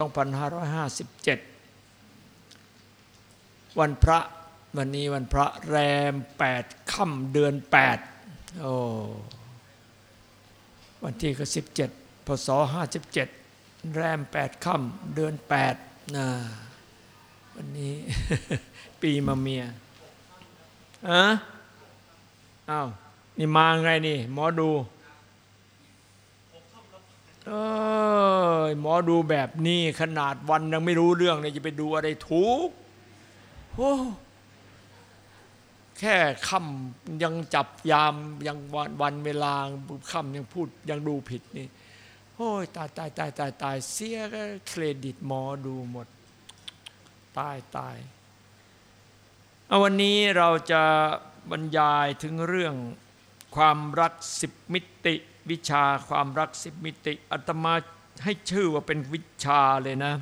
2557 วันพระวันนี้วันพระแรมแปดค่ำเดือนแปดโอ้วันที่ก็สิบเจ็ดพศห้าสิบเจ็ดแรมแปดค่ำเดือนแปดนะวันนี้ปีมะเมียอะอ้าว นี่มาไงนี่ หมอดู เออหมอดูแบบนี้ขนาดวันยังไม่รู้เรื่องเลยจะไปดูอะไรถูกโอ้แค่ค่ำยังจับยามยังวันวันเวลาค่ำยังพูดยังดูผิดนี่โอ้ยตายตายตายตายตายเสียก็เครดิตหมอดูหมด ตายตายเอาวันนี้เราจะบรรยายถึงเรื่องความรักสิบมิติ วิชาความรักสิบมิติอาตมาให้ชื่อว่าเป็นวิชาเลยนะ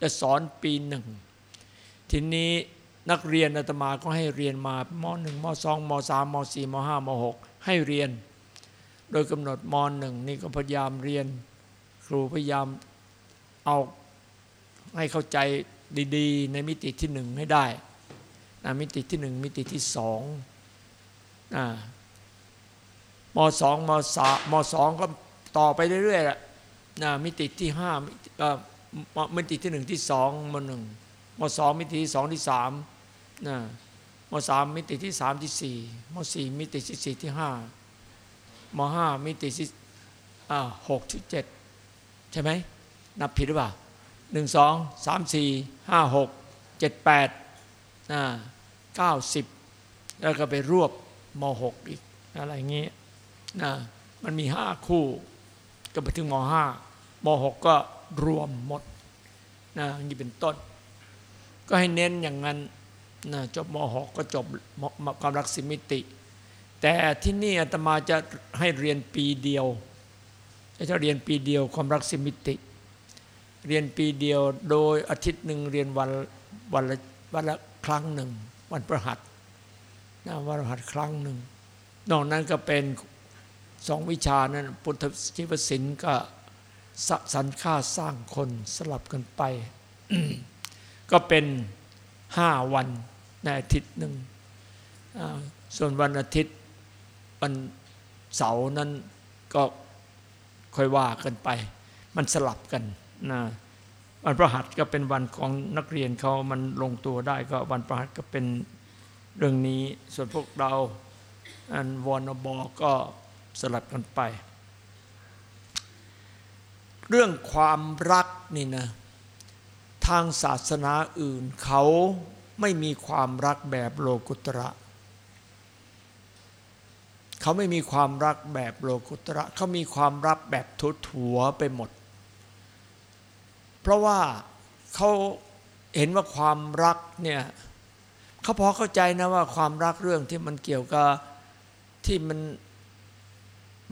จะสอนปีหนึ่ง ทีนี้นักเรียนอาตมาก็ให้เรียนมามหนึ่งมสองมสามมสี่มห้ามหกให้เรียน โดยกำหนดมหนึ่งนี่ก็พยายามเรียน ครูพยายามเอาให้เข้าใจดีๆ ในมิติที่หนึ่งให้ได้นะมิติที่หนึ่งมิติที่สองนะ มสองมสามมสองก็ต่อไปเรื่อยๆแหละนะมิติที่ห้ามิติที่หนึ่งที่สองมหนึ่งมสองมิติที่สองที่สามนะมสามมิติที่สามที่สี่มสี่มิติที่สี่ที่ห้ามห้ามิติที่หกที่เจ็ดใช่ไหมนับผิดหรือเปล่าหนึ่งสองสามสี่ห้าหกเจ็ดแปดเก้าสิบแล้วก็ไปรวบมหกอีกอะไรเงี้ย นะมันมีห้าคู่ก็ไปถึงมห้ามหกก็รวมหมดนะนี่เป็นต้น ก็ให้เน้นอย่างนั้นนะจบมหกก็จบความรักสิมิติ แต่ที่นี่อาตมาจะให้เรียนปีเดียวจะเรียนปีเดียวความรักสิมิติ เรียนปีเดียวโดยอาทิตย์หนึ่งเรียนวันวันละวันละครั้งหนึ่ง วันประหัสนะวันประหัสครั้งหนึ่งนอกนั้นก็เป็น สองวิชานั้นพุทธชีวศิลป์ก็สันค่าสร้างคนสลับกันไป ก็เป็นห้าวันในอาทิตย์หนึ่ง ส่วนวันอาทิตย์วันเสาร์นั้นก็ค่อยว่ากันไป มันสลับกันนะวันประหัสก็เป็นวันของนักเรียนเขามันลงตัวได้ก็วันประหัสก็เป็นเรื่องนี้ ส่วนพวกเราอันวอนบอก็ สลับกันไป เรื่องความรักนี่นะ ทางศาสนาอื่นเขาไม่มีความรักแบบโลกุตระ เขาไม่มีความรักแบบโลกุตระ เขามีความรักแบบทุถัวไปหมด เพราะว่าเขาเห็นว่าความรักเนี่ยเขาพอเข้าใจนะว่าความรักเรื่องที่มันเกี่ยวกับที่มัน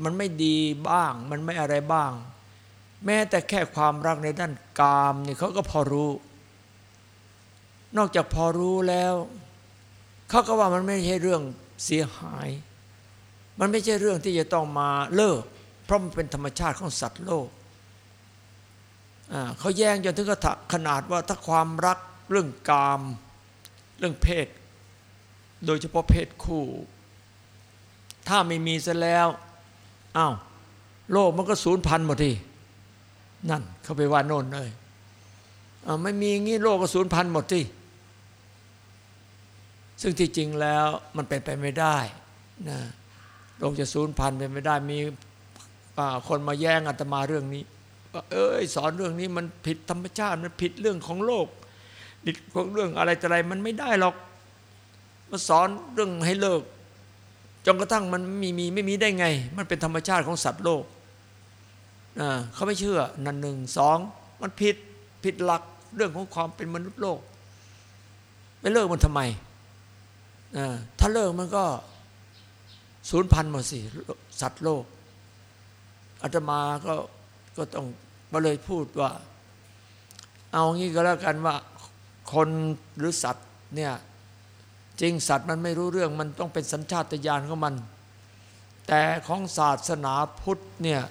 มันไม่ดีบ้าง มันไม่อะไรบ้าง แม้แต่แค่ความรักในด้านกามนี่เขาก็พอรู้ นอกจากพอรู้แล้วเขาก็ว่ามันไม่ใช่เรื่องเสียหาย มันไม่ใช่เรื่องที่จะต้องมาเลิก เพราะมันเป็นธรรมชาติของสัตว์โลกเขาแย้งจนถึงขนาดว่าถ้าความรักเรื่องกาม เรื่องเพศ โดยเฉพาะเพศคู่ ถ้าไม่มีซะแล้ว อ้าวโลกมันก็สูญพันธ์หมดทีนั่น เขาไปว่าโน่นเลยไม่มีงี้โลกก็สูญพันธ์หมดที่ซึ่งที่จริงแล้วมันเป็นไปไม่ได้นะโลกจะสูญพันธุ์เป็นไม่ได้มีคนมาแย่งอาตมาเรื่องนี้เอ้ยสอนเรื่องนี้มันผิดธรรมชาติมันผิดเรื่องของโลกผิดเรื่องอะไรแต่อะไรมันไม่ได้หรอกมาสอนเรื่องให้เลิก จนกระทั่งมันมีมีไม่มีได้ไง มันเป็นธรรมชาติของสัตว์โลกเขาไม่เชื่อนันหนึ่งสองมันผิดผิดหลักเรื่องของความเป็นมนุษย์โลกไปเลิกมันทำไมถ้าเลิกมันก็ศูนย์พันหมดสิสัตว์โลกอาตมาก็ก็ต้องมาเลยพูดว่า เอางี้ก็แล้วกันว่า คนหรือสัตว์เนี่ย จริงสัตว์มันไม่รู้เรื่องมันต้องเป็นสัญชาตญาณของมัน แต่ของศาสนาพุทธเนี่ย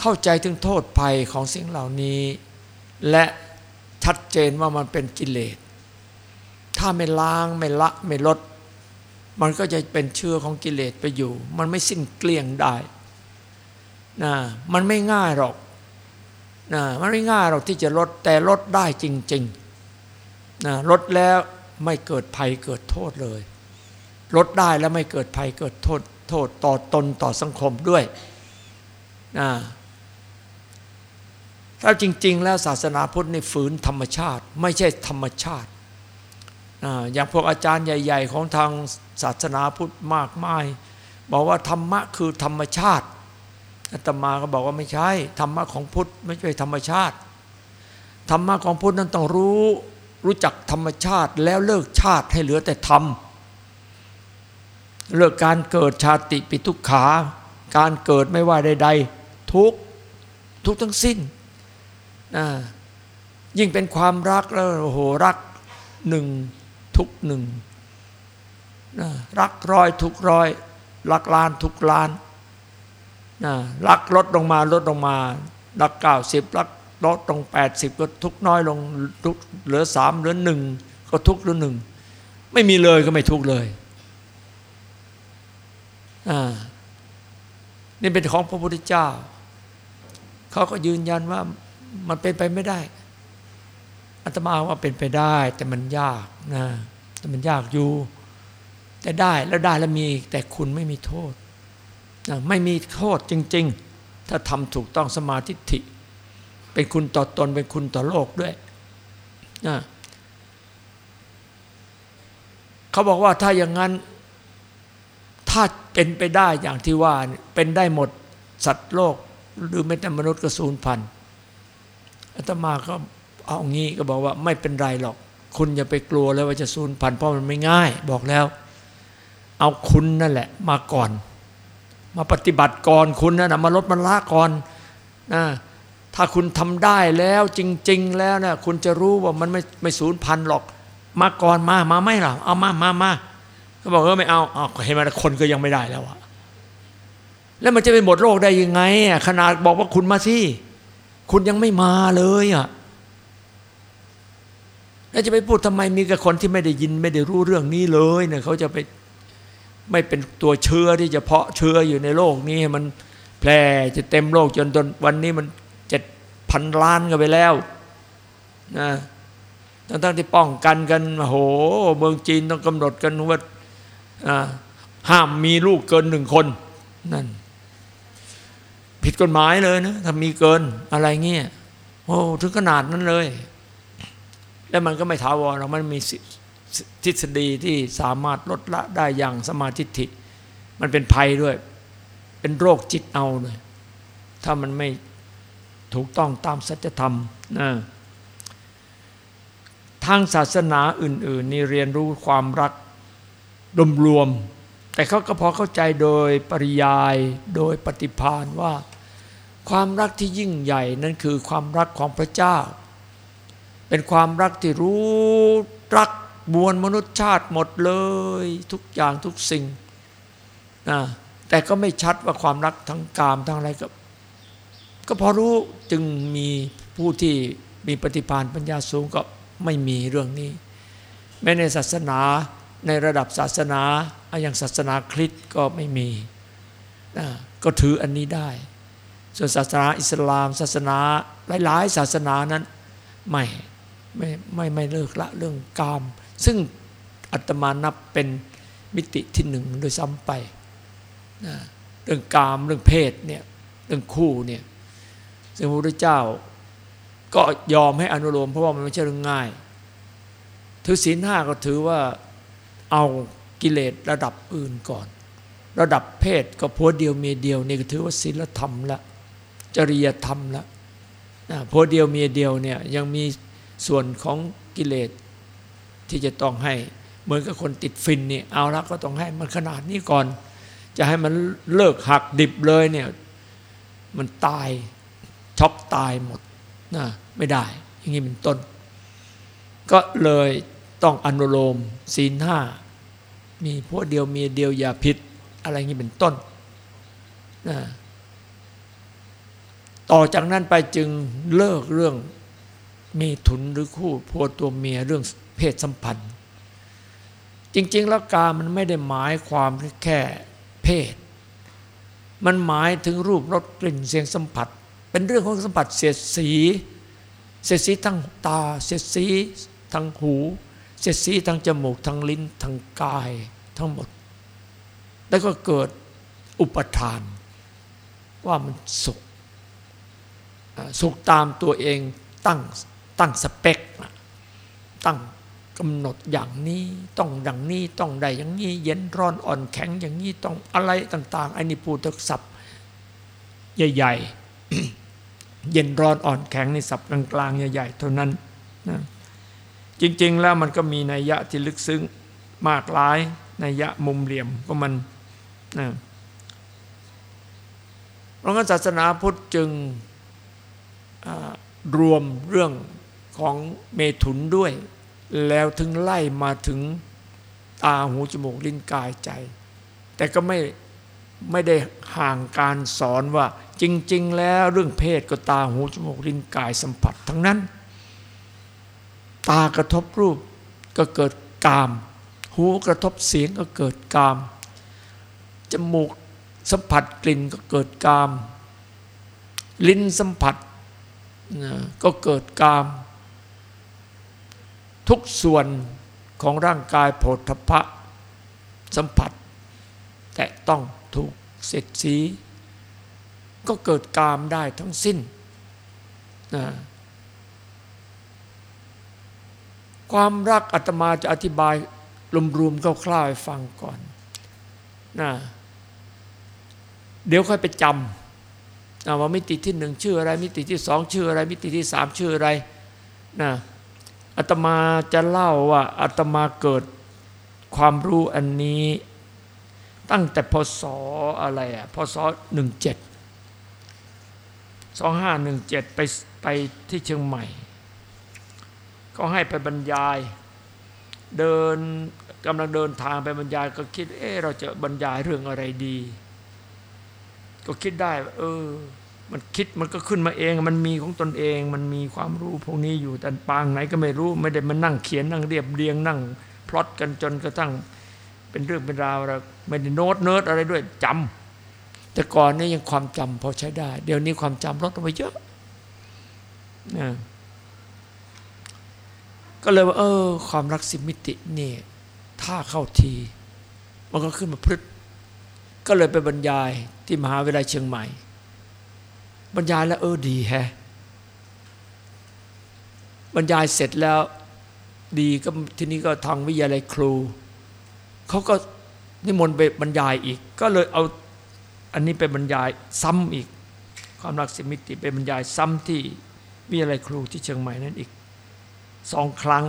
เข้าใจถึงโทษภัยของสิ่งเหล่านี้ และชัดเจนว่ามันเป็นกิเลส ถ้าไม่ล้างไม่ละไม่ลด มันก็จะเป็นเชื้อของกิเลสไปอยู่ มันไม่สิ้นเกลี้ยงได้นะมันไม่ง่ายหรอกนะมันไม่ง่ายหรอกที่จะลดแต่ลดได้จริงๆนะลดแล้ว ไม่เกิดภัยเกิดโทษเลย ลดได้แล้วไม่เกิดภัยเกิดโทษโทษต่อตนต่อสังคมด้วยนะถ้าจริง ๆ แล้วศาสนาพุทธนี่ฝืนธรรมชาติ ไม่ใช่ธรรมชาติอย่างพวกอาจารย์ใหญ่ ๆ ของทางศาสนาพุทธมากมาย บอกว่าธรรมะคือธรรมชาติอาตมาก็บอกว่าไม่ใช่ธรรมะของพุทธไม่ใช่ธรรมชาติธรรมะของพุทธนั้นต้องรู้ รู้จักธรรมชาติแล้วเลิกชาติให้เหลือแต่ธรรม เลิกการเกิดชาติปิทุกขา การเกิดไม่ว่าใด ๆ ทุกทุกทั้งสิ้นนะยิ่งเป็นความรักแล้วโอ้โหรักหนึ่งทุกหนึ่งนะรักร้อยทุกร้อยรักล้านทุกล้านนะรักลดลงมาลดลงมา รักเก้าสิบรัก ลดลงแปดสิบก็ทุกน้อยลงทุกเหลือสามเหลือหนึ่งก็ทุกเหลือหนึ่งไม่มีเลยก็ไม่ทุกเลยอ่านี่เป็นของพระพุทธเจ้า เขาก็ยืนยันว่ามันเป็นไปไม่ได้อาตมาว่าเป็นไปได้ แต่มันยากนะแต่มันยากอยู่ แต่ได้แล้วได้แล้วมีแต่คุณไม่มีโทษนะไม่มีโทษจริง ๆ ถ้าทำถูกต้องสมาธิิ เป็นคุณต่อตนเป็นคุณต่อโลกด้วยนะเขาบอกว่าถ้าอย่างนั้น ถ้าเป็นไปได้อย่างที่ว่าเป็นได้หมดสัตว์โลก หรือแม้แต่มนุษย์ก็สูญพันอาตมาก็เอางี้ก็บอกว่าไม่เป็นไรหรอก คุณอย่าไปกลัวเลยว่าจะสูญพันเพราะมันไม่ง่าย บอกแล้ว เอาคุณนั่นแหละ มาก่อน มาปฏิบัติก่อนคุณนั่นนะมาลดมันละก่อนนะ ถ้าคุณทำได้แล้วจริง ๆ แล้วนะคุณจะรู้ว่ามันไม่ไม่สูญพันหรอก มาก่อนมามาไม่หรอเอามามามาก็บอกเออไม่เอาเอาเห็นไหมคนก็ยังไม่ได้แล้วอะแล้วมันจะไปหมดโลกได้ยังไงขนาดบอกว่าคุณมาที่คุณยังไม่มาเลยอะแล้วจะไปพูดทำไมมีกับคนที่ไม่ได้ยินไม่ได้รู้เรื่องนี้เลยเนี่ยเขาจะไปไม่เป็นตัวเชื้อที่จะเพาะเชื้ออยู่ในโลกนี้มันแพร่จะเต็มโลกจนจนวันนี้มัน พันล้านกันไปแล้วนะตั้งที่ป้องกันกันโห เมืองจีนต้องกำหนดกันว่าห้ามมีลูกเกินหนึ่งคนนั่นผิดกฎหมายเลยนะถ้ามีเกินอะไรเงี้ยโอ้ถึงขนาดนั้นเลย แล้วมันก็ไม่ถาวรเรามันมีทฤษฎีที่สามารถลดละได้อย่างสมาธิิมันเป็นภัยด้วย เป็นโรคจิตเอาเลยถ้ามันไม่ ถูกต้องตามสัจธรรมนะทางศาสนาอื่น ๆ นี่เรียนรู้ความรักรวมแต่เขาก็พอเข้าใจโดยปริยายโดยปฏิพานว่า ความรักที่ยิ่งใหญ่นั้นคือความรักของพระเจ้า เป็นความรักที่รู้รักมวลมนุษยชาติหมดเลย ทุกอย่างทุกสิ่งนะแต่ก็ไม่ชัดว่าความรักทั้งกามทั้งอะไรก็ ก็พอรู้จึงมีผู้ที่มีปฏิพานปัญญาสูงก็ไม่มีเรื่องนี้ แม้ในศาสนาในระดับศาสนาอย่างศาสนาคริสต์ก็ไม่มีนะก็ถืออันนี้ได้ ส่วนศาสนาอิสลาม ศาสนาหลาย ๆ ศาสนานั้นไม่ไม่ไม่ไม่เลิกละเรื่องกาม ซึ่งอัตมานับเป็นมิติที่หนึ่งโดยซ้ำไปนะเรื่องกามเรื่องเพศเนี่ยเรื่องคู่เนี่ย ซึ่งพระพุทธเจ้า ก็ยอมให้อนุโลมเพราะว่ามันไม่ใช่เรื่องง่าย ถือศีลห้าก็ถือว่าเอากิเลสระดับอื่นก่อน ระดับเพศก็พัวเดียวเมียเดียวนี่ก็ถือว่าศีลธรรมละจริยธรรมละพัวเดียวเมียเดียวเนี่ยยังมีส่วนของกิเลสที่จะต้องให้เหมือนกับคนติดฟินนี่เอาละก็ต้องให้มันขนาดนี้ก่อน จะให้มันเลิกหักดิบเลยเนี่ยมันตาย ช็อกตายหมดนะไม่ได้ อย่างนี้เป็นต้น ก็เลยต้องอนุโลมศีลห้ามีพวกเดียวมีเดียวอย่าผิด อะไรงี้เป็นต้นนะต่อจากนั้นไปจึงเลิกเรื่องมีถุนหรือคู่พัวตัวเมียเรื่องเพศสัมพันธ์ จริง ๆ แล้วกามันไม่ได้หมายความแค่เพศ มันหมายถึงรูปรสกลิ่นเสียงสัมผัส เป็นเรื่องของสัมผัสเสียดสี เสียดสีทั้งตา เสียดสีทั้งหู เสียดสีทั้งจมูกทั้งลิ้นทั้งกายทั้งหมด แล้วก็เกิดอุปทาน ว่ามันสุข สุขตามตัวเองตั้งตั้งสเปกตั้งกำหนดอย่างนี้ต้องอย่างนี้ต้องได้อย่างนี้ เย็นร้อนอ่อนแข็งอย่างนี้ต้องอะไรต่างๆไอ้นี่พูดถึงศัพท์ใหญ่ ๆ เย็นร้อนอ่อนแข็งในศัพท์กลางๆใหญ่ๆเท่านั้นนะจริงๆแล้วมันก็มีนัยยะที่ลึกซึ้งมากหลายนัยยะมุมเหลี่ยมก็มันนะเพราะงั้นศาสนาพุทธจึงรวมเรื่องของเมถุนด้วย แล้วถึงไล่มาถึงตาหูจมูกลิ้นกายใจ แต่ก็ไม่ ไม่ได้ห่างการสอนว่าจริง ๆ แล้วเรื่องเพศก็ตาหูจมูกลิ้นกายสัมผัสทั้งนั้น ตากระทบรูปก็เกิดกาม หูกระทบเสียงก็เกิดกาม จมูกสัมผัสกลิ่นก็เกิดกาม ลิ้นสัมผัสก็เกิดกาม ทุกส่วนของร่างกายโผฏฐพะสัมผัส แต่ต้อง ถูกเสร็จสี ก็เกิดกามได้ทั้งสิ้นนะความรักอาตมาจะอธิบายรวมๆคร่าวๆให้ฟังก่อนนะเดี๋ยวค่อยไปจำว่ามิติที่หนึ่งชื่ออะไร มิติที่สองชื่ออะไร มิติที่สามชื่ออะไรนะอาตมาจะเล่าว่าอาตมาเกิดความรู้อันนี้ ตั้งแต่พศอะไรอะพศหนึ่งเจ็ดสองห้าหนึ่งเจ็ดไปไปที่เชียงใหม่ ก็ให้ไปบรรยาย เดินกำลังเดินทางไปบรรยายก็คิด เออเราจะบรรยายเรื่องอะไรดี ก็คิดได้ เออ มันคิดมันก็ขึ้นมาเอง มันมีของตนเอง มันมีความรู้พวกนี้อยู่แต่ปางไหนก็ไม่รู้ ไม่ได้มานั่งเขียนนั่งเรียบเรียงนั่งพลอตกันจนกระทั่ง เป็นเรื่องเป็นราวเราไม่ได้โน้ตเนิร์ดอะไรด้วยจำแต่ก่อนนี่ยังความจำพอใช้ได้ เดี๋ยวนี้ความจำลดลงไปเยอะนะก็เลยว่า เออ ความรักสิมิตินี่ถ้าเข้าที มันก็ขึ้นมาพลึดก็เลยไปบรรยายที่มหาวิทยาลัยเชียงใหม่ บรรยายแล้วเออดีแฮะบรรยายเสร็จแล้วดีก็ทีนี้ก็ทางวิทยาลัยครู เขาก็นิมนต์ไปบรรยายอีก ก็เลยเอาอันนี้ไปบรรยายซ้ำอีก ความรักสิมิติไปบรรยายซ้ำที่วิทยาลัยครูที่เชียงใหม่นั่นอีกสองครั้ง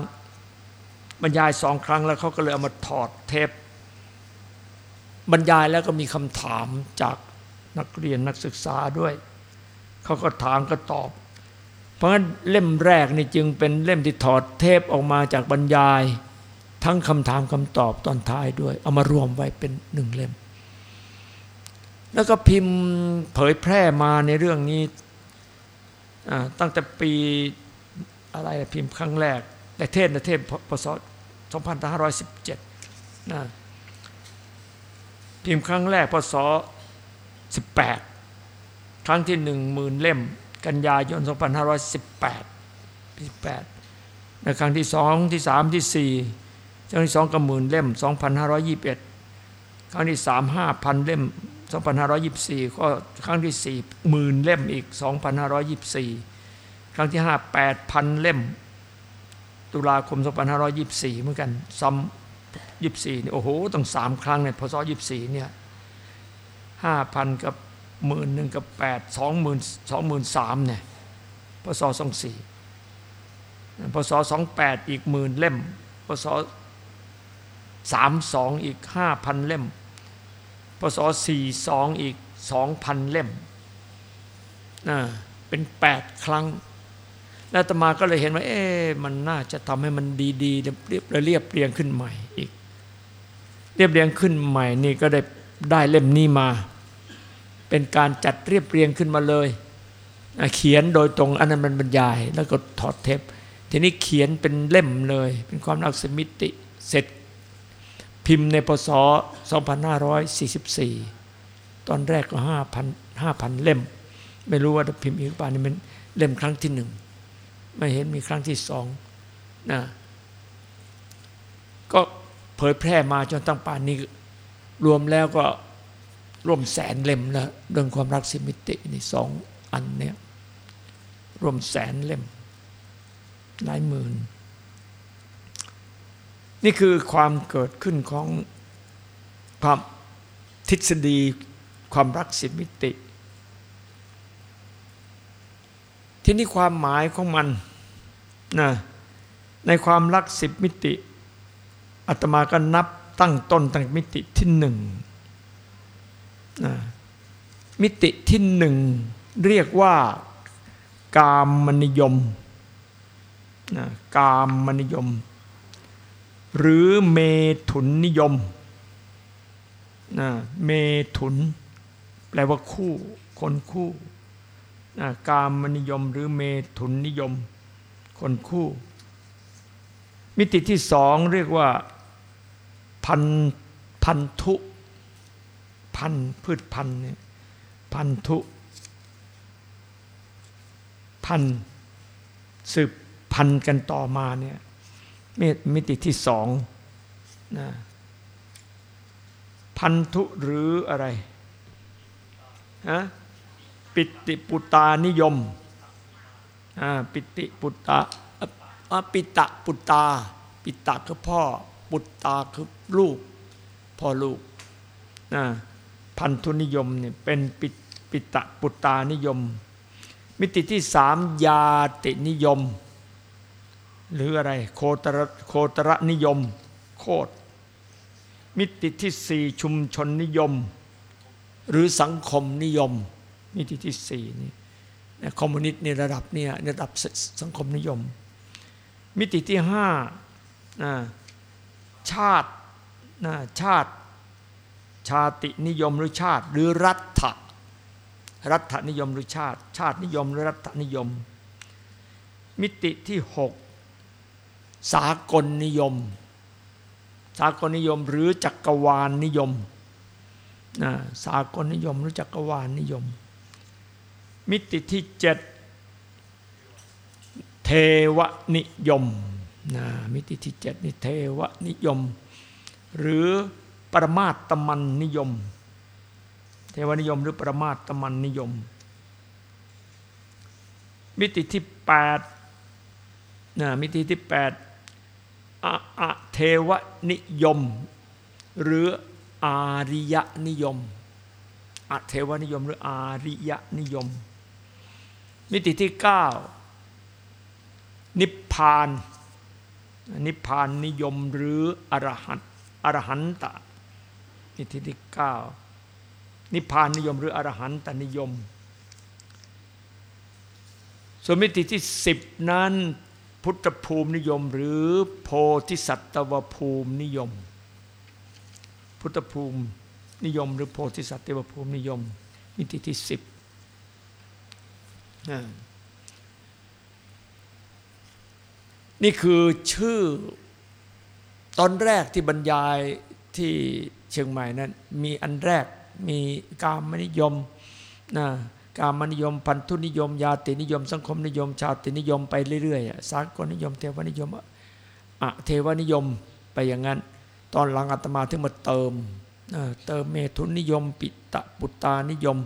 บรรยายสองครั้งแล้วเขาก็เลยเอามาถอดเทปบรรยายแล้วก็มีคำถามจากนักเรียนนักศึกษาด้วย เขาก็ถามก็ตอบ เพราะฉะนั้นเล่มแรกนี่จึงเป็นเล่มที่ถอดเทปออกมาจากบรรยาย ทั้งคำถามคำตอบตอนท้ายด้วย เอามารวมไว้เป็นหนึ่งเล่ม แล้วก็พิมพ์เผยแพร่มาในเรื่องนี้ตั้งแต่ปีอะไรพิมพ์ครั้งแรกในเทศในเทศพศ2517นะพิมพ์ครั้งแรกพศ18 ครั้งที่หนึ่งหมื่นเล่ม กันยายน 2518 18ในครั้งที่สองที่สามที่สี่ ครั้งที่สองก็หมื่นเล่ม 2521 ครั้งที่สามห้าพันเล่ม 2524 ก็ครั้งที่สี่หมื่นเล่มอีก 2524 ครั้งที่ห้าแปดพันเล่ม ตุลาคม 2524 เหมือนกันซ้ำยี่สี่นี่โอ้โหต้องสามครั้งเนี่ยพศยี่สี่เนี่ยห้าพันกับหมื่นหนึ่งกับแปดสองหมื่นสองหมื่นสามเนี่ยพศสองสี่พศสองแปดอีกหมื่นเล่มพศ สามสองอีกห้าพันเล่มพศสี่สองอีกสองพันเล่มเป็นแปดครั้ง แล้วตมาก็เลยเห็นว่า เอ๊ะมันน่าจะทำให้มันดีๆเรียบเรียบเรียงขึ้นใหม่อีก เรียบเรียงขึ้นใหม่นี่ก็ได้ได้เล่มนี้มา เป็นการจัดเรียบเรียงขึ้นมาเลยเขียนโดยตรงอันนั้นมันบรรยาย แล้วก็ถอดเทปทีนี้เขียนเป็นเล่มเลย เป็นความรักสมิติ เสร็จ พิมพ์ในปศ2544 ตอนแรกก็ 5,000 5,000 เล่ม ไม่รู้ว่าพิมพ์อีกป่านี่มันเล่มครั้งที่หนึ่ง ไม่เห็นมีครั้งที่สองนะก็เผยแพร่มาจนตั้งป่านนี้ รวมแล้วก็ร่วมแสนเล่มแล้วเรื่องความรักสิมิตินี่สองอันเนี้ยรวมแสนเล่มหลายหมื่น นี่คือความเกิดขึ้นของความทฤษฎีความรักสิมิติ ที่นี่ความหมายของมันนะในความรักสิบมิติอาตมาก็นับตั้งต้นตั้งมิติที่หนึ่งนะมิติที่หนึ่งเรียกว่า กามมนิยมนะกามนิยม หรือเมถุนนิยมนะเมถุน แปลว่าคู่ คนคู่นะกามนิยมหรือเมถุนนิยม คนคู่ มิติที่สองเรียกว่าพันพันธุ พันพืชพันเนี่ยพันธุ พันสืบพันกันต่อมาเนี่ย มิติที่สองนะพันธุหรืออะไรฮะปิติปุตานิยมปิติปุตตาปิตะปุตตา ปิตะคือพ่อ ปุตตาคือลูก พ่อลูกนะพันธุนิยมเนี่ยเป็นปิปิตะปุตตานิยม มิติที่สามยาตินิยม หรืออะไรโคตรโคตรนิยม โคตร มิติที่สี่ชุมชนนิยม หรือสังคมนิยม มิติที่สี่นี่คอมมิวนิสต์ในระดับเนี่ยระดับสังคมนิยม มิติที่ห้าชาติชาติชาตินิยมหรือชาติ หรือรัฐรัฐนิยมหรือชาติ ชาตินิยมหรือรัฐนิยม มิติที่หก สากลนิยม สากลนิยมหรือจักรวาลนิยมนะสากลนิยมหรือจักรวาลนิยม มิติที่เจ็ดเทวนิยมนะมิติที่เจ็ดนี่เทวนิยม หรือปรมาตมันนิยม เทวนิยมหรือปรมาตมันนิยม มิติที่แปดนะมิติที่แปด อะเทวนิยม หรืออาริยนิยมอะเทวนิยม หรืออาริยนิยม มิติที่เก้านิพพาน นิพพานนิยมหรืออรหันอรหันตะมิติที่เก้านิพพานนิยม หรืออรหันตนิยมส่วนมิติที่สิบนั้น พุทธภูมินิยม หรือโพธิสัตวภูมินิยม พุทธภูมินิยม หรือโพธิสัตวภูมินิยมมิติที่สิบนี่คือชื่อตอนแรกที่บรรยายที่เชียงใหม่นั้น มีอันแรกมีกามนิยมนะ การมนิยมพันธุนิยม ยาตินิยม สังคมนิยม ชาตินิยมไปเรื่อยๆสากลนิยม เทวนิยมอะเทวนิยมไปอย่างนั้น ตอนหลังอาตมาถึงมาเติมเติมเมทุนนิยม ปิตะปุตตานิยม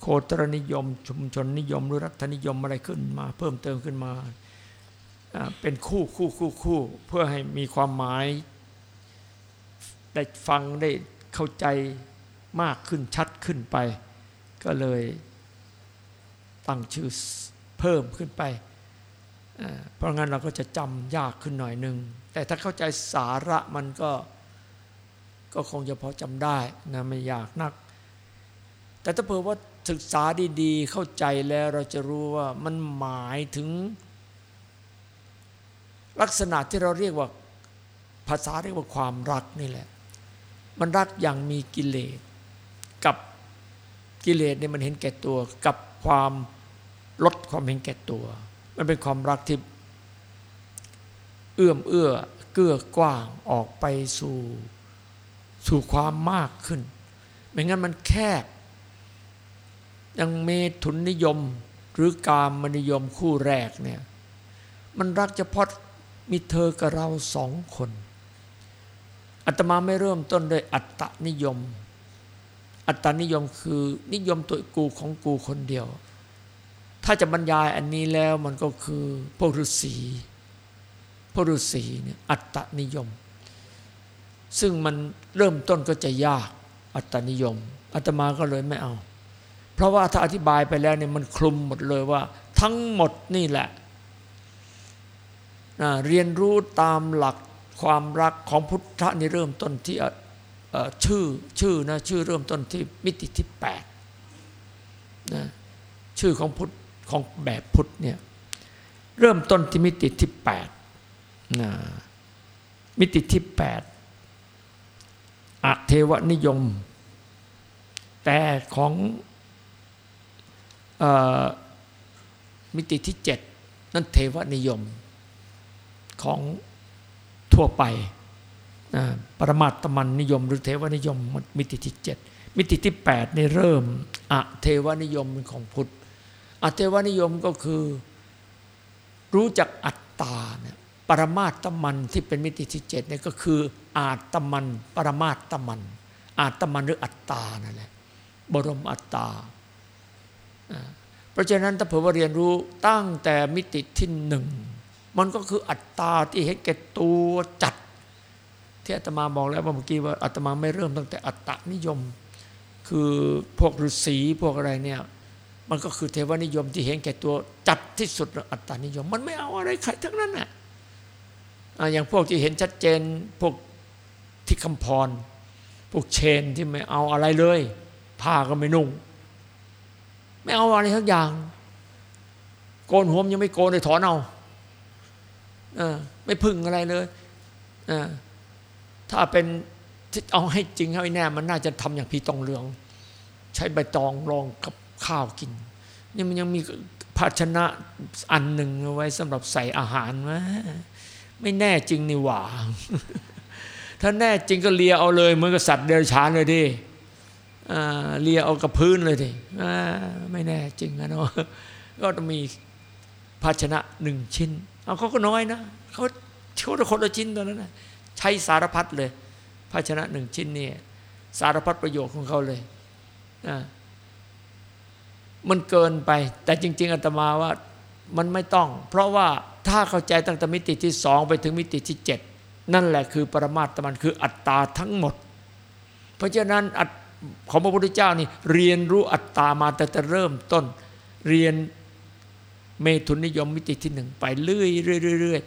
โคตรนิยม ชุมชนนิยมหรือรัฐนิยมอะไรขึ้นมา เพิ่มเติมขึ้นมาเป็นคู่คู่คู่คู่เพื่อให้มีความหมายได้ฟังได้เข้าใจมากขึ้นชัดขึ้นไป ก็เลย ตั้งชื่อเพิ่มขึ้นไป เพราะงั้นเราก็จะจำยากขึ้นหน่อยหนึ่งแต่ถ้าเข้าใจสาระมันก็ก็คงจะพอจำได้นะไม่ยากนัก แต่ถ้าเผื่อว่าศึกษาดีๆ เข้าใจแล้วเราจะรู้ว่ามันหมายถึง ลักษณะที่เราเรียกว่าภาษาเรียกว่าความรักนี่แหละ มันรักอย่างมีกิเลสกับกิเลสเนี่ยมันเห็นแก่ตัวกับความ ลดความเห็นแก่ตัว มันเป็นความรักที่เอื้อมเอื้อเกื้อกว้างออกไปสู่สู่ความมากขึ้น ไม่งั้นมันแคบ ยังเมถุนนิยมหรือกามมนิยมคู่แรกเนี่ย มันรักเฉพาะมีเธอกับเราสองคนอาตมาไม่เริ่มต้นด้วยอัตตนิยม อัตตนิยมคือนิยมตัวกูของกูคนเดียว ถ้าจะบรรยายอันนี้แล้วมันก็คือพวกฤาษีพวกฤาษีเนี่ยอัตตนิยม ซึ่งมันเริ่มต้นก็จะยากอัตตนิยมอาตมาก็เลยไม่เอา เพราะว่าถ้าอธิบายไปแล้วเนี่ยมันคลุมหมดเลยว่า ทั้งหมดนี่แหละเรียนรู้ตามหลักความรักของพุทธะนี่เริ่มต้นที่ชื่อชื่อนะชื่อเริ่มต้นที่มิติที่แปดนะชื่อของพุทธ ของแบบพุทธเนี่ยเริ่มต้นที่มิติที่แปดนะมิติที่แปดอเทวนิยม แต่ของอมิติที่เจ็ดนั่นเทวนิยมของทั่วไปปรมาตมันนิยม หรือเทวนิยมมิติที่เจ็ดมิติที่แปดในเริ่มอะเทวนิยมของพุทธ อะเทวนิยมก็คือ รู้จักอัตตาเนี่ยปรมาตมันที่เป็นมิติที่เจ็ดเนี่ยก็คือ อาตมัน ปรมาตมัน อาตมันหรืออัตตานั่นแหละบรมอัตตา เพราะฉะนั้นถ้าเผื่อว่าเรียนรู้ตั้งแต่มิติที่หนึ่งมันก็คืออัตตาที่เห็นแก่ตัวจัด ที่อาตมาบอกแล้วเมื่อกี้ว่าอาตมาไม่เริ่มตั้งแต่อัตตนิยม คือพวกฤาษีพวกอะไรเนี่ย มันก็คือเทวนิยมที่เห็นแก่ตัวจัดที่สุดอัตตานิยม มันไม่เอาอะไรใครทั้งนั้นน่ะอย่างพวกที่เห็นชัดเจนพวกที่คำพร พวกเชนที่ไม่เอาอะไรเลยผ้าก็ไม่นุ่ง ไม่เอาอะไรทั้งอย่าง โกนหัวยังไม่โกนเลยถอนเอาไม่พึ่งอะไรเลยถ้าเป็นที่เอาให้จริงให้แน่ มันน่าจะทำอย่างพีตองเหลือง ใช้ใบตองรองกับ ข้าวกินนี่มันยังมีภาชนะอันหนึ่งไว้สำหรับใส่อาหารวะไม่แน่จริงนี่หว่า ถ้าแน่จริงก็เลียเอาเลยเหมือนกับสัตว์เดรัจฉานเลยดิเลียเอากับพื้นเลยดิไม่แน่จริงนะเนาะก็ต้องมีภาชนะหนึ่งชิ้น เอาเขาก็น้อยนะเขาเขาคนละชิ้นตอนนั้นนะใช้สารพัดเลย ภาชนะหนึ่งชิ้นเนี่ยสารพัดประโยชน์ของเขาเลยนะ มันเกินไป แต่จริง ๆอาตมาว่ามันไม่ต้อง เพราะว่าถ้าเข้าใจตั้งแต่มิติที่สองไปถึงมิติที่เจ็ดนั่นแหละคือปรมาตมันคืออัตตาทั้งหมด เพราะฉะนั้นของพระพุทธเจ้านี่เรียนรู้อัตตามาแต่แต่เริ่มต้น เรียนเมตุนนิยมมิติที่หนึ่งไปเรื่อยเรื่อย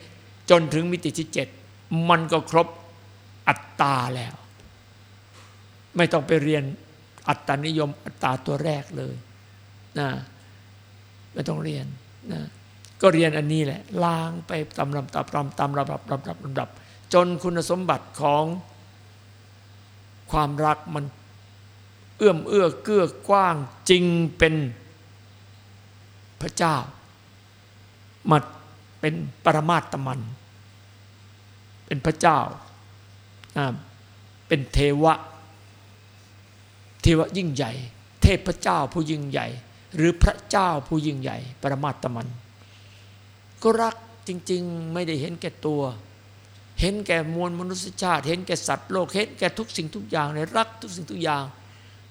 จนถึงมิติที่เจ็ดมันก็ครบอัตตาแล้ว ไม่ต้องไปเรียนอัตตานิยมอัตตาตัวแรกเลย นะไม่ต้องเรียนนะก็เรียนอันนี้แหละล้างไปตามลำดับตามลำดับลำดับลำดับ จนคุณสมบัติของความรักมันเอื้อมเอื้อเกื้อกว้างจริงเป็นพระเจ้ามาเป็นปรมาตมัน เป็นพระเจ้า เป็นเทวะ เทวะยิ่งใหญ่ เทพเจ้าผู้ยิ่งใหญ่ หรือพระเจ้าผู้ยิ่งใหญ่ ปรมาตมัน ก็รักจริง ๆ ไม่ได้เห็นแก่ตัว เห็นแก่มวลมนุษยชาติ เห็นแก่สัตว์โลก เห็นแก่ทุกสิ่งทุกอย่างเลยรักทุกสิ่งทุกอย่าง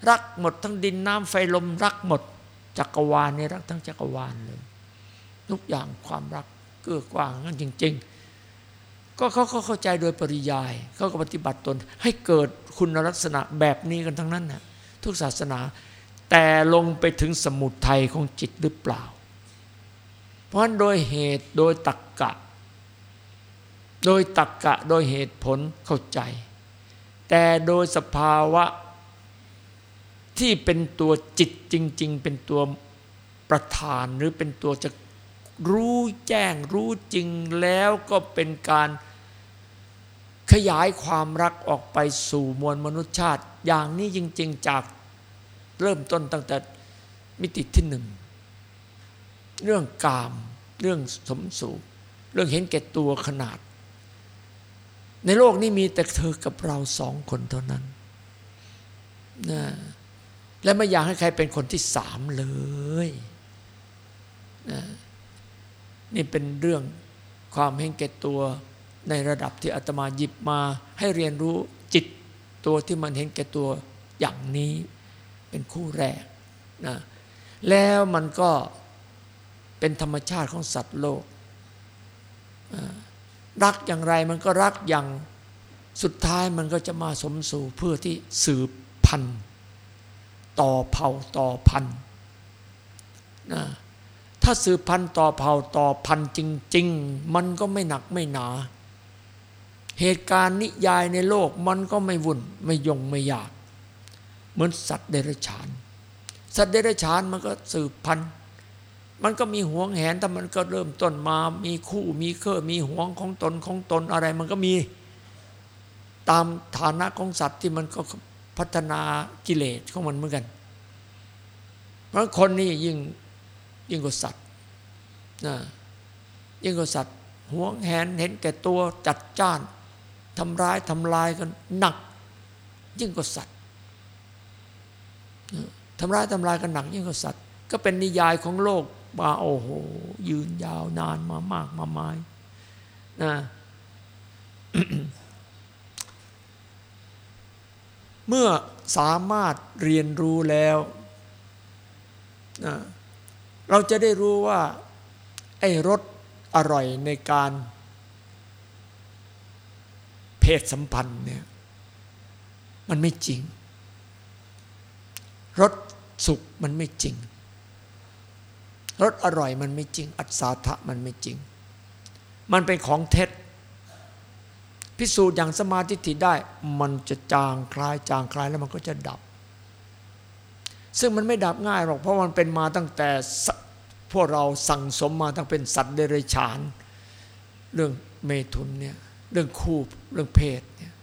รักหมดทั้งดินน้ำไฟลม รักหมดจักรวาลเนี่ยรักทั้งจักรวาลเลย ทุกอย่างความรักเกื้อกว้างนั่นจริง ๆ ก็เขาเข้าใจโดยปริยายเขาก็ปฏิบัติตนให้เกิดคุณลักษณะแบบนี้กันทั้งนั้นนะทุกศาสนา แต่ลงไปถึงสมุทัยของจิตหรือเปล่า เพราะนั้นโดยเหตุโดยตักกะ โดยตักกะโดยเหตุผลเข้าใจ แต่โดยสภาวะที่เป็นตัวจิตจริง ๆ เป็นตัวประธานหรือเป็นตัวจะรู้แจ้งรู้จริงแล้วก็เป็นการขยายความรักออกไปสู่มวลมนุษยชาติ อย่างนี้จริง ๆ จาก เริ่มต้นตั้งแต่มิติที่หนึ่ง เรื่องกาม เรื่องสมสู่เรื่องเห็นแก่ตัวขนาด ในโลกนี้มีแต่เธอกับเราสองคนเท่านั้นนะและไม่อยากให้ใครเป็นคนที่สามเลยนะนี่เป็นเรื่องความเห็นแก่ตัวในระดับที่อาตมาหยิบมาให้เรียนรู้จิตตัวที่มันเห็นแก่ตัวอย่างนี้ เป็นคู่แรกนะแล้วมันก็เป็นธรรมชาติของสัตว์โลก รักอย่างไรมันก็รักอย่างสุดท้ายมันก็จะมาสมสู่เพื่อที่สืบพันธุ์ต่อเผ่าต่อพันธุ์นะถ้าสืบพันธุ์ต่อเผ่าต่อพันธุ์จริง ๆ มันก็ไม่หนักไม่หนา เหตุการณ์นิยายในโลกมันก็ไม่วุ่นไม่ยงไม่ยาก เหมือนสัตว์เดรัจฉาน สัตว์เดรัจฉานมันก็สืบพันธุ์ มันก็มีห่วงแหนแต่มันก็เริ่มต้นมา มีคู่มีเครือมีห่วงของตนของตนอะไร มันก็มีตามฐานะของสัตว์ที่มันก็พัฒนากิเลสของมันเหมือนกัน เพราะคนนี้ยิ่งยิ่งกว่าสัตว์นะยิ่งกว่าสัตว์ห่วงแหนเห็นแก่ตัวจัดจ้านทำร้ายทำลายกันหนัก ยิ่งกว่าสัตว์ ทำร้ายทำลายกันหนักยิ่งกว่าสัตว์ ก็เป็นนิยายของโลกมาโอ้โห ยืนยาวนานมามากมามายนะเมื่อสามารถเรียนรู้แล้วนะเราจะได้รู้ว่า ไอ้รสอร่อยในการ เพศสัมพันธ์เนี่ย มันไม่จริง รสสุขมันไม่จริงรสอร่อยมันไม่จริง อัศทะมันไม่จริง มันเป็นของเท็จ พิสูจน์อย่างสมาธิิได้ มันจะจางคลายจางคลายแล้วมันก็จะดับ ซึ่งมันไม่ดับง่ายหรอกเพราะมันเป็นมาตั้งแต่พวกเราสั่งสมมาตั้งเป็นสัตว์เดรัจฉาน เรื่องเมทุนเนี่ยเรื่องคู่เรื่องเพศเนี่ย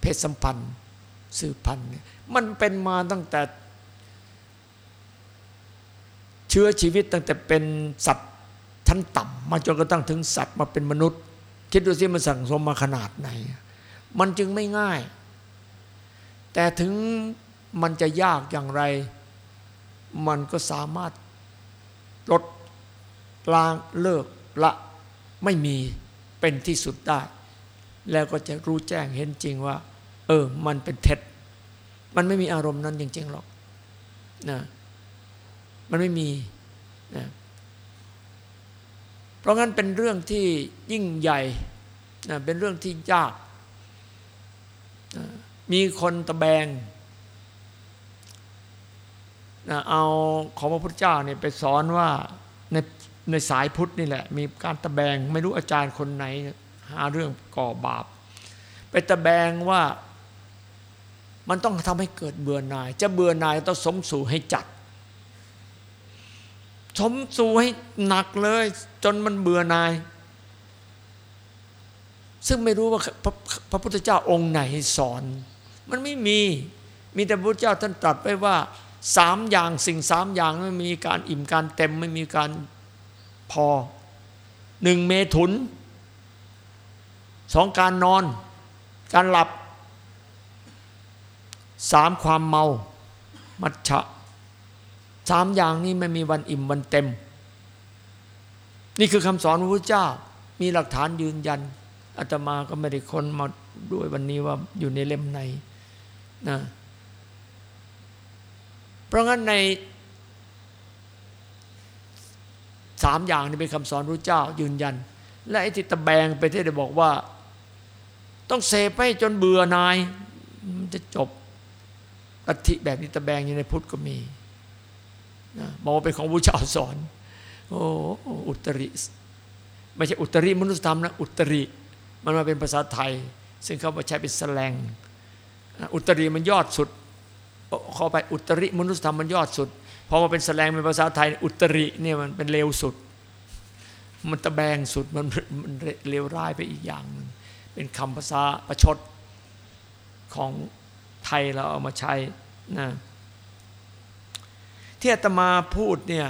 เพศสัมพันธ์ สืบพันธุ์เนี่ยมันเป็นมาตั้งแต่ เชื้อชีวิตตั้งแต่เป็นสัตว์ชั้นต่ำมาจนกระทั่งถึงสัตว์มาเป็นมนุษย์ คิดดูสิมันสั่งสมมาขนาดไหน มันจึงไม่ง่าย แต่ถึงมันจะยากอย่างไร มันก็สามารถลดลางเลิกละไม่มีเป็นที่สุดได้ แล้วก็จะรู้แจ้งเห็นจริงว่า เออ มันเป็นเท็จ มันไม่มีอารมณ์นั้นจริงๆหรอกนะมันไม่มีนะเพราะงั้นเป็นเรื่องที่ยิ่งใหญ่นะเป็นเรื่องที่ยากนะมีคนตะแบงนะเอาของพระพุทธเจ้าเนี่ยไปสอนว่าในในสายพุทธนี่แหละ มีการตะแบง ไม่รู้อาจารย์คนไหน หาเรื่องก่อบาป ไปตะแบงว่า มันต้องทำให้เกิดเบื่อหน่าย จะเบื่อหน่ายต้องสมสู่ให้จัด สมสู่ให้หนักเลย จนมันเบื่อหน่าย ซึ่งไม่รู้ว่าพระพระพุทธเจ้าองค์ไหนสอน มันไม่มีมีแต่พระพุทธเจ้าท่านตรัสไว้ว่าสามอย่างสิ่งสามอย่างไม่มีการอิ่มการเต็มไม่มีการพอหนึ่งเมถุนสองการนอน การหลับ สามความเมา มัชชะสามอย่างนี้ไม่มีวันอิ่มวันเต็ม นี่คือคำสอนพระพุทธเจ้า มีหลักฐานยืนยันอาตมาก็ไม่ได้ค้นมาด้วยวันนี้ว่าอยู่ในเล่มไหนนะเพราะงั้นในสามอย่างนี้เป็นคำสอนพระเจ้ายืนยัน และไอ้ที่ตะแบงไปที่ได้บอกว่า ต้องเสพให้จนเบื่อนาย มันจะจบ อัติแบบนี้ตะแบงอยู่ในพุทธก็มีนะบอกว่าเป็นของพระเจ้าสอน โอ้อุตริ ไม่ใช่อุตริมนุษยธรรมนะอุตริ มันมาเป็นภาษาไทย ซึ่งเขาใช้เป็นแสลง อุตริมันยอดสุดเขอไปอุตริมนุษยธรรมมันยอดสุดพอมาเป็นแสลงเป็นภาษาไทย อุตริเนี่ยมันเป็นเลวสุด มันตะแบงสุดมันมันเลวร้ายไปอีกอย่างนึงเป็นคำภาษาประชดของ ไทยเราเอามาใช้นะที่อาตมาพูดเนี่ย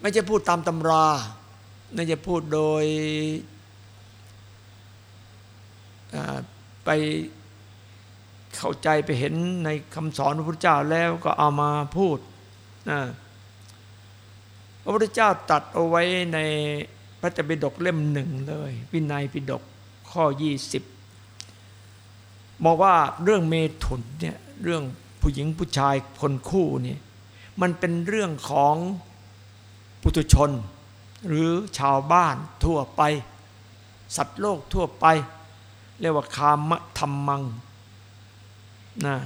ไม่ใช่พูดตามตำราไม่ใช่พูดโดยไปเข้าใจไปเห็นในคำสอนพระพุทธเจ้าแล้วก็เอามาพูดนะพระพุทธเจ้าตัดเอาไว้ในพระเจ้าปิฎกเล่มหนึ่งเลย วินัยปิฎกข้อยี่สิบ บอกว่าเรื่องเมถุนเนี่ยเรื่องผู้หญิงผู้ชายคนคู่นี่มันเป็นเรื่องของปุถุชน หรือชาวบ้านทั่วไป สัตว์โลกทั่วไป เรียกว่าคามธรรมังนะ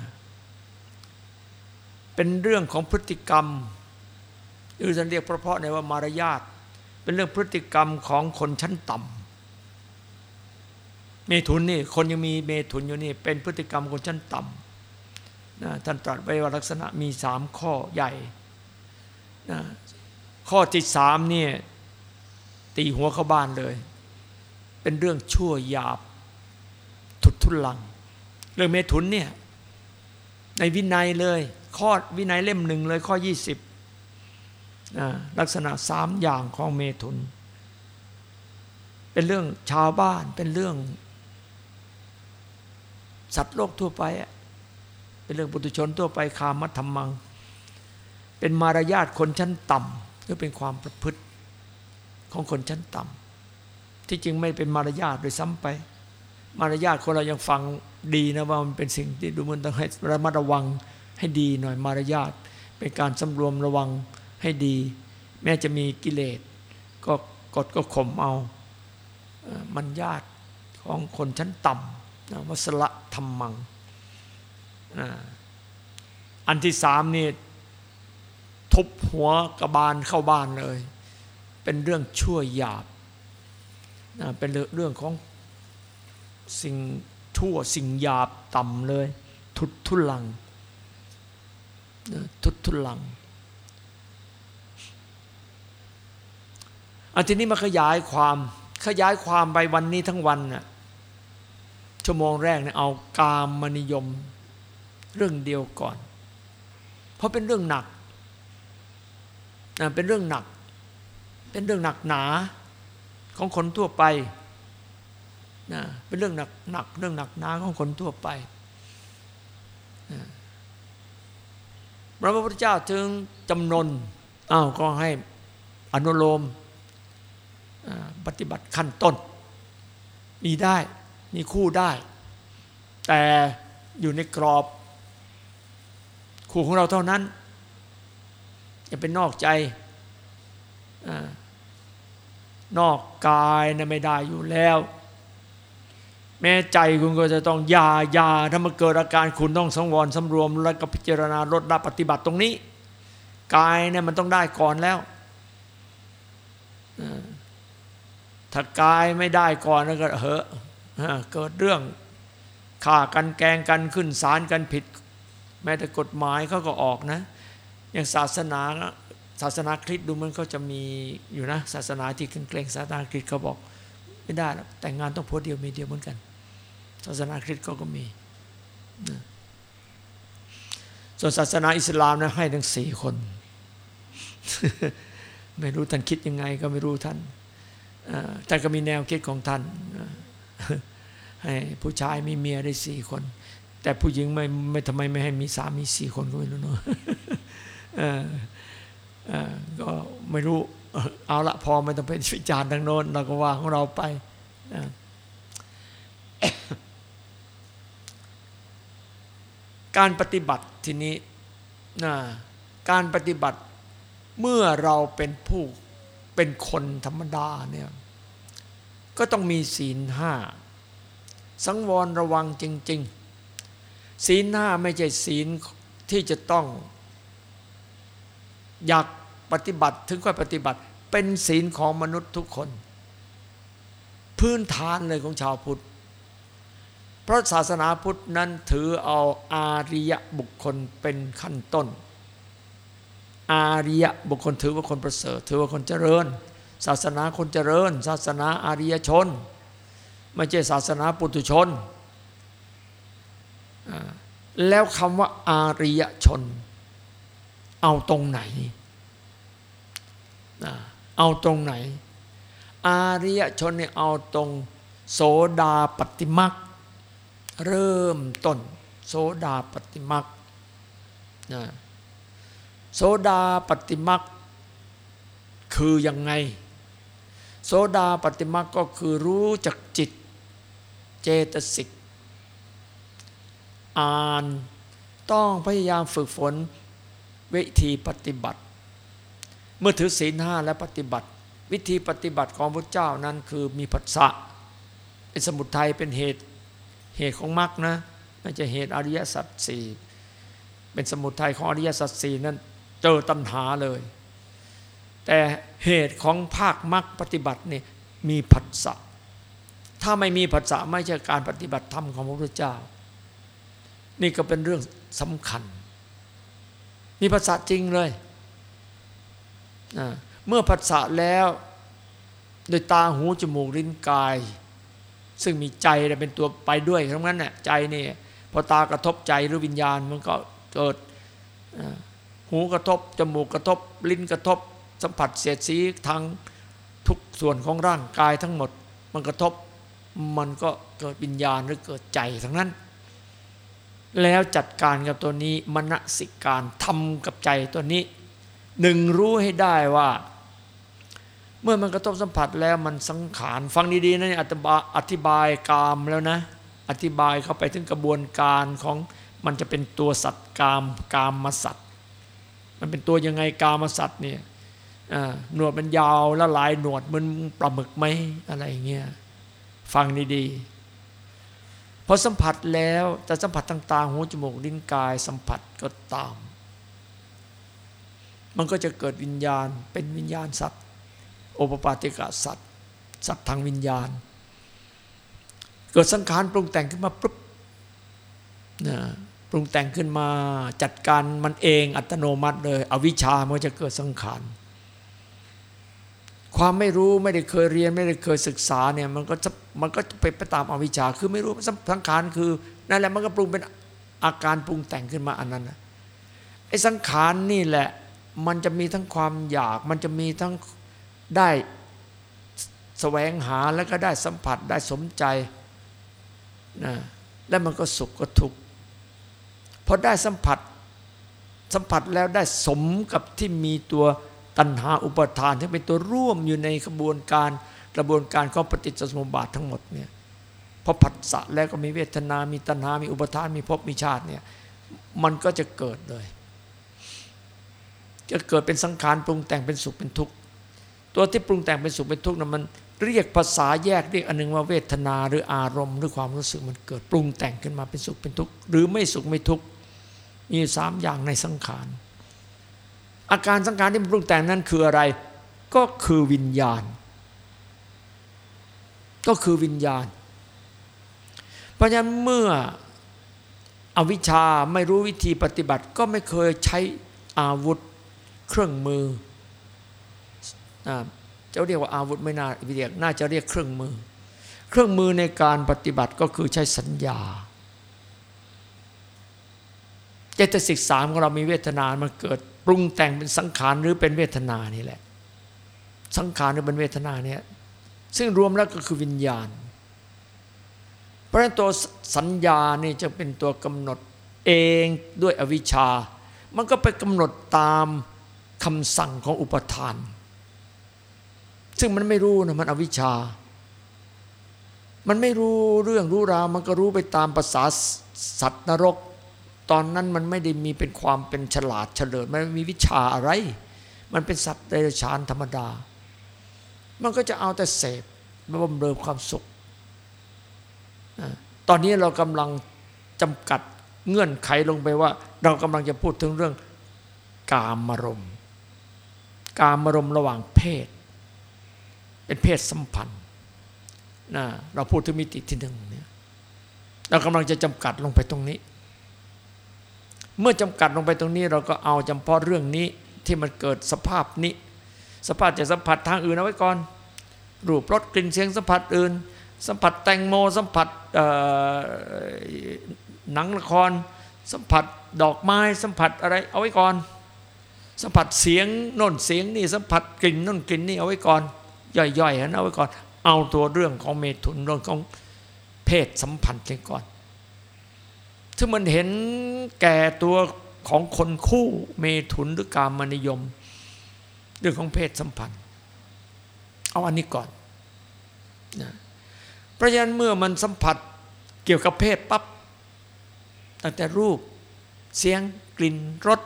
เป็นเรื่องของพฤติกรรมหรือจะเรียกเพราะในว่ามารยาทเป็นเรื่องพฤติกรรมของคนชั้นต่ำ เมถุนนี่คนยังมีเมถุนอยู่นี่เป็นพฤติกรรมคนชั้นต่ำนะท่านตรัสไว้ว่าลักษณะมีสามข้อใหญ่นะข้อที่สามเนี่ยตีหัวเข้าบ้านเลย เป็นเรื่องชั่วหยาบทุดทุลัง เรื่องเมถุนเนี่ยในวินัยเลย ข้อวินัยเล่มหนึ่งเลยข้อยี่สิบลักษณะสามอย่างของเมถุน เป็นเรื่องชาวบ้านเป็นเรื่อง สัตว์โลกทั่วไปเป็นเรื่องปุถุชนทั่วไปคามัธรรมัง เป็นมารยาทคนชั้นต่ำหรือเป็นความประพฤติของคนชั้นต่ำที่จริงไม่เป็นมารยาทโดยซ้ำไป มารยาทคนเรายังฟังดีนะว่ามันเป็นสิ่งที่ดูมันต้องให้ระมัดระวังให้ดีหน่อยมารยาทเป็นการสำรวมระวังให้ดี แม้จะมีกิเลสก็กดก็ข่มเอา มันญาติของคนชั้นต่ำ วัสละธรรมังอันที่สามนี่ทุบหัวกระบาลเข้าบ้านเลย เป็นเรื่องชั่วหยาบเป็นเรื่องของสิ่งชั่วสิ่งหยาบต่ำเลย ทุดทุลังทุดทุลังอันทีนี้มาขยายความขยายความไปวันนี้ทั้งวันน่ะ ชั่วโมงแรกเนี่ยเอากามมนิยม เรื่องเดียวก่อน เพราะเป็นเรื่องหนักเป็นเรื่องหนัก เป็นเรื่องหนักหนาของคนทั่วไปนะเป็นเรื่องหนักหนักเรื่องหนักหนาของคนทั่วไปพระพุทธเจ้าจึงจำนนอ้าวก็ให้อนุโลมปฏิบัติขั้นต้น มีได้ มีคู่ได้ แต่อยู่ในกรอบ คู่ของเราเท่านั้น อย่าเป็นนอกใจนอกกายนะไม่ได้อยู่แล้ว แม้ใจคุณก็จะต้องยายาถ้ามาเกิดอาการคุณต้องสังวรสำรวม แล้วก็พิจารณาลดละปฏิบัติตรงนี้ กายเนี่ยมันต้องได้ก่อนแล้วถ้ากายไม่ได้ก่อนแล้วก็เหอะ เกิดเรื่องฆ่ากันแกงกันขึ้นศาลกันผิด แม้แต่กฎหมายเขาก็ออกนะ อย่างศาสนาศาสนาคริสต์ดูมันก็จะมีอยู่นะ ศาสนาที่เกรงศาสนาคริสต์เขาบอกไม่ได้แต่งงานต้องผัวเดียวมีเดียวเหมือนกัน ศาสนาคริสต์ก็ก็มี ส่วนศาสนาอิสลามนะให้ทั้งสี่คน ไม่รู้ท่านคิดยังไงก็ไม่รู้ท่านท่านก็มีแนวคิดของท่าน ให้ผู้ชายมีเมียได้สี่คน แต่ผู้หญิงไม่ไม่ทำไมไม่ให้มีสามีสี่คนก็ไม่รู้เนาะก็ไม่รู้เอาละพอไม่ต้องไปวิจารณ์ทางโน้นเราก็ว่าของเราไปการปฏิบัติทีนี้นะการปฏิบัติเมื่อเราเป็นผู้เป็นคนธรรมดาเนี่ยก็ต้องมีศีลห้า สังวรระวังจริง ๆ ศีลห้าไม่ใช่ศีลที่จะต้อง อยากปฏิบัติถึงค่อยปฏิบัติ เป็นศีลของมนุษย์ทุกคน พื้นฐานเลยของชาวพุทธ เพราะศาสนาพุทธนั้นถือเอาอาริยบุคคลเป็นขั้นต้น อาริยบุคคลถือว่าคนประเสริฐ ถือว่าคนเจริญ ศาสนาคนเจริญ ศาสนาอาริยชน ไม่ใช่ศาสนาปุถุชน แล้วคำว่าอาริยชน เอาตรงไหน เอาตรงไหน อาริยชนเนี่ยเอาตรงโสดาปฏิมักเริ่มต้น โสดาปฏิมักโสดาปฏิมักคือยังไง โสดาปฏิมักก็คือรู้จักจิต เจตสิกอ่านต้องพยายามฝึกฝนวิธีปฏิบัติ เมื่อถือศีลห้าและปฏิบัติ วิธีปฏิบัติของพระเจ้านั้นคือมีผัสสะเป็นสมุทัยเป็นเหตุเหตุของมรรคนะไม่ใช่เหตุอริยสัจสี่เป็นสมุทัยของอริยสัจสี่นั้นเจอตัณหาเลย แต่เหตุของภาคมรรคปฏิบัตินี่มีผัสสะ ถ้าไม่มีผัสสะไม่ใช่การปฏิบัติธรรมของพระพุทธเจ้า นี่ก็เป็นเรื่องสำคัญ มีผัสสะจริงเลยเมื่อผัสสะแล้วโดยตาหูจมูกลิ้นกาย ซึ่งมีใจเป็นตัวไปด้วยทั้งนั้นน่ะใจนี่พอตากระทบใจหรือวิญญาณมันก็เกิดหูกระทบจมูกกระทบ ลิ้นกระทบ สัมผัสเสียดสีทางทุกส่วนของร่างกายทั้งหมด มันกระทบ มันก็เกิดวิญญาณหรือเกิดใจทั้งนั้น แล้วจัดการกับตัวนี้มณสิการทำกับใจตัวนี้ หนึ่งรู้ให้ได้ว่า เมื่อมันกระทบสัมผัสแล้วมันสังขารฟังดีๆนะอธิบายกามแล้วนะ อธิบายเข้าไปถึงกระบวนการของมันจะเป็นตัวสัตว์กามกามมาสัตว์มันเป็นตัวยังไงกามสัตว์เนี่ยหนวดมันยาวแล้วลายหนวดมันปลาหมึกไหมอะไรเงี้ย ฟังดีๆพอสัมผัสแล้วจะสัมผัสต่างๆหูจมูกลิ้นกายสัมผัสก็ตาม มันก็จะเกิดวิญญาณเป็นวิญญาณสัตว์โอปปาติกะสัตว์สัตว์ทางวิญญาณ เกิดสังขารปรุงแต่งขึ้นมาปุ๊บนะปรุงแต่งขึ้นมาจัดการมันเองอัตโนมัติเลย อวิชามันจะเกิดสังขาร ความไม่รู้ไม่ได้เคยเรียนไม่ได้เคยศึกษาเนี่ยมันก็มันก็ไปไปตามอวิชชาคือไม่รู้สังขารคือนั่นแหละมันก็ปรุงเป็นอาการปรุงแต่งขึ้นมาอันนั้นนะไอ้สังขารนี่แหละมันจะมีทั้งความอยาก มันจะมีทั้งได้แสวงหาแล้วก็ได้สัมผัสได้สมใจนะแล้วมันก็สุขก็ทุกข์พอได้สัมผัสสัมผัสแล้วได้สมกับที่มีตัว ตัณหาอุปทานที่เป็นตัวร่วมอยู่ในกระบวนการกระบวนการของปฏิจจสมุปบาททั้งหมดเนี่ยพอผัสสะแล้วก็มีเวทนา มีตัณหา มีอุปทาน มีภพ มีชาติเนี่ยมันก็จะเกิดเลย จะเกิดเป็นสังขารปรุงแต่งเป็นสุขเป็นทุกข์ ตัวที่ปรุงแต่งเป็นสุขเป็นทุกข์นั้นมันเรียกภาษาแยกเรียกอันนึงว่าเวทนาหรืออารมณ์หรือความรู้สึกมันเกิดปรุงแต่งขึ้นมาเป็นสุขเป็นทุกข์หรือไม่สุขไม่ทุกข์มีสามอย่างในสังขาร อาการสังขารที่มันปรุงแต่งนั้นคืออะไร ก็คือวิญญาณ ก็คือวิญญาณ เพราะฉะนั้นเมื่ออวิชชาไม่รู้วิธีปฏิบัติก็ไม่เคยใช้อาวุธเครื่องมือจะเรียกว่าอาวุธไม่น่าเรียกน่าจะเรียกเครื่องมือ เครื่องมือในการปฏิบัติก็คือใช้สัญญา เจตสิกสามของเรามีเวทนามันเกิดปรุงแต่งเป็นสังขารหรือเป็นเวทนานี่แหละ สังขารหรือเป็นเวทนาเนี่ยซึ่งรวมแล้วก็คือวิญญาณ เพราะฉะนั้นตัวสัญญานี่จะเป็นตัวกำหนดเองด้วยอวิชชา มันก็ไปกำหนดตามคำสั่งของอุปทาน ซึ่งมันไม่รู้นะมันอวิชชา มันไม่รู้เรื่องรู้ราว มันก็รู้ไปตามภาษาสัตว์นรก ตอนนั้นมันไม่ได้มีเป็นความเป็นฉลาดเฉลิมมันไม่มีวิชาอะไร มันเป็นสัตว์เดรัจฉานธรรมดา มันก็จะเอาแต่เสพมาบำเรอความสุข ตอนนี้เรากำลังจำกัดเงื่อนไขลงไปว่า เรากำลังจะพูดถึงเรื่องกามารมณ์กามารมณ์ระหว่างเพศ เป็นเพศสัมพันธ์นะเราพูดถึงมิติที่หนึ่งเนี่ยเรากำลังจะจำกัดลงไปตรงนี้ เมื่อจำกัดลงไปตรงนี้เราก็เอาเฉพาะเรื่องนี้ที่มันเกิดสภาพนี้ สภาพจะสัมผัสทางอื่นเอาไว้ก่อน รูปรสกลิ่นเสียงสัมผัสอื่น สัมผัสแตงโมสัมผัสหนังละคร สัมผัสดอกไม้สัมผัสอะไรเอาไว้ก่อน สัมผัสเสียงโน่นเสียงนี่สัมผัสกลิ่นโน่นกลิ่นนี่เอาไว้ก่อน ย่อยๆนะเอาไว้ก่อน เอาตัวเรื่องของเมถุนเรื่องของเพศสัมพันธ์กันก่อน ซึ่งมันเห็นแก่ตัวของคนคู่เมถุนหรือกามนิยม เรื่องของเพศสัมพันธ์ เอาอันนี้ก่อนนะเพราะฉะนั้นเมื่อมันสัมผัสเกี่ยวกับเพศปับ๊บตั้งแต่รูปเสียงกลิ่นรส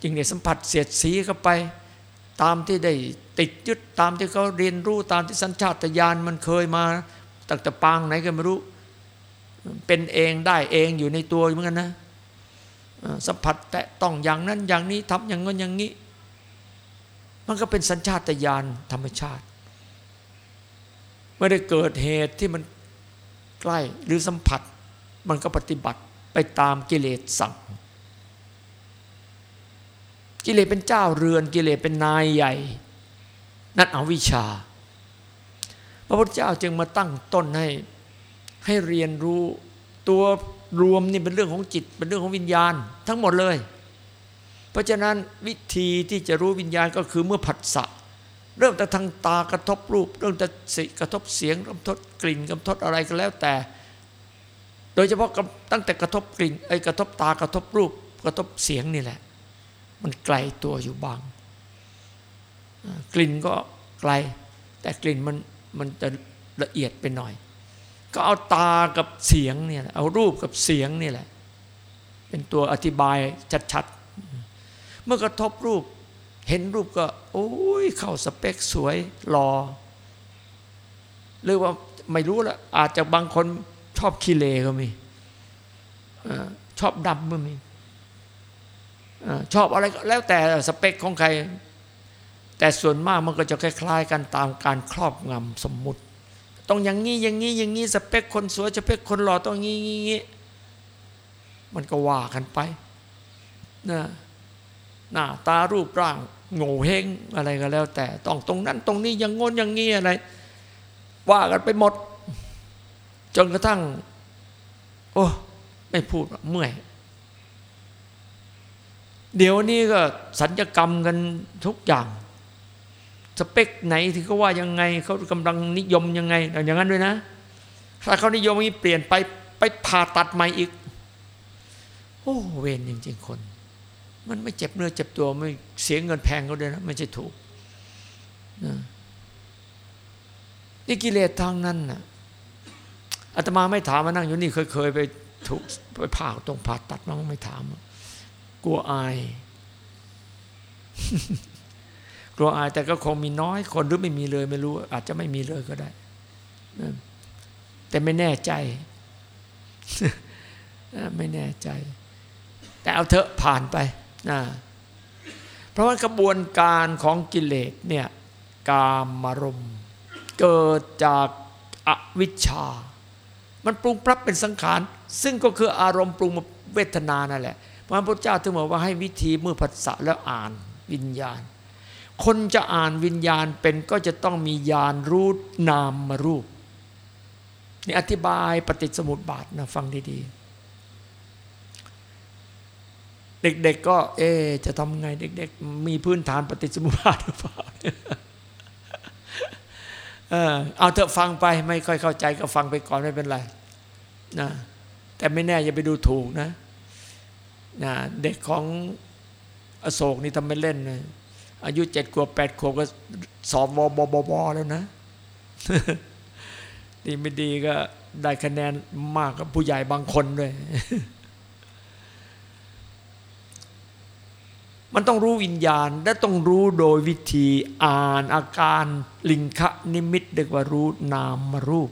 จึงเนี่ยสัมผัสเสียดสีเข้าไป ตามที่ได้ติดยึดตามที่เขาเรียนรู้ตามที่สัญชาตญาณมันเคยมาตั้งแต่ปางไหนก็ไม่รู้ เป็นเองได้เองอยู่ในตัวเหมือนกันนะสัมผัสแต่ต้องอย่างนั้นอย่างนี้ทำอย่างนั้นอย่างนี้ มันก็เป็นสัญชาตญาณธรรมชาติ ไม่ได้เกิดเหตุที่มันใกล้หรือสัมผัส มันก็ปฏิบัติไปตามกิเลสสั่ง กิเลสเป็นเจ้าเรือนกิเลสเป็นนายใหญ่ นั่นเอาวิชา พระพุทธเจ้าจึงมาตั้งต้นให้ ให้เรียนรู้ตัวรวมนี่เป็นเรื่องของจิต เป็นเรื่องของวิญญาณ ทั้งหมดเลย เพราะฉะนั้นวิธีที่จะรู้วิญญาณก็คือเมื่อผัสสะเริ่มแต่ทางตากระทบรูป เริ่มแต่สิกระทบเสียงกระทบกลิ่นกระทบอะไรก็แล้วแต่ โดยเฉพาะตั้งแต่กระทบกลิ่นไอ้กระทบตากระทบรูป กระทบเสียงนี่แหละ มันไกลตัวอยู่บาง กลิ่นก็ไกล แต่กลิ่นมันมันจะละเอียดไปหน่อย ก็เอาตากับเสียงเนี่ยเอารูปกับเสียงนี่แหละ เป็นตัวอธิบายชัดๆ เมื่อกระทบรูป เห็นรูปก็ โอ้ยเข้าสเปคสวยหลอ่อหรือว่าไม่รู้ละอาจจะบางคนชอบขี้เลก็มีชอบดำก็มีชอบอะไรก็แล้วแต่สเปคของใคร แต่ส่วนมากมันก็จะคล้ายๆกันตามการครอบงำสมมุติ ต้องอย่างนี้อย่างนี้อย่างนี้สเปคคนสวยสเปคคนหล่อต้องงี้งี้มันก็ว่ากันไปนะหน้าตารูปร่างโง่เฮงอะไรก็แล้ว แต่ต้องตรงนั้นตรงนี้อย่างงนอย่างงี้อะไร ว่ากันไปหมด จนกระทั่ง โอ้ไม่พูดเมื่อยเดี๋ยวนี้ก็สัญญกรรมกันทุกอย่าง สเปคไหนที่เขาว่ายังไงเขากำลังนิยมยังไง อย่างนั้นด้วยนะ ถ้าเขานิยมนี้เปลี่ยนไปไปผ่าตัดใหม่อีก โอ้เวรจริง ๆ คน มันไม่เจ็บเนื้อเจ็บตัวไม่เสียเงินแพงเขาด้วยนะไม่ใช่ถูกนี่กิเลสทางนั้นนะอาตมาไม่ถามมานั่งอยู่นี่เคยเคยไปถูกไปผ่าตรงผ่าตัดน้องไม่ถามกลัวอาย ลัวอายแต่ก็คงมีน้อยคนหรือไม่มีเลยไม่รู้ อาจจะไม่มีเลยก็ได้ แต่ไม่แน่ใจ ไม่แน่ใจ แต่เอาเถอะผ่านไปนะเพราะว่ากระบวนการของกิเลสเนี่ยกามารมเกิดจากอวิชชา มันปรุงปรับเป็นสังขาร ซึ่งก็คืออารมณ์ปรุงเวทนานั่นแหละพระพุทธเจ้าถึงบอกว่าให้วิธีมือผัสสะแล้วอ่านวิญญาณ คนจะอ่านวิญญาณเป็นก็จะต้องมีญาณรู้นามมารูปนี่อธิบายปฏิสมุติบาทนะฟังดีๆ เด็กๆก็ เอ จะทำไงเด็ก ๆ มีพื้นฐานปฏิสมุปบาทหรือเปล่าเออเอาเถอะฟังไปไม่ค่อยเข้าใจก็ฟังไปก่อนไม่เป็นไรนะแต่ไม่แน่อย่าไปดูถูกนะนะเด็กของอโศกนี่ทำไม่เล่นเลย อายุเจ็ดขวบแปดขวบก็สอบวบบบ แล้วนะดีไม่ดีก็ได้คะแนนมากกับผู้ใหญ่บางคนด้วย มันต้องรู้วิญญาณและต้องรู้โดยวิธีอ่านอาการลิงคะนิมิตเรียกว่ารู้นามมารูป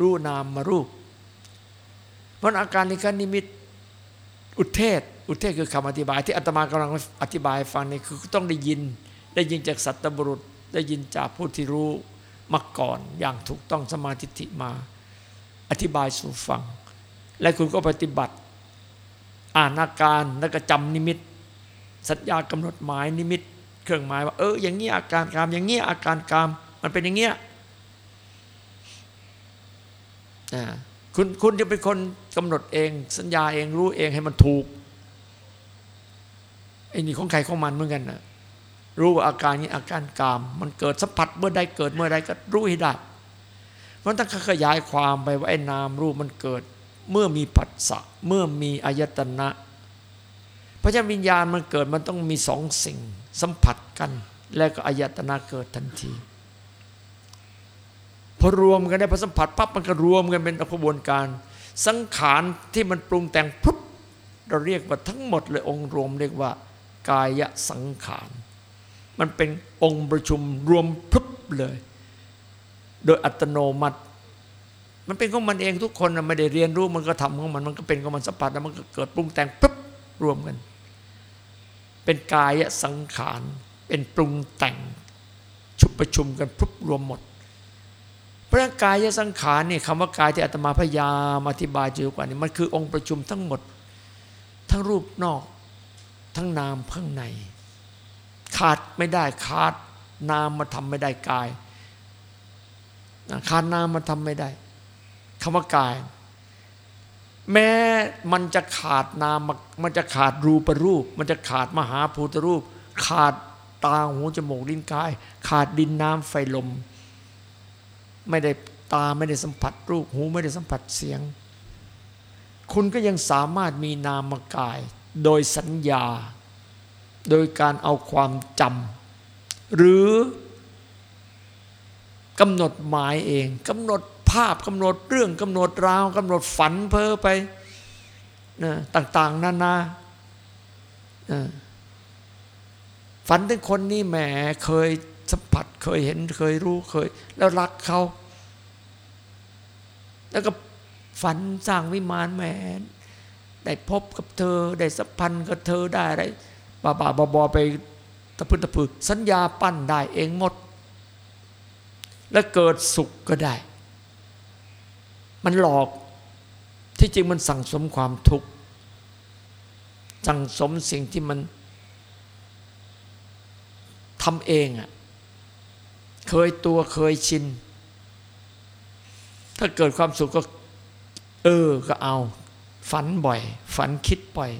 รู้นามมารูป เพราะอาการลิงคะนิมิต อุเทศ อุเทศคือคำอธิบายที่อาตมากำลังอธิบายฟังนี่คือต้องได้ยิน ได้ยินจากสัตบุรุษ ได้ยินจากผู้ที่รู้มาก่อนอย่างถูกต้องสมาธิมา อธิบายสู่ฟัง และคุณก็ปฏิบัติ อ่านอาการแล้วก็จำนิมิต สัญญากำหนดหมายนิมิต เครื่องหมายว่าเอออย่างนี้อาการกาม อย่างนี้อาการกาม มันเป็นอย่างเงี้ยคุณคุณจะเป็นคนกำหนดเอง สัญญาเองรู้เองให้มันถูก ไอ้นี่ของใครของมันเหมือนกันนะรู้ว่าอาการนี้อาการกาม มันเกิดสัมผัสเมื่อใดเกิดเมื่อใดก็รู้ให้ได้เพราะต้องขยายความไปว่าไอ้นามรูปมันเกิด เมื่อมีผัสสะเมื่อมีอายตนะ เพราะฉะนั้นวิญญาณมันเกิดมันต้องมีสองสิ่ง สัมผัสกัน แล้วก็อายตนะเกิดทันทีพอรวมกันได้พอสัมผัสปั๊บมันก็รวมกันเป็นกระบวนการ สังขารที่มันปรุงแต่งปุ๊บเราเรียกว่าทั้งหมดเลยองค์รวมเรียกว่า กายสังขาร มันเป็นองค์ประชุมรวมปุ๊บเลย โดยอัตโนมัติ มันเป็นของมันเองทุกคนไม่ได้เรียนรู้มันก็ทำของมัน มันก็เป็นของมันสัมผัสแล้วมันก็เกิดปรุงแต่งปุ๊บรวมกัน เป็นกายสังขาร เป็นปรุงแต่งชุบประชุมกันปุ๊บรวมหมดพระกายสังขารนี่คำว่ากายที่อาตมาพยายามอธิบายเยอะกว่านี้มันคือองค์ประชุมทั้งหมด ทั้งรูปนอก ทั้งนามข้างใน ขาดไม่ได้ขาดนามมาทำไม่ได้กายขาดนามมาทำไม่ได้คำว่ากาย แม้มันจะขาดนามมันจะขาดรูปรูป มันจะขาดมหาภูตรูป ขาดตาหูจมูกลิ้นกาย ขาดดินน้ำไฟลม ไม่ได้ตาไม่ได้สัมผัสรูปหูไม่ได้สัมผัสเสียง คุณก็ยังสามารถมีนามกาย โดยสัญญา โดยการเอาความจำหรือกำหนดหมายเองกำหนดภาพกำหนดเรื่องกำหนดราวกำหนดฝันเพ้อไปนะต่าง ๆนานาฝันถึงคนนี้แหมเคยสัมผัสเคยเห็นเคยรู้เคย แล้วรักเขา แล้วก็ฝันสร้างวิมานแหม ได้พบกับเธอได้สัมพันธ์กับเธอได้อะไรบ้าบาบอบอไปตะพื้นตะพือสัญญาปั้นได้เองหมด แล้วเกิดสุขก็ได้ มันหลอกที่จริงมันสั่งสมความทุกข์สั่งสมสิ่งที่มันทำเองอะเคยตัวเคยชิน ถ้าเกิดความสุขก็ เออก็เอา ฝันบ่อย ฝันคิดบ่อย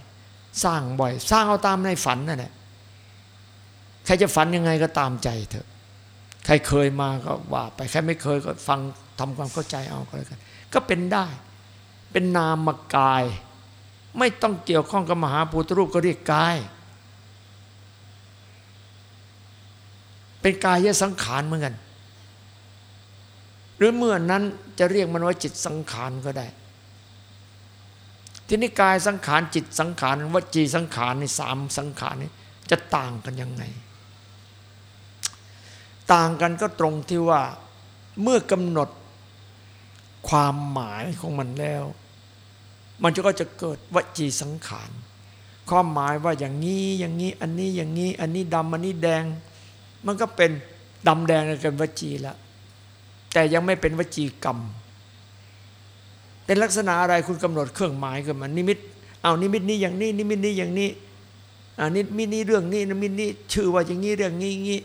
สร้างบ่อย สร้างเอาตามในฝันนั่นแหละใครจะฝันยังไงก็ตามใจเถอะ ใครเคยมาก็ว่าไปใครไม่เคยก็ฟังทำความเข้าใจเอาก็แล้วกัน ก็เป็นได้ เป็นนามกาย ไม่ต้องเกี่ยวข้องกับมหาภูตรูปก็เรียกกาย เป็นกายสังขารเหมือนกัน หรือเมื่อนั้นจะเรียกมันว่าจิตสังขารก็ได้ ทีนี้กายสังขารจิตสังขารวจีสังขารในสามสังขารนี้จะต่างกันยังไง ต่างกันก็ตรงที่ว่าเมื่อกำหนดความหมายของมันแล้ว มันก็จะเกิดวจีสังขารความหมายว่าอย่างนี้อย่างนี้ อันนี้อย่างนี้ อันนี้ดำอันนี้แดง มันก็เป็นดำแดงกันวจีแล้วแต่ยังไม่เป็นวจีกรรม เป็นลักษณะอะไรคุณกำหนดเครื่องหมายกันมันนิมิต เอานิมิตนี้อย่างนี้นิมิตนี้อย่างนี้อันนี้มินี้เรื่องนี้นิมิตนี้ชื่อว่าอย่างนี้เรื่องนี้งี้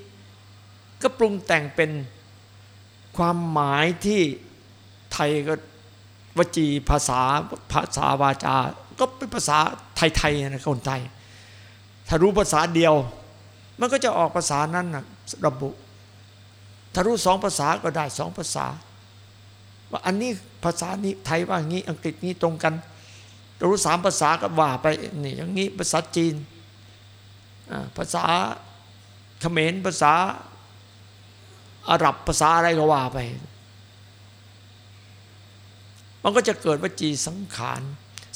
ก็ปรุงแต่งเป็นความหมายที่ไทยก็วจีภาษาภาษาวาจา ก็เป็นภาษาไทยๆนะคนไทย ถ้ารู้ภาษาเดียว มันก็จะออกภาษานั้นนะระบุ ถ้ารู้สองภาษาก็ได้สองภาษา ว่าอันนี้ ภาษานี้ไทยว่างี้อังกฤษนี้ตรงกันรู้สามภาษาก็ว่าไปนี่อย่างนี้ภาษาจีนภาษาเขมรภาษาอาหรับภาษาอะไรก็ว่าไป มันก็จะเกิดวจีสังขาร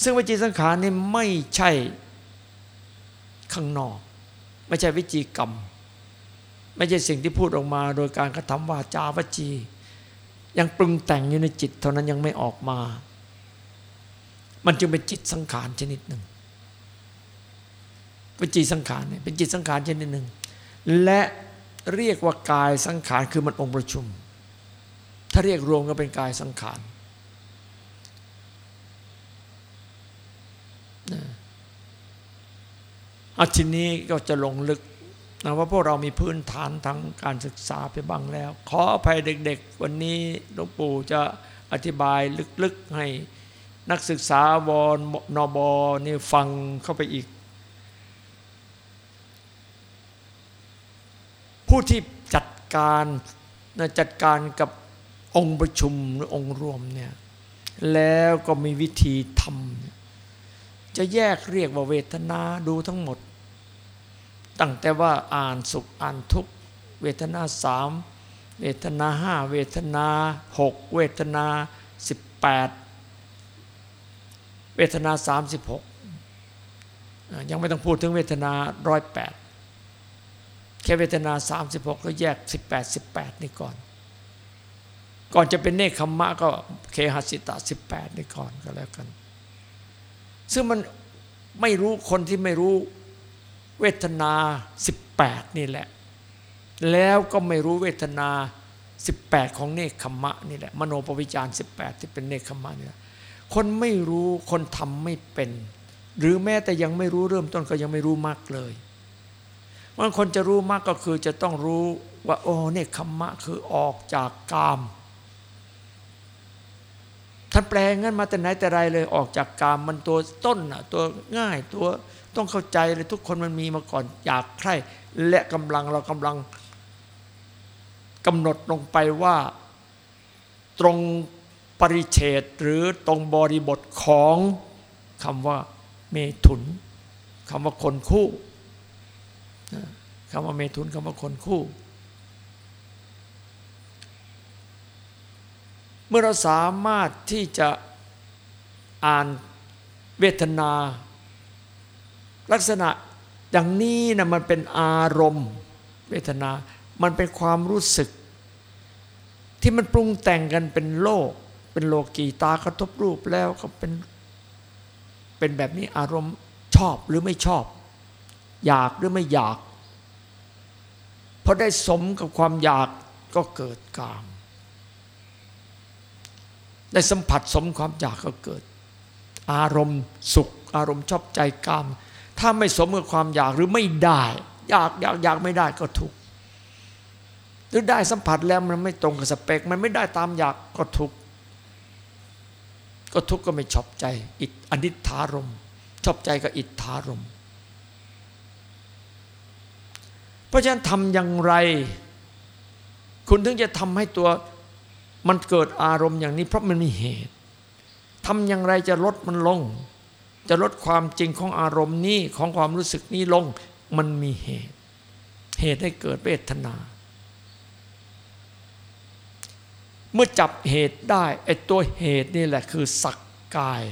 ซึ่งวจีสังขารนี่ไม่ใช่ข้างนอก ไม่ใช่วิจีกรรม ไม่ใช่สิ่งที่พูดออกมาโดยการกระทำวาจาวจี ยังปรุงแต่งอยู่ในจิต เท่านั้นยังไม่ออกมา มันจึงเป็นจิตสังขารชนิดหนึ่งวิจีสังขารเนี่ยเป็นจิตสังขารชนิดหนึ่ง และเรียกว่ากายสังขารคือมันองค์ประชุม ถ้าเรียกรวมก็เป็นกายสังขารอาทีนี้ก็จะลงลึก นะว่าพวกเรามีพื้นฐานทางการศึกษาไปบ้างแล้ว ขออภัยเด็กๆ วันนี้หลวงปู่จะอธิบายลึกๆให้นักศึกษาวอนนบนี่ฟังเข้าไปอีก ผู้ที่จัดการนะจัดการกับองค์ประชุมหรือองค์รวมเนี่ยแล้วก็มีวิธีทำจะแยกเรียกว่าเวทนาดูทั้งหมด ตั้งแต่ว่าอ่านสุขอ่านทุกเวทนาสามเวทนาห้าเวทนาหกเวทนาสิบแปดเวทนาสามสิบหกยังไม่ต้องพูดถึงเวทนาร้อยแปดแค่เวทนาสามสิบหกก็แยกสิบแปดสิบแปดนี่ก่อน ก่อนจะเป็นเนคขมมะก็เคหัสิตาสิบแปดนี่ก่อนก็แล้วกัน ซึ่งมันไม่รู้คนที่ไม่รู้ เวทนาสิบแปดนี่แหละ แล้วก็ไม่รู้เวทนาสิบแปดของเนคขมะนี่แหละมโนปวิจารสิบแปดที่เป็นเนคขมะนี่แหละคนไม่รู้คนทำไม่เป็น หรือแม้แต่ยังไม่รู้เริ่มต้นก็ยังไม่รู้มากเลยบางคนจะรู้มากก็คือจะต้องรู้ว่าโอ้เนคำมะคือออกจากกามท่านแปลงั้นมาแต่ไหนแต่ไรเลยออกจากกามมันตัวต้นอะตัวง่ายตัว ต้องเข้าใจเลยทุกคนมันมีมาก่อนอยากใคร่และกำลังเรากำลังกำหนดลงไปว่าตรงปริเฉดหรือตรงบริบทของคำว่าเมถุนคำว่าคนคู่คำว่าเมถุนคำว่าคนคู่ เมื่อเราสามารถที่จะอ่านเวทนา ลักษณะอย่างนี้นะมันเป็นอารมณ์เวทนา มันเป็นความรู้สึก ที่มันปรุงแต่งกันเป็นโลก เป็นโลกีตากระทบรูปแล้วก็เป็นเป็นแบบนี้อารมณ์ชอบหรือไม่ชอบ อยากหรือไม่อยากพอได้สมกับความอยากก็เกิดกาม ได้สัมผัสสมความอยากก็เกิด อารมณ์สุข อารมณ์ชอบใจกาม ถ้าไม่สมกับความอยากหรือไม่ได้ อยากอยากอยากไม่ได้ก็ทุกข์หรือได้สัมผัสแล้วมันไม่ตรงกับสเปค มันไม่ได้ตามอยากก็ทุกข์ก็ทุกข์ก็ไม่ชอบใจ อิทอนิธารม ชอบใจก็อิทธารม เพราะฉะนั้นทำอย่างไร คุณถึงจะทำให้ตัวมันเกิดอารมณ์อย่างนี้ เพราะมันมีเหตุทำอย่างไรจะลดมันลง จะลดความจริงของอารมณ์นี้ของความรู้สึกนี้ลง มันมีเหตุ เหตุให้เกิดเวทนา เมื่อจับเหตุได้ไอ้ตัวเหตุนี่แหละคือสักกาย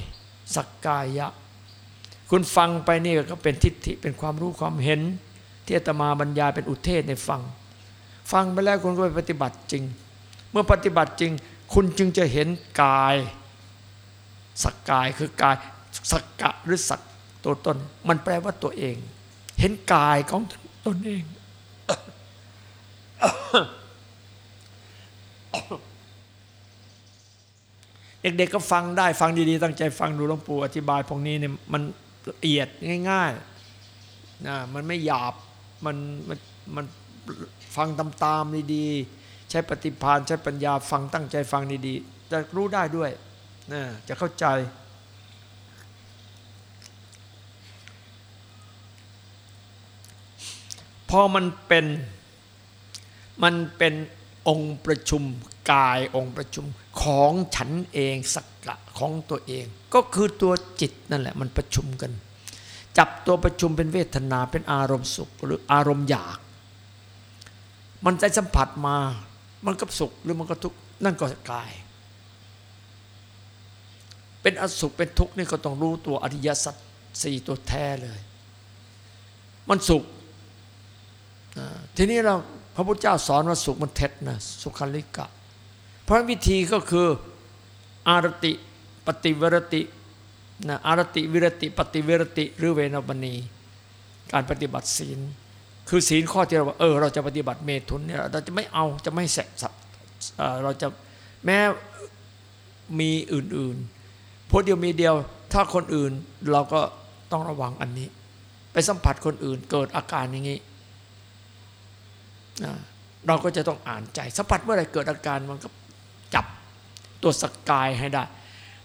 สักกายะ คุณฟังไปนี่ก็เป็นทิฏฐิเป็นความรู้ความเห็น ที่อาตมาบรรยายเป็นอุเทศในฟัง ฟังไปแล้วคุณก็ไปปฏิบัติจริง เมื่อปฏิบัติจริง คุณจึงจะเห็นกายสักกายคือกาย สักกะหรือสักตัวตน มันแปลว่าตัวเอง เห็นกายของตนเอง เด็กๆก็ฟังได้ฟังดีๆ ตั้งใจฟังดูหลวงปู่อธิบายพวกนี้เนี่ยมันละเอียดง่ายๆนะมันไม่หยาบมันมันมันฟังตามๆดีๆใช้ปฏิภาณใช้ปัญญาฟังตั้งใจฟังดีๆจะรู้ได้ด้วยนะจะเข้าใจ อมันเป็นมันเป็นองค์ประชุมกายองค์ประชุมของฉันเองสักกะของตัวเอง ก็คือตัวจิตนั่นแหละมันประชุมกัน จับตัวประชุมเป็นเวทนาเป็นอารมณ์สุขหรืออารมณ์อยาก มันใจสัมผัสมา มันก็สุขหรือมันก็ทุกข์นั่นก็กาย เป็นอสุขเป็นทุกข์นี่ก็ต้องรู้ตัวอริยสัจสี่ตัวแท้เลย มันสุข ทีนี้เราพระพุทธเจ้าสอนว่าสุขมันเท็จนะสุขันลิกะ เพราะวิธีก็คืออารติปฏิเวรตินะอารติวิรติปฏิเวรติหรือเวนบณีการปฏิบัติศีล คือศีลข้อที่เราเออเราจะปฏิบัติเมตุนเนี่ยเราจะไม่เอาจะไม่แสบเราจะแม้มีอื่นๆพดเดียวมีเดียวถ้าคนอื่นเราก็ต้องระวังอันนี้ ไปสัมผัสคนอื่นเกิดอาการอย่างนี้ เราก็จะต้องอ่านใจสัมผัสเมื่อไรเกิดอาการมันก็จับตัวสกายให้ได้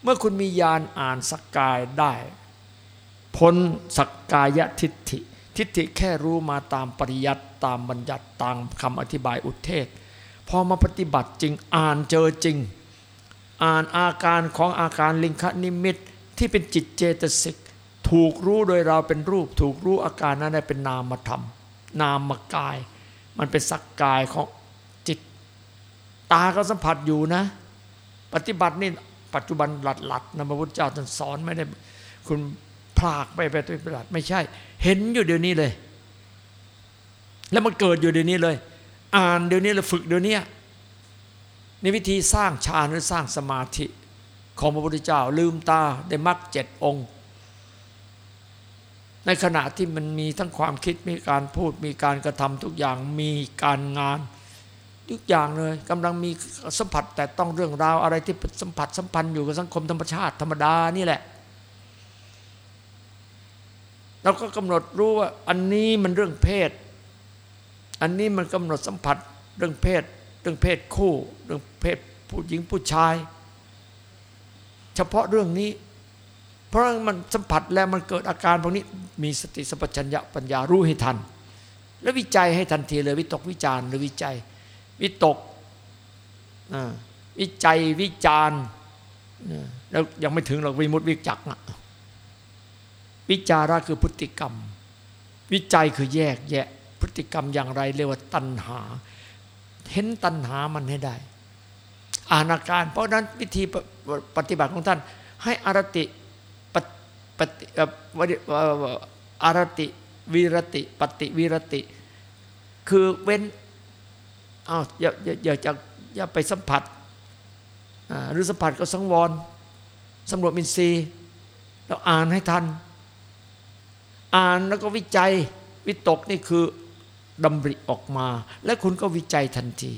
เมื่อคุณมีญาณอ่านสักกายได้ พ้นสักกายทิฏฐิ ทิฏฐิแค่รู้มาตามปริยัติตามบัญญัติตามคำอธิบายอุเทศ พอมาปฏิบัติจริงอ่านเจอจริง อ่านอาการของอาการลิงคนิมิตที่เป็นจิตเจตสิกถูกรู้โดยเราเป็นรูป ถูกรู้อาการนั้นเป็นนามธรรม นามกาย มันเป็นสักกายของจิต ตาก็สัมผัสอยู่นะ ปฏิบัตินี่ปัจจุบันหลัดหลัดนะพระพุทธเจ้าท่านสอนไม่ได้ คุณพลากไปไปปฏิบัติไม่ใช่ เห็นอยู่เดี๋ยวนี้เลย แล้วมันเกิดอยู่เดี๋ยวนี้เลย อ่านเดี๋ยวนี้เลยฝึกเดี๋ยวนี้ในวิธีสร้างฌานหรือสร้างสมาธิ ของพระพุทธเจ้าลืมตาได้มรรคเจ็ดองค์ ในขณะที่มันมีทั้งความคิดมีการพูดมีการกระทำทุกอย่างมีการงาน ทุกอย่างเลยกำลังมีสัมผัสแต่ต้องเรื่องราวอะไรที่สัมผัสสัมพันธ์อยู่กับสังคมธรรมชาติธรรมดานี่แหละเราก็กำหนดรู้ว่าอันนี้มันเรื่องเพศ อันนี้มันกำหนดสัมผัสเรื่องเพศ เรื่องเพศคู่ เรื่องเพศผู้หญิงผู้ชาย เฉพาะเรื่องนี้ เพราะมันสัมผัสแล้วมันเกิดอาการพวกนี้มีสติสัพพัญญะปัญญารู้ให้ทัน แล้ววิจัยให้ทันทีเลยวิตกวิจารหรือวิจัย วิตกวิจัยวิจารแล้วยังไม่ถึงหรอกวิมุตติวิจักนะวิจาระคือพฤติกรรม วิจัยคือแยกแยะพฤติกรรมอย่างไรเรียกว่าตัณหา เห็นตัณหามันให้ได้ อานาการ เพราะนั้นวิธีปฏิบัติของท่าน ให้อารติ ปฏิอารติวิรติ ปฏิวิรติ คือเว้นอ้าวอย่าอย่าจะอย่าไปสัมผัสหรือสัมผัสก็สังวรสำรวจมินทรีย์แล้วอ่านให้ทัน อ่านแล้วก็วิจัยวิตกนี่คือดำริออกมา และคุณก็วิจัยทันที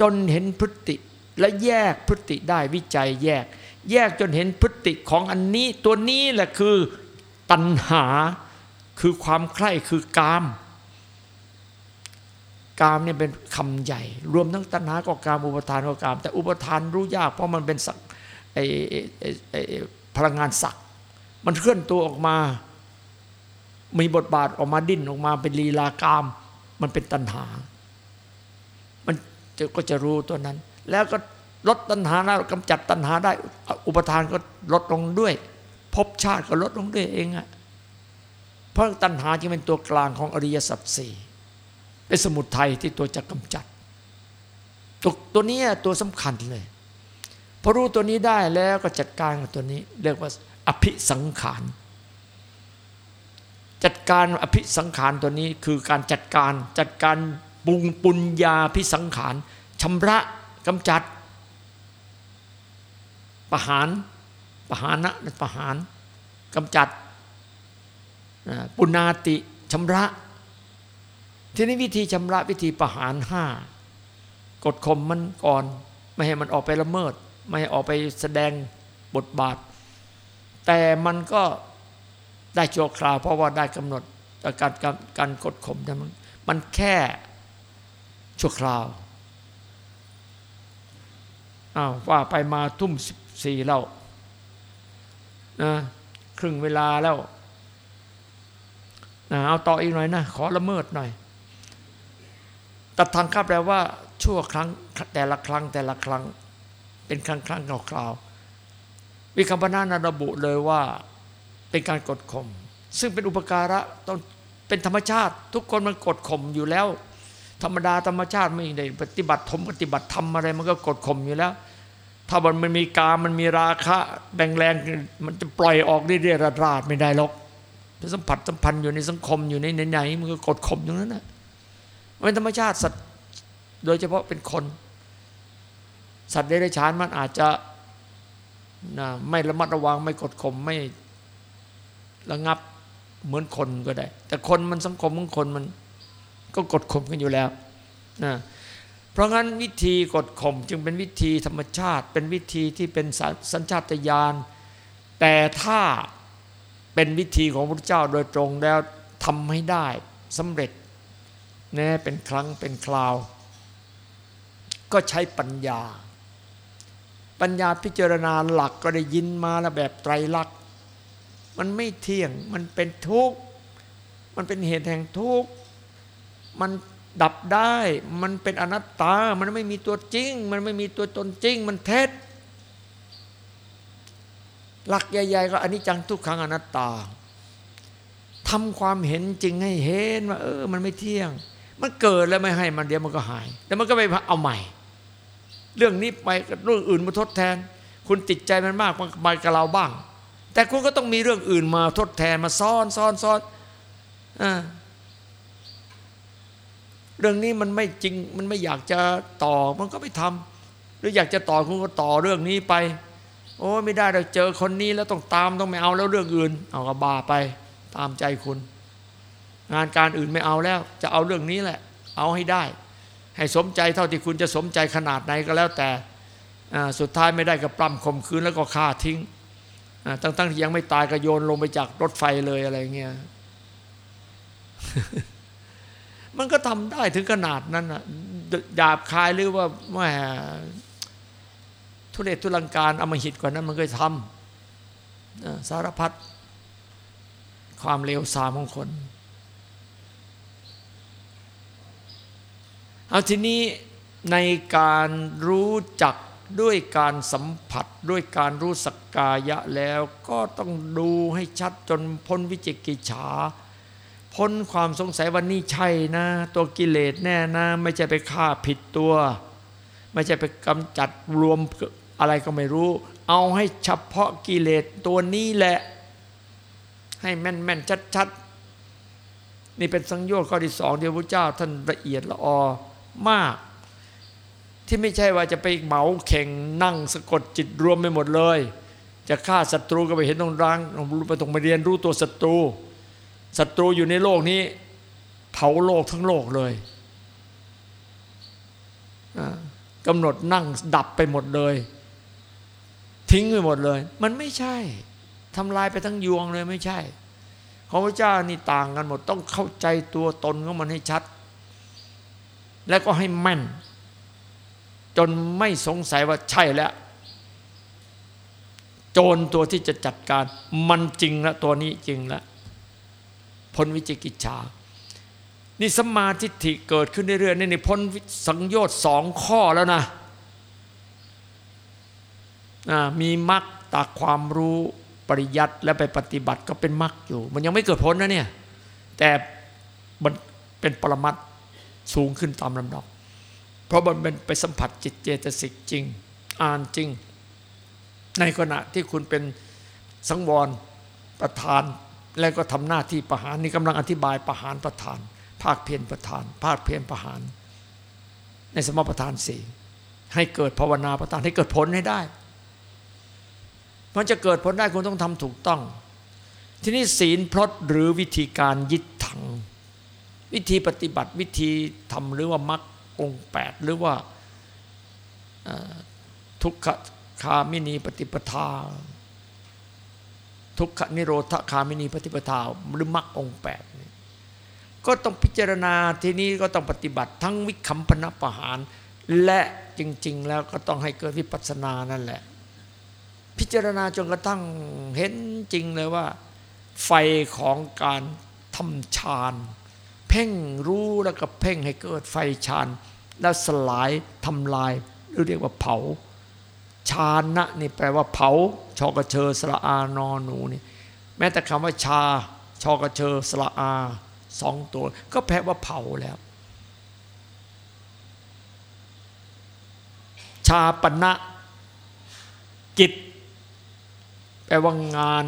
จนเห็นพฤติและแยกพฤติได้วิจัยแยก แยกจนเห็นพฤติของอันนี้ตัวนี้แหละคือตัณหาคือความใคร่คือกาม กามเนี่ยเป็นคำใหญ่ รวมทั้งตัณหาก็กามอุปทานก็กาม แต่อุปทานรู้ยากเพราะมันเป็นสักไอพลังงานสัก มันเคลื่อนตัวออกมา มีบทบาทออกมาดิ้นออกมาเป็นลีลากาม มันเป็นตัณหา มันก็จะรู้ตัวนั้น แล้วก็ ลดตัณหาได้กำจัดตัณหาได้ อุปทานก็ลดลงด้วยภพชาติก็ลดลงด้วยเองอะเพราะตัณหาจึงเป็นตัวกลางของอริยสัจสี่เป็นสมุทัยที่ตัวจะกำจัด ตัวตัวนี้ตัวสำคัญเลยพอรู้ตัวนี้ได้แล้วก็จัดการกับตัวนี้ เรียกว่าอภิสังขารจัดการอภิสังขารตัวนี้คือการจัดการจัดการปุงปุญญาพิสังขารชำระกำจัด ประหารประหานะประหารกำจัดปุณาติชำระ ทีนี้วิธีชำระวิธีประหารห้ากดข่มมันก่อน ไม่ให้มันออกไปละเมิด ไม่ให้ออกไปแสดงบทบาท แต่มันก็ได้ชั่วคราว เพราะว่าได้กำหนดการการการกดข่มนั้นมันแค่ชั่วคราวอ้าวว่าไปมาทุ่มสิบ สี่แล้วนะครึ่งเวลาแล้วนะเอาต่ออีกหน่อยนะ ขอละเมิดหน่อย ตัดทางข้าแปลว่า ชั่วครั้งแต่ละครั้งแต่ละครั้ง เป็นครั้งครั้งคราววิคัมปนานาระบุเลยว่าเป็นการกดข่มซึ่งเป็นอุปการะต้องเป็นธรรมชาติ ทุกคนมันกดข่มอยู่แล้ว ธรรมดาธรรมชาติไม่ได้ปฏิบัติธรรมปฏิบัติธรรมอะไร มันก็กดข่มอยู่แล้ว ถ้ามันมันมีกามันมีราคะแรงแรงมันจะปล่อยออกเรื่อยๆราดไม่ได้หรอกสัมผัสสัมพันธ์อยู่ในสังคมอยู่ในไหนๆมันก็กดข่มอย่างนั้นนะมันธรรมชาติสัตว์โดยเฉพาะเป็นคน สัตว์เดรัจฉานมันอาจจะนะไม่ระมัดระวังไม่กดข่มไม่ระงับเหมือนคนก็ได้ แต่คนมันสังคมของคนมันก็กดข่มกันอยู่แล้วนะ ราะงั้นวิธีกดข่มจึงเป็นวิธีธรรมชาติ เป็นวิธีที่เป็นสัญชาตญาณแต่ถ้าเป็นวิธีของพระเจ้าโดยตรงแล้วทำให้ได้สำเร็จแน่เป็นครั้งเป็นคราว ก็ใช้ปัญญา ปัญญาพิจารณาหลักก็ได้ยินมาแล้วแบบไตรลักษณ์มันไม่เที่ยงมันเป็นทุกข์มมันเป็นเหตุแห่งทุกข์มัน ดับได้ มันเป็นอนัตตา มันไม่มีตัวจริง มันไม่มีตัวตนจริง มันเท็จ หลักใหญ่ๆก็อันิจจังทุกขังอนัตตาทำความเห็นจริงให้เห็นว่าเออ มันไม่เที่ยง มันเกิดแล้วไม่ให้มันเดี๋ยวมันก็หายแล้วมันก็ไปเอาใหม่ เรื่องนี้ไปเรื่องอื่นมาทดแทน คุณติดใจมันมากมันไปกับเราบ้าง แต่คุณก็ต้องมีเรื่องอื่นมาทดแทนมาซ้อนซ้อนซ้อนอ่า เรื่องนี้มันไม่จริงมันไม่อยากจะต่อมันก็ไม่ทำหรืออยากจะต่อคุณก็ต่อเรื่องนี้ไป โอ้ไม่ได้เราเจอคนนี้แล้วต้องตามต้องไม่เอาแล้วเรื่องอื่น เอากระบาไปตามใจคุณ งานการอื่นไม่เอาแล้ว จะเอาเรื่องนี้แหละ เอาให้ได้ ให้สมใจเท่าที่คุณจะสมใจขนาดไหนก็แล้วแต่สุดท้ายไม่ได้ก็ปล้ำข่มคืนแล้วก็ฆ่าทิ้งตั้งๆที่ยังไม่ตายก็โยนลงไปจากรถไฟเลยอะไรเงี้ย มันก็ทำได้ถึงขนาดนั้นอะหยาบคายหรือว่าแม่ทุเรศทุลังการอมหิตกว่านั้นมันก็ทำสารพัดความเลวทรามของคน เอาทีนี้ในการรู้จักด้วยการสัมผัสด้วยการรู้สักกายะแล้วก็ต้องดูให้ชัดจนพ้นวิจิกิจฉา พ้นความสงสัยว่านี่ใช่นะ ตัวกิเลสแน่นะ ไม่ใช่ไปฆ่าผิดตัว ไม่ใช่ไปกำจัดรวมอะไรก็ไม่รู้ เอาให้เฉพาะกิเลสตัวนี้แหละ ให้แม่นแม่นชัดชัดนี่เป็นสังโยชน์ข้อที่สองที่พระเจ้าท่านละเอียดละออมาก ที่ไม่ใช่ว่าจะไปเหมาเข่งนั่งสะกดจิตรวมไปหมดเลย จะฆ่าศัตรูก็ไปเห็นตรงรังไปตรงมาเรียนรู้ตัวศัตรู ศัตรูอยู่ในโลกนี้ เผาโลกทั้งโลกเลยกำหนดนั่งดับไปหมดเลย ทิ้งไปหมดเลย มันไม่ใช่ทำลายไปทั้งยวงเลยไม่ใช่ ของพระเจ้านี่ต่างกันหมดต้องเข้าใจตัวตนของมันให้ชัด และก็ให้แม่น จนไม่สงสัยว่าใช่แล้วโจรตัวที่จะจัดการ มันจริงล้วตัวนี้จริงล้ว พ้นวิจิกิจฉานี่สมาธิิเกิดขึ้นเรื่อยๆนี่พ้นสังโยชน์สองข้อแล้วนะมีมรรคตากความรู้ปริยัติและไปปฏิบัติก็เป็นมรรคอยู่ มันยังไม่เกิดพ้นนะเนี่ยแต่มันเป็นปรมัตสูงขึ้นตามลำดับ เพราะมันเป็นไปสัมผัสจิตเจตสิกจริง อ่านจริง ในขณะที่คุณเป็นสังวรประธาน แล้วก็ทำหน้าที่ประหารนี่กำลังอธิบายประหารประธาน ภาคเพียรประธาน ภาคเพียรประหาร ในสมประธานสี่ให้เกิดภาวนาประธานให้เกิดผลให้ได้ มันจะเกิดผลได้คุณต้องทำถูกต้อง ทีนี้ศีลพลดหรือวิธีการยึดถัง วิธีปฏิบัติวิธีทำหรือว่ามรรคองแปดหรือว่าทุกขคามินีปฏิปทา ทุกขนิโรธคามินีปฏิปทาหรือมรรคองแปดก็ต้องพิจารณาทีนี้ก็ต้องปฏิบัติทั้งวิคัมพนประหาร และจริง ๆ แล้วก็ต้องให้เกิดวิปัสสนานั่นแหละ พิจารณาจนกระทั่งเห็นจริงเลยว่า ไฟของการทำฌานเพ่งรู้แล้วก็เพ่งให้เกิดไฟฌานแล้วสลายทำลายหรือเรียกว่าเผา ชานะนี่แปลว่าเผา ชอกระเชอสละอานอหนูนี่แม้แต่คำว่าชา ชอกระเชอสละอาสองตัว ก็แปลว่าเผาแล้ว ชาปณะกิจแปลว่างาน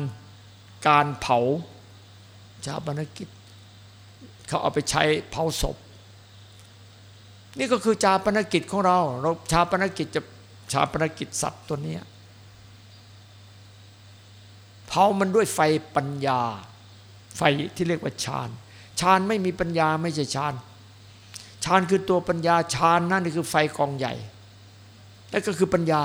การเผา ชาปนกิจ เขาเอาไปใช้เผาศพ นี่ก็คือชาปนกิจของเราเราชาปนกิจจะ ชาปนกิจสัตว์ตัวนี้เผามันด้วยไฟปัญญา ไฟที่เรียกว่าฌานฌานไม่มีปัญญาไม่ใช่ฌานฌานคือตัวปัญญาฌานนั่นคือไฟกองใหญ่ และก็คือปัญญา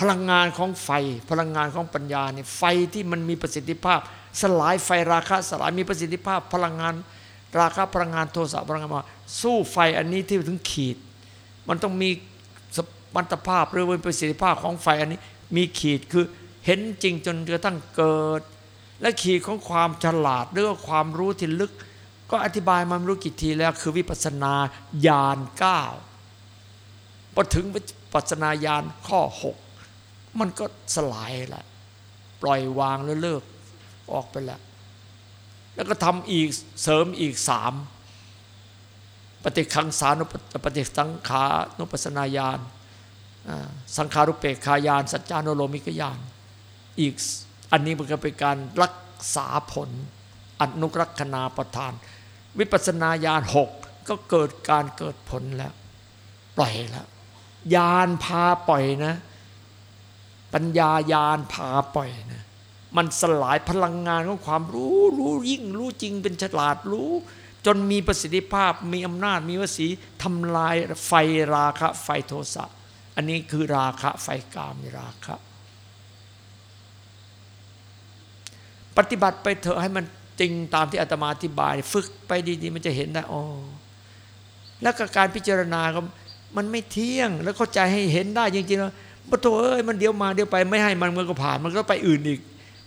พลังงานของไฟ พลังงานของปัญญาเนี่ยไฟที่มันมีประสิทธิภาพ สลายไฟราคะสลายมีประสิทธิภาพ พลังงาน ราคะพลังงานโทสะพลังงานมาสู้ไฟอันนี้ที่ถึงขีด มันต้องมี มรรถภาพหรือเป็นประสิทธิภาพของไฟอันนี้ มีขีดคือเห็นจริงจนกระทั่งเกิด และขีดของความฉลาดหรือว่าความรู้ที่ลึก ก็อธิบายมาไม่รู้กี่ทีแล้ว คือวิปัสนาญาณก้าพอถึงวิปัสนาญาณข้อหกมันก็สลายละปล่อยวางแล้วเลิกออกไปแล้ว แล้วก็ทำอีกเสริมอีกสามปฏิคังสานุปฏิสังขานุปัสนาญาณ สังขารุปเปกขายาน สัจจานุโลมิกญาณอีกอันนี้มันก็เป็นการรักษาผลอนุรักษณาประทาน วิปัสสนาญาณหกก็เกิดการเกิดผลแล้ว ปล่อยแล้วญาณพาปล่อยนะ ปัญญาญาณพาปล่อยนะ มันสลายพลังงานของความรู้รู้ยิ่งรู้จริงเป็นฉลาดรู้ จนมีประสิทธิภาพมีอำนาจมีวสีทำลายไฟราคะไฟโทสะ อันนี้คือราคะไฟกามราคะ ปฏิบัติไปเถอะให้มันจริงตามที่อาตมาอธิบาย ฝึกไปดีๆ มันจะเห็นได้อ๋อแล้วก็การพิจารณาก็มันไม่เที่ยง แล้วเข้าใจให้เห็นได้จริงๆแล้วปะโถเอ้ยมันเดี๋ยวมาเดี๋ยวไปไม่ให้มันมันก็ผ่านมันก็ไปอื่นอีก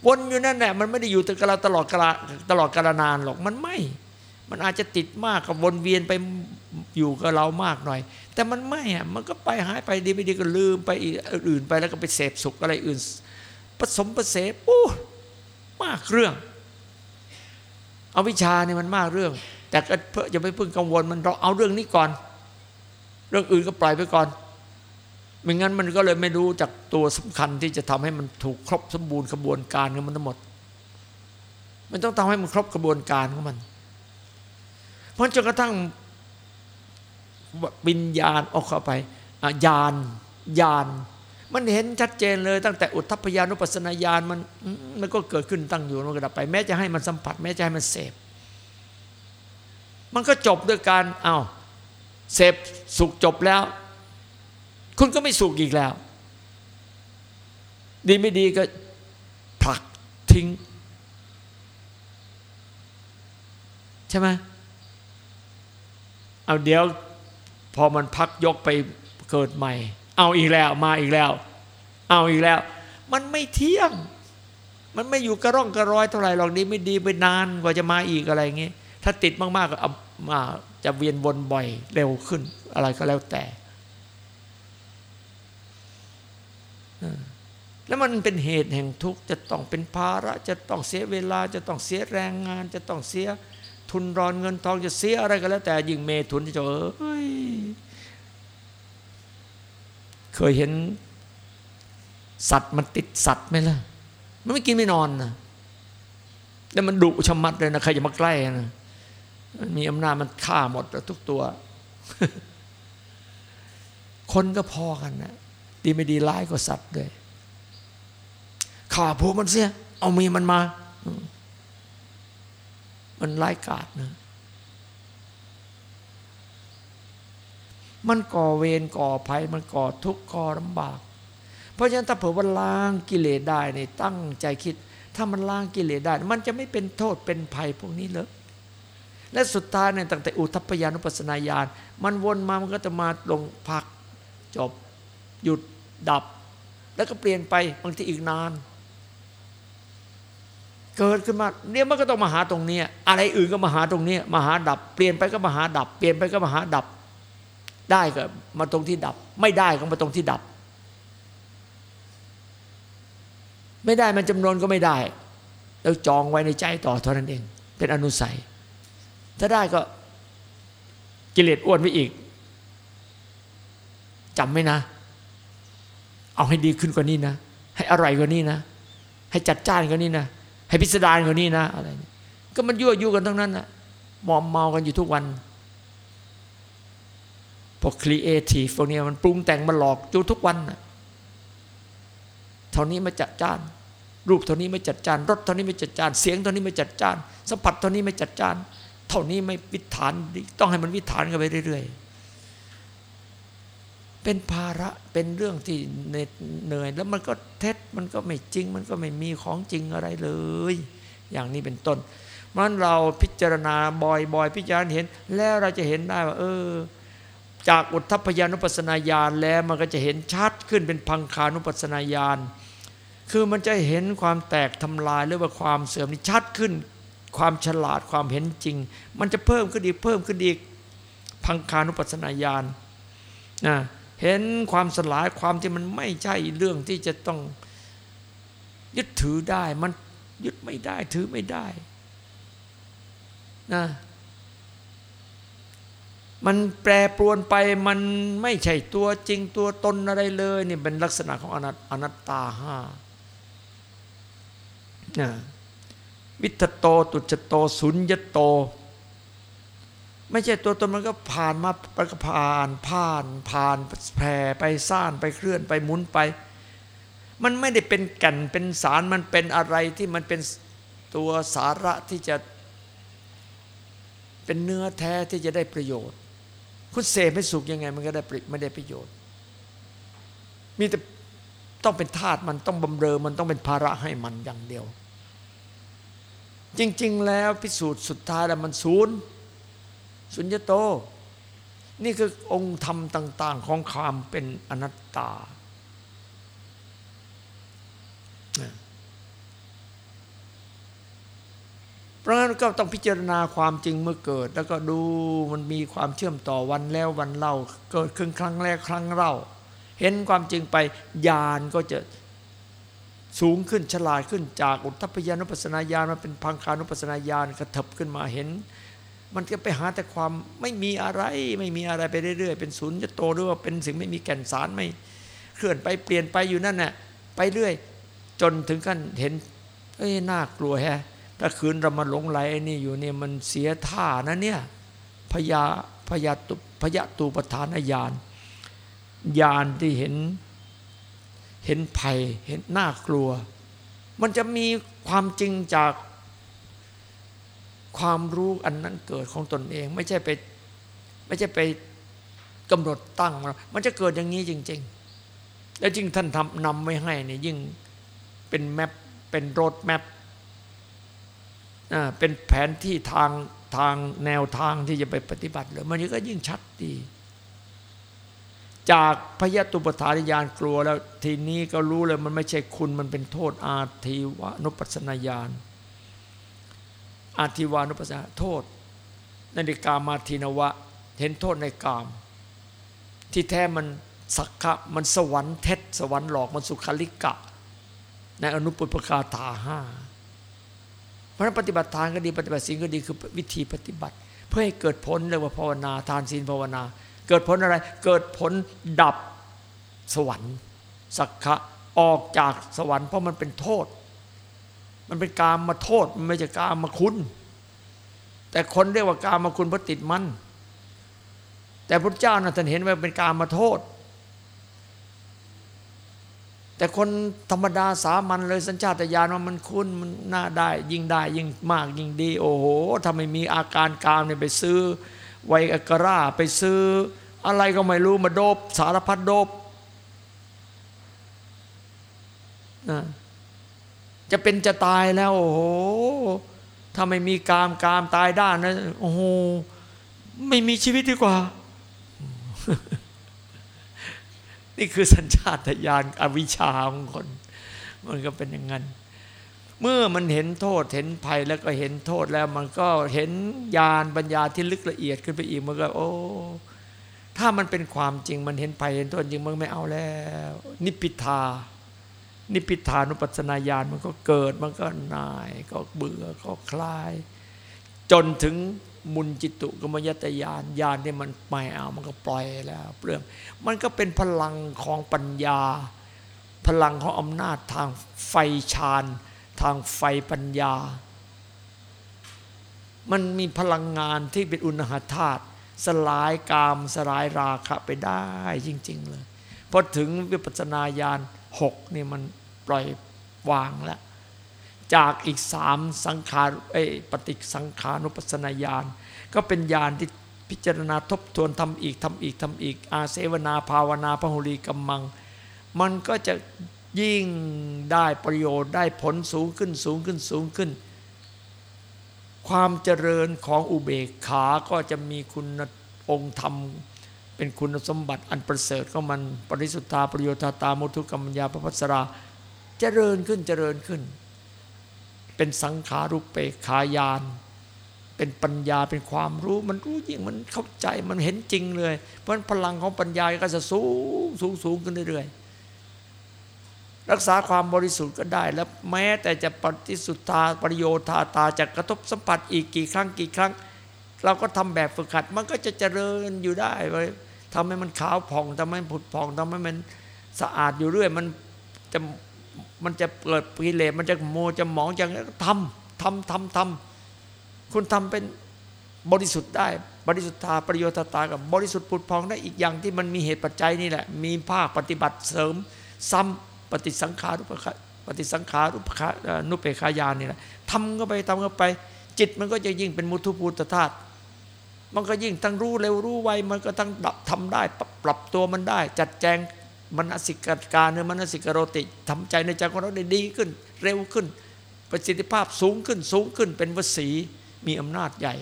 วนอยู่นั่นแหละมันไม่ได้อยู่กับเราตลอดกาลตลอดกาลนานหรอกมันไม่ มันอาจจะติดมากกับวนเวียนไปอยู่กับเรามากหน่อย แต่มันไม่อะมันก็ไปหายไปดีไม่ดีก็ลืมไปอีกอื่นไปแล้วก็ไปเสพสุขอะไรอื่น ผสมผสมโอ้มากเรื่อง เอาวิชาเนี่ยมันมากเรื่อง แต่ก็เพื่อจะไม่พึ่งกังวลมันเราเอาเรื่องนี้ก่อน เรื่องอื่นก็ปล่อยไปก่อนไม่งั้นมันก็เลยไม่รู้จากตัวสำคัญที่จะทำให้มันถูกครบสมบูรณ์กระบวนการของมันทั้งหมด มันต้องทำให้มันครบกระบวนการของมัน เพราะจนกระทั่ง วิญญาณออกเข้าไปญาณญาณมันเห็นชัดเจนเลยตั้งแต่อุทธพยานุปัสนาญาณมันมันก็เกิดขึ้นตั้งอยู่มันก็ดับไปแม้จะให้มันสัมผัส แม้จะให้มันเสพ มันก็จบด้วยการเอาเสพสุขจบแล้ว คุณก็ไม่สุขอีกแล้ว ดีไม่ดีก็ผลักทิ้ง ใช่ไหมเอาเดี๋ยว อมันพักยกไปเกิดใหม่ เอาอีกแล้วมาอีกแล้ว เอาอีกแล้ว มันไม่เที่ยง มันไม่อยู่กระร่องกระรอยเท่าไหร่หรอกดีไม่ดีไปนานกว่าจะมาอีกอะไรเงี้ยถ้าติดมากๆก็มาจะเวียนวนบ่อยเร็วขึ้น อะไรก็แล้วแต่แล้วมันเป็นเหตุแห่งทุกข์จะต้องเป็นภาระ จะต้องเสียเวลา จะต้องเสียแรงงาน จะต้องเสีย ทุนรอนเงินทองจะเสียอะไรก็แล้วแต่ยิ่งเมทุนที่จะเอ้ยเคยเห็น สัตว์มันติดสัตว์ไหมล่ะ มันไม่กินไม่นอนนะแล้วมันดุชมัดเลยนะใครจะมาใกล้นะมันมีอำนาจมันฆ่าหมดทุกตัว คนก็พอกันนะดีไม่ดีร้ายกว่าสัตว์เลยฆ่าพวกมันเสีย เอามีมันมา มันร้ายกาจนะ มันก่อเวรก่อภัย มันก่อทุกข์ก่อลำบาก เพราะฉะนั้นถ้าเผื่อว่าล้างกิเลสได้ในตั้งใจคิด ถ้ามันล้างกิเลสได้ มันจะไม่เป็นโทษเป็นภัยพวกนี้เลยและสุดท้ายเนี่ยตั้งแต่อุทัพยานุปัสนาญาณมันวนมามันก็จะมาลงพักจบ หยุดดับ แล้วก็เปลี่ยนไปบางทีอีกนาน เกิดขึ้นมาเนี่ยมันก็ต้องมาหาตรงนี้อะไรอื่นก็มาหาตรงนี้มาหาดับ เปลี่ยนไปก็มาหาดับ เปลี่ยนไปก็มาหาดับ ได้ก็มาตรงที่ดับ ไม่ได้ก็มาตรงที่ดับ ไม่ได้มันจำนวนก็ไม่ได้แล้วจองไว้ในใจต่อเท่านั้นเอง เป็นอนุสัย ถ้าได้ก็กิเลสอ้วนไปอีกจำไหมนะ เอาให้ดีขึ้นกว่านี้นะ ให้อร่อยกว่านี้นะ ให้จัดจ้านกว่านี้นะ ให้พิสดารกว่านี้นะอะไรก็มันยั่วยุกันทั้งนั้นนะมอมเมากันอยู่ทุกวันพวกครีเอทีฟพวกนี้มันปรุงแต่งมันหลอกอยู่ทุกวันนะเท่านี้ไม่จัดจ้าน รูปเท่านี้ไม่จัดจ้านรสเท่านี้ไม่จัดจ้าน เสียงเท่านี้ไม่จัดจ้านสัมผัสเท่านี้ไม่จัดจ้าน เท่านี้ไม่วิถานต้องให้มันวิถานกันไปเรื่อยๆ เป็นภาระเป็นเรื่องที่เหนื่อยแล้วมันก็เท็จมันก็ไม่จริง มันก็ไม่มีของจริงอะไรเลย อย่างนี้เป็นต้นมันเราพิจารณาบ่อยๆพิจารณาเห็น แล้วเราจะเห็นได้ว่า เออ จากอุทธพยานุปัสนาญาณแล้วมันก็จะเห็นชัดขึ้นเป็นพังคานุปัสนาญาณคือมันจะเห็นความแตกทำลายหรือว่าความเสื่อมนี่ชัดขึ้น ความฉลาดความเห็นจริง มันจะเพิ่มขึ้นอีกเพิ่มขึ้นอีกพังคานุปัสสนาญาณนะ เห็นความสลายความที่มันไม่ใช่เรื่องที่จะต้องยึดถือได้มันยึดไม่ได้ถือไม่ได้นะมันแปรปรวนไปมันไม่ใช่ตัวจริงตัวตนอะไรเลยนี่เป็นลักษณะของอนัตอนัตตาห้านะวิทโต ตุจโต สุญญโต ไม่ใช่ตัวตนมันก็ผ่านมาไปก็ผ่านผ่านผ่านแผ่ไปซ่านไปเคลื่อนไปหมุนไป มันไม่ได้เป็นแก่นเป็นสารมันเป็นอะไรที่มันเป็นตัวสาระที่จะ เป็นเนื้อแท้ที่จะได้ประโยชน์ คุณเสพให้สุขยังไง มันก็ได้ไม่ได้ประโยชน์ มีแต่ต้องเป็นธาตุมันต้องบำเรอมันต้องเป็นภาระให้มันอย่างเดียว จริง ๆ แล้วพิสูจน์สุดท้ายแล้วมันศูนย์ สุญญโต นี่คือองค์ธรรมต่าง ๆ ของความเป็นอนัตตา เพราะงั้นก็ต้องพิจารณาความจริงเมื่อเกิด แล้วก็ดูมันมีความเชื่อมต่อวันแล้ววันเล่า เกิดขึ้นครั้งแรกครั้งเล่า เห็นความจริงไปญาณก็จะสูงขึ้นฉลาดขึ้นจากอุทธพยานุปัสนาญาณมาเป็นพังคานุปัสนาญาณกระเถิบขึ้นมาเห็น มันก็ไปหาแต่ความไม่มีอะไร ไม่มีอะไรไปเรื่อยๆ เป็นศูนย์จะโตหรือว่าเป็นสิ่งไม่มีแก่นสารไม่ เคลื่อนไปเปลี่ยนไปอยู่นั่นน่ะไปเรื่อย จนถึงขั้นเห็นเอ้ยน่ากลัวแฮะถ้าคืนเรามาหลงไหลไอ้นี่อยู่เนี่ยมันเสียท่านะเนี่ยพยาพยาตุพยาตูปทานญาณญาณที่เห็นเห็นภัยเห็นน่ากลัว มันจะมีความจริงจาก ความรู้อันนั้นเกิดของตนเอง ไม่ใช่ไปไม่ใช่ไปกำหนดตั้ง มันจะเกิดอย่างนี้จริง ๆ แล้วจริงท่านทำนำไว้ให้เนี่ยยิ่งเป็น map เป็น roadmap เป็นแผนที่ทางทางแนวทางที่จะไปปฏิบัติเลยมันก็ยิ่งชัดดี จากภยตูปัฏฐานญาณกลัวแล้วทีนี้ก็รู้เลยมันไม่ใช่คุณมันเป็นโทษอาทีวานุปัสนาญาณ อาทิวานุปัสนาโทษนาฬิกามาทีนวะ เห็นโทษในกาม ที่แท้มันสักขะมันสวรรค์เท็จสวรรค์หลอกมันสุขลิกะ ในอนุปุปกาถาห้าเพราะนั้นปฏิบัติทานก็ดีปฏิบัติศีลก็ดีคือวิธีปฏิบัติ เพื่อให้เกิดผลเรียกว่าภาวนาทานศีลภาวนา เกิดผลอะไร เกิดผลดับสวรรค์สักขะออกจากสวรรค์เพราะมันเป็นโทษ มันเป็นกามมาโทษ มันไม่ใช่กามมาคุณ แต่คนเรียกว่ากามมาคุณเพราะติดมัน แต่พระเจ้านะท่านเห็นว่าเป็นกามมาโทษ แต่คนธรรมดาสามัญเลยสัญชาตญาณว่ามันคุ้นมันน่าได้ ยิ่งได้ ยิ่งมากยิ่งดี โอ้โหถ้าไมมีอาการกามเนี่ยไปซื้อไวอกราไปซื้อ อะไรก็ไม่รู้มาโดบสารพัดโดบนะ จะเป็นจะตายแล้ว โอ้โหถ้าไม่มีกามกามตายด้านนะโอ้โหไม่มีชีวิตดีกว่า นี่คือสัญชาตญาณอวิชชาของคน มันก็เป็นอย่างนั้น เมื่อมันเห็นโทษเห็นภัยแล้วก็เห็นโทษแล้ว มันก็เห็นญาณปัญญาที่ลึกละเอียดขึ้นไปอีกมันก็ โอ้ถ้ามันเป็นความจริงมันเห็นภัยเห็นโทษจริงมันไม่เอาแล้ว นิพพิทา นิพิทานุปัสนาญาณมันก็เกิดมันก็นายก็เบื่อก็คลาย จนถึงมุนจิตุกมยตยานญาณนี่มันไม่เอามันก็ปล่อยแล้วเปลืองมันก็เป็นพลังของปัญญา พลังของอำนาจทางไฟฌานทางไฟปัญญา มันมีพลังงานที่เป็นอุณหธาตุสลายกามสลายราคะไปได้จริง ๆ เลยพอถึงวิปัสสนาญาณหกนี่มัน ปล่อยวางแล้วจากอีกสามสังขารไอ้ปฏิสังขานุปัสนาญาณก็เป็นญาณที่พิจารณาทบทวนทำอีกทำอีกทำอีก อาเสวนาภาวนาพหุลีกัมมัง มันก็จะยิ่งได้ประโยชน์ได้ผลสูงขึ้นสูงขึ้นสูงขึ้น ความเจริญของอุเบกขาก็จะมีคุณองค์ธรรม เป็นคุณสมบัติอันประเสริฐของมัน ปริสุทธาประโยชน์ตามุทุกรรมยาพระพัสรา เจริญขึ้นเจริญขึ้น เป็นสังขารุปเปขายาน เป็นปัญญาเป็นความรู้ มันรู้ยิ่งมันเข้าใจมันเห็นจริงเลย เพราะพลังของปัญญาก็จะสูงสูงสูงขึ้นเรื่อยๆรักษาความบริสุทธิ์ก็ได้ แล้วแม้แต่จะปฏิสุทธาประโยชน์ตาจะกระทบสัมผัสอีกกี่ครั้งกี่ครั้ง เราก็ทำแบบฝึกหัด มันก็จะเจริญอยู่ได้ไว้ทำให้มันขาวผ่องทำให้ผุดผ่องทำให้มันสะอาดอยู่เรื่อย มันจะ มันจะเกิดกิเลสมันจะโมจะหมองจะทำทำทำทำคุณทำเป็นบริสุทธิ์ได้ บริสุทธาประโยชน์ตากับบริสุทธิ์ผุดพองได้อีกอย่างที่มันมีเหตุปัจจัยนี่แหละ มีภาคปฏิบัติเสริม ซ้ำปฏิสังขารุปะปฏิสังขารุปะนุเปขายานนี่แหละทำก็ไปทำก็ไป จิตมันก็จะยิ่งเป็นมุทุภูตธาตุมันก็ยิ่งทั้งรู้เร็วรู้ไวมันก็ทั้งดับทำได้ ปรับตัวมันได้ จัดแจง มนสิกการเนือมนสิกโรติทำใจในใจของเราได้ดีขึ้น เร็วขึ้น ประสิทธิภาพสูงขึ้นสูงขึ้น เป็นวสีมีอำนาจใหญ่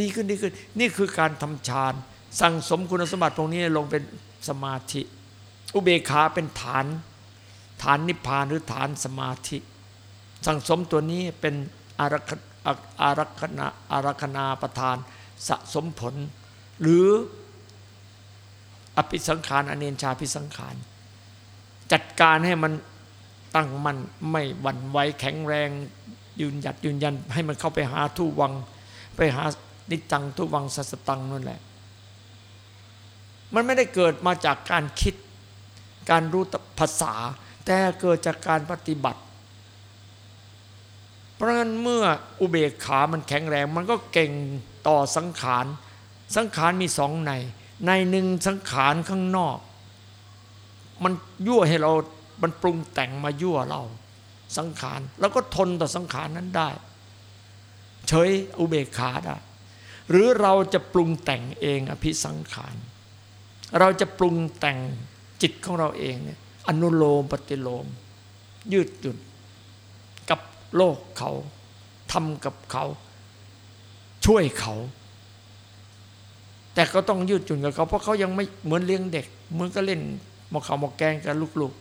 ดีขึ้นดีขึ้น นี่คือการทำฌาน สั่งสมคุณสมบัติตรงนี้ลงเป็นสมาธิ อุเบกขาเป็นฐาน ฐานนิพพานหรือฐานสมาธิ สั่งสมตัวนี้เป็นอารักอารักนาอารักนาประทานสะสมผล หรือ อภิสังขารอเนนชาภิสังขาร จัดการให้มันตั้งมันไม่หวั่นไหวแข็งแรง ยืนหยัดยืนยัน ให้มันเข้าไปหาทุวัง ไปหานิจังทุวังสัสตังนั่นแหละ มันไม่ได้เกิดมาจากการคิดการรู้ภาษา แต่เกิดจากการปฏิบัติ เพราะฉะนั้นเมื่ออุเบกขามันแข็งแรง มันก็เก่งต่อสังขาร สังขารมีสองใน ในหนึ่งสังขารข้างนอก มันยั่วให้เรา มันปรุงแต่งมายั่วเรา สังขารแล้วก็ทนต่อสังขารนั้นได้ เฉยอุเบกขาได้ หรือเราจะปรุงแต่งเองอภิสังขาร เราจะปรุงแต่งจิตของเราเองเนี่ยอนุโลมปฏิโลม ยืดหยุ่นกับโลกเขาทำกับเขา ช่วยเขา แต่ก็ต้องยืดหยุ่นกับเขา เพราะเขายังไม่เหมือนเลี้ยงเด็ก เหมือนก็เล่นหมกข้าวหมกแกงกับลูก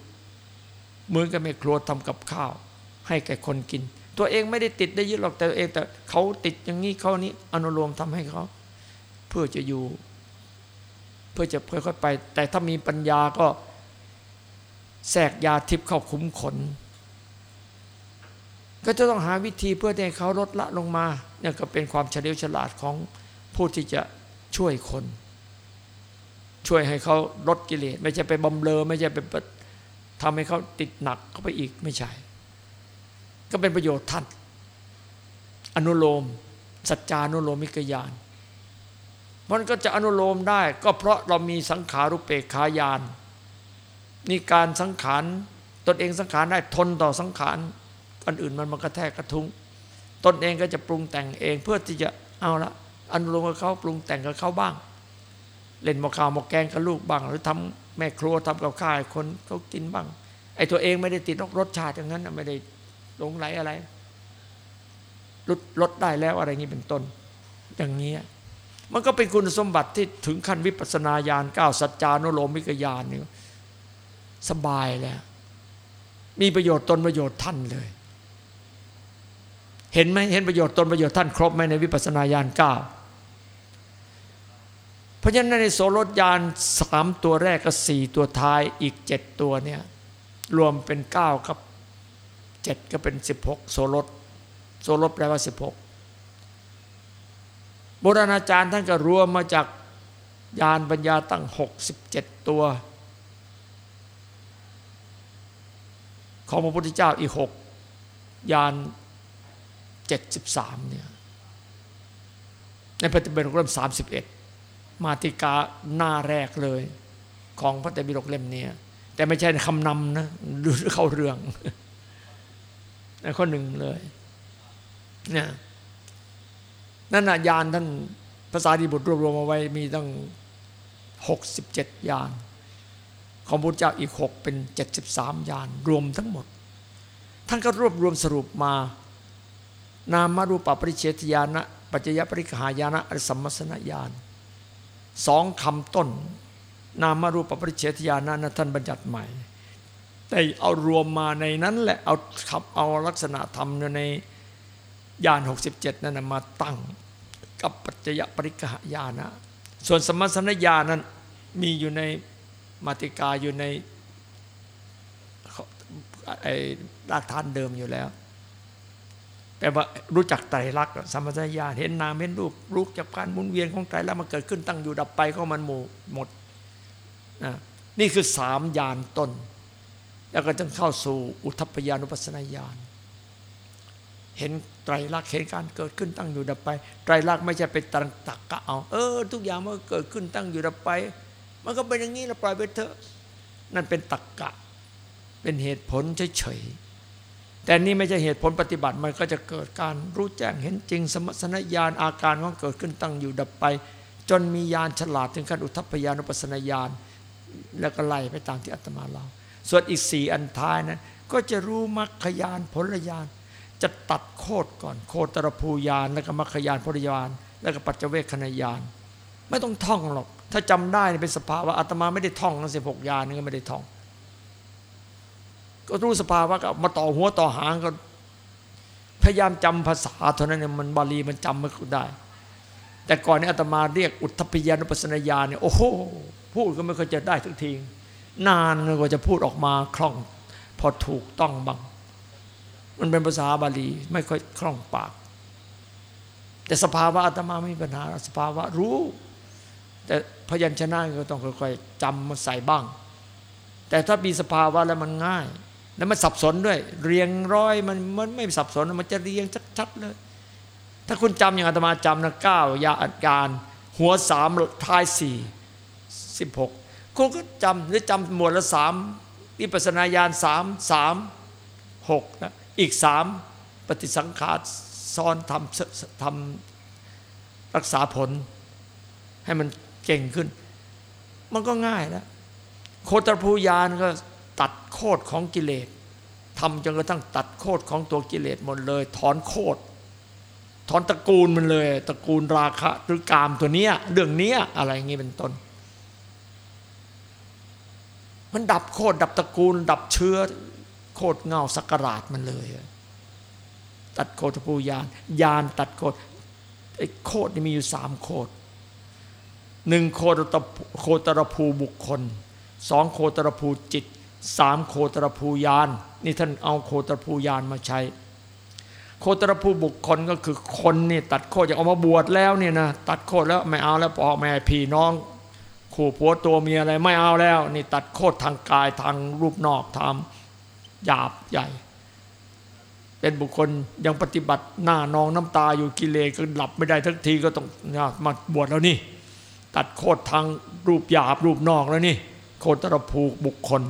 ๆ เหมือนกับแม่ครัวทำกับข้าว ให้แก่คนกิน ตัวเองไม่ได้ติดได้ยึดหรอกแต่เองแต่เขาติดอย่างนี้เขานี้อนุโลมทำให้เขาเพื่อจะอยู่ เพื่อจะค่อยๆไป แต่ถ้ามีปัญญาก็แทรกยาทิพย์เข้าคุ้มขน ก็จะต้องหาวิธีเพื่อให้เขาลดละลงมาเนี่ยก็เป็นความเฉลียวฉลาดของผู้ที่จะ ช่วยคน ช่วยให้เขาลดกิเลสไม่ใช่ไปบำเลอไม่ใช่ไปทำให้เขาติดหนักเข้าไปอีกไม่ใช่ ก็เป็นประโยชน์ท่าน อนุโลม สัจจานุโลมิกยานมันก็จะอนุโลมได้ ก็เพราะเรามีสังขารุปเปกขายานนี่การสังขารตนเองสังขารได้ทนต่อสังขารอันอื่นมันมากระแทกกระทุ้งตนเองก็จะปรุงแต่งเองเพื่อที่จะเอาละ อนุโลมกับเขาปรุงแต่งกับเขาบ้าง เล่นหมกข้าวหมกแกงกับลูกบ้าง หรือทำแม่ครัวทำกับข้าวคนเขากินบ้าง ไอ้ตัวเองไม่ได้ติดนกรสชาติอย่างนั้นไม่ได้หลงไหลอะไรลดลดได้แล้วอะไรนี้เป็นต้น อย่างนี้มันก็เป็นคุณสมบัติที่ถึงขั้นวิปัสนาญาณก้าสัจจานุโลมิกญาณนี่สบายแล้ว มีประโยชน์ตนประโยชน์ท่านเลย เห็นไหมเห็นประโยชน์ตนประโยชน์ท่านครบไหมในวิปัสนาญาณเก้า เพราะฉะนั้นในโสรถยานสามตัวแรกกับสี่ตัวท้ายอีกเจ็ดตัวเนี่ยรวมเป็นเก้ากับเจ็ดก็เป็นสิบหกโสรถโสรถแปลว่าสิบหกโบราณอาจารย์ท่านก็รวมมาจากยานปัญญาตั้งหกสิบเจ็ดตัว ของพระพุทธเจ้าอีกหกยานเจ็ดสิบสามเนี่ยในปฏิบัติเริ่มสามสิบเอ็ด มาติกาหน้าแรกเลย ของพระเตบิโลกเล่มนี้แต่ไม่ใช่คำนำนะดูเข้าเรื่องในข้อหนึ่งเลยเนี่ยนั่นนะยานท่านภาษาดีบุตรรวบรวมมาไว้มีตั้งหกสิบเจ็ดยาน ของพระเจ้าอีกหกเป็นเจ็ดสิบสามยาน รวมทั้งหมด ท่านก็รวบรวมสรุปมา นามารูปปริเฉทญาณปัจจยปริกหายานะอริสัมมสนญาณ สองคำต้น นามารูปปริเฉทญาณนั้นท่านบัญญัติใหม่ แต่เอารวมมาในนั้นแหละเอาขับเอาลักษณะธรรมในญาณ67 นั่นมาตั้งกับปัจจยปริกหญาณะส่วนสมัสนญาณนั้นมีอยู่ในมาติกาอยู่ในไอ้รากฐานเดิมอยู่แล้ว แปลว่ารู้จักไตรลักษณ์สัมัสนญาณเห็นนามเห็นรูปรู้จากการหมุนเวียนของไตรลักษณ์มันเกิดขึ้นตั้งอยู่ดับไปก็มันหมู่หมดนะนี่คือสามญาณต้น แล้วก็จะเข้าสู่อุทพยานุปัสนาญาณเห็นไตรลักษณ์เห็นการเกิดขึ้นตั้งอยู่ดับไป ไตรลักษณ์ไม่ใช่เป็นตังตักกะเอาเออ ทุกอย่างมันเกิดขึ้นตั้งอยู่ดับไป มันก็เป็นอย่างนี้เราปล่อยไปเถอะ นั่นเป็นตักกะ เป็นเหตุผลเฉยๆ แต่นี่ไม่ใช่เหตุผลปฏิบัติมันก็จะเกิดการรู้แจ้งเห็นจริง สมสนญาณอาการของเกิดขึ้นตั้งอยู่ดับไป จนมีญาณฉลาดถึงขั้นอุทพยานุปัสนาญาณแล้วก็ไล่ไปตามที่อาตมาเล่าส่วนอีกสี่อันท้ายนั้น ก็จะรู้มรรคยานผลญาณจะตัดโคดก่อน โคตรภูยานแล้วก็มรรคยานพลยาน แล้วก็ปัจเจเวคขณยาน ไม่ต้องท่องหรอก ถ้าจำได้เป็นสภาวะอาตมาไม่ได้ท่องทั้งสิบหกยานนี่ก็ไม่ได้ท่อง ก็รู้สภาวะก็มาต่อหัวต่อหางก็พยายามจำภาษาเท่านั้นเนี่ยมันบาลีมันจำไม่ได้ แต่ก่อนนี้อาตมาเรียกอุทพยานุปัสนาญาเนี่ยโอ้โหพูดก็ไม่เคยจะได้ทุกทีนานกว่าจะพูดออกมาคล่อง พอถูกต้องบ้างมันเป็นภาษาบาลีไม่ค่อยคล่องปาก แต่สภาวะอาตมาไม่มีปัญหาสภาวะรู้ แต่พยัญชนะก็ต้องค่อยๆจำมาใส่บ้าง แต่ถ้ามีสภาวะแล้วมันง่าย แล้วมันสับสนด้วย เรียงร้อยมันมันไม่สับสนมันจะเรียงชัดๆเลย ถ้าคุณจำอย่างอาตมาจำนะเก้ายาอัดการ หัวสามท้ายสี่สิบหกคุณก็จำหรือจำหมวดละสามวิปัสนาญาณสามสามหกนะอีกสามปฏิสังขารซ้อนทำทำรักษาผล ให้มันเก่งขึ้น มันก็ง่ายแล้วโคตรภูยานก็ ตัดโคดของกิเลสทำจนกระทั่งตัดโคดของตัวกิเลสหมดเลย ถอนโคดถอนตระกูลมันเลย ตระกูลราคะหรือกามตัวเนี้ยเรื่องเนี้ยอะไรอย่างนี้เป็นต้น มันดับโคดดับตระกูล ดับเชื้อโคตรเงาสักการาดมันเลย ตัดโคตรภูยานยานตัดโคตรไอ้โคตรนี่มีอยู่สามโคตรหนึ่งโคตรโคตรภูบุคคลสองโคตรภูจิต สามโคตรภูยานนี่ท่านเอาโคตรภูยานมาใช้ โคตรภูบุคคลก็คือคนนี่ตัดโคตรจะเอามาบวชแล้วเนี่ยนะตัดโคตรแล้วไม่เอาแล้วพ่อแม่พี่น้องขู่ผัวตัวเมียอะไรไม่เอาแล้ว นี่ตัดโคตรทางกายทางรูปนอกทำหยาบใหญ่ เป็นบุคคลยังปฏิบัติหน้านองน้ำตาอยู่กิเลสก็หลับไม่ได้ทั้งทีก็ต้องมาบวชแล้วนี่ ตัดโคตรทางรูปหยาบรูปนอกแล้วนี่ โคตรภูบุคคล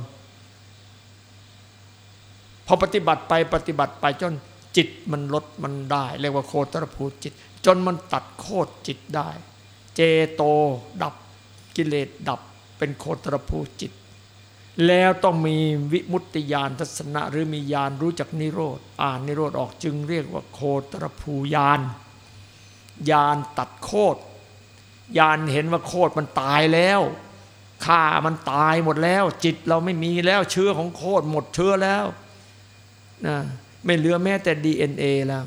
อปฏิบัติไปปฏิบัติไปจนจิตมันลดมันได้ เรียกว่าโคตรภูจิต จนมันตัดโคตรจิตได้ เจโตดับกิเลสดับเป็นโคตรภูจิต แล้วต้องมีวิมุตติญาณทัศนะหรือมีญาณรู้จักนิโรธอ่านนิโรธออกจึงเรียกว่าโคตรภูญาณญาณตัดโคตรญาณเห็นว่าโคตรมันตายแล้วข่ามันตายหมดแล้ว จิตเราไม่มีแล้วเชื้อของโคตรหมดเชื้อแล้ว นะไม่เหลือแม้แต่ DNA แล้ว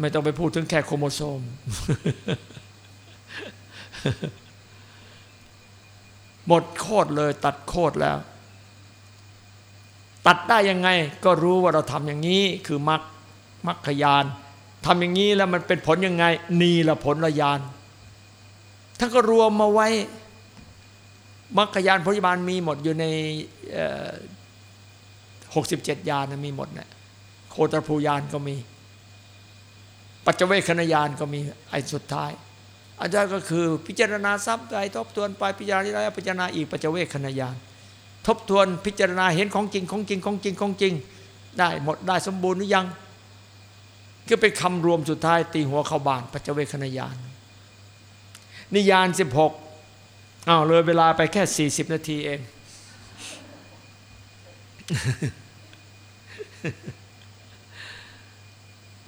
ไม่ต้องไปพูดถึงแค่โครโมโซม หมดโคตรเลย ตัดโคตรแล้ว ตัดได้ยังไง ก็รู้ว่าเราทำอย่างนี้ คือมรรคมรรคยานทำอย่างนี้แล้วมันเป็นผลยังไง นี่ละผลละยานท่านก็รวมมาไว้มรรคยานพยาบาลมีหมดอยู่ใน หกสิบเจ็ดยานมีหมดเนะโคตรภูยานก็มี ปัจเจเวคขณยานก็มีไอ้สุดท้ายอาจารย์ก็คือพิจารณาซ้ำไปทบทวนไปพิจารณาแล้วพิจารณาอีกปัจเจเวคขณะยานทบทวนพิจารณาเห็นของจริงของจริงของจริงของจริง ได้หมดได้สมบูรณ์หรือยังก็เป็นคำรวมสุดท้าย ตีหัวเข้าบานปัจเจเวคขณะยานนิยานสิบหกอ้าวเลยเวลาไปแค่สี่สิบนาทีเอง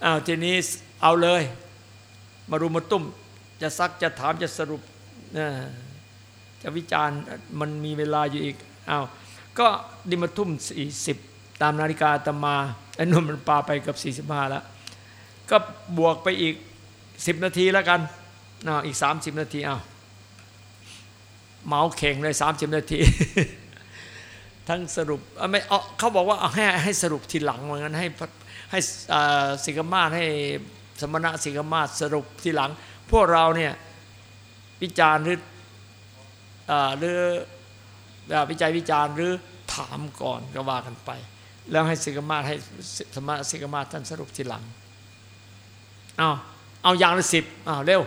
อ้าวทีนี้เอาเลย มารุมมาตุ้ม จะซักจะถามจะสรุปจะวิจารณ์มันมีเวลาอยู่อีกอ้าวก็ดิมาทุ่มสี่สิบตามนาฬิกาตมาไอ้นุ่นมันปาไปเกับสี่สิบห้าแล้ว ก็บวกไปอีกสิบนาทีแล้วกันอ้าวอีกสามสิบนาทีอ้าวเมาเข่งเลยสามสิบนาที ทั้งสรุปไม่เอาเขาบอกว่าเอาให้ให้สรุปทีหลังว่างั้นให้ให้สิกมาศให้สมณะสิกมาศสรุปทีหลัง พวกเราเนี่ยวิจารณ์หรือหรือวิจัยวิจารณ์หรือถามก่อนก็ว่ากันไป แล้วให้สิกมาศให้สมณะสิกมาศท่านสรุปทีหลังเอาเอาอย่างละสิบเอาเร็ว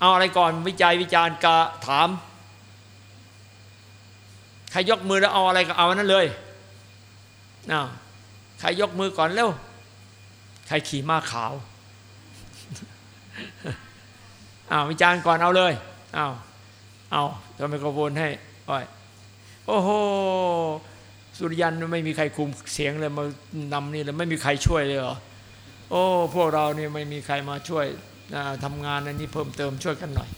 เอาอะไรก่อนวิจัยวิจารณ์กะถาม ใครยกมือแล้วเอาอะไรก็เอานั้นเลยอ้าวใครยกมือก่อนเร็ว ใครขี่ม้าขาวอ้าววิจารณ์ก่อนเอาเลยอ้าวเอาทำไมกระโวนให้อ้อยโอ้โหสุริยันไม่มีใครคุมเสียงเลยมานำนี่เลยไม่มีใครช่วยเลยเหรอโอ้ พวกเรานี่ไม่มีใครมาช่วยทำงานอันนี้เพิ่มเติมช่วยกันหน่อย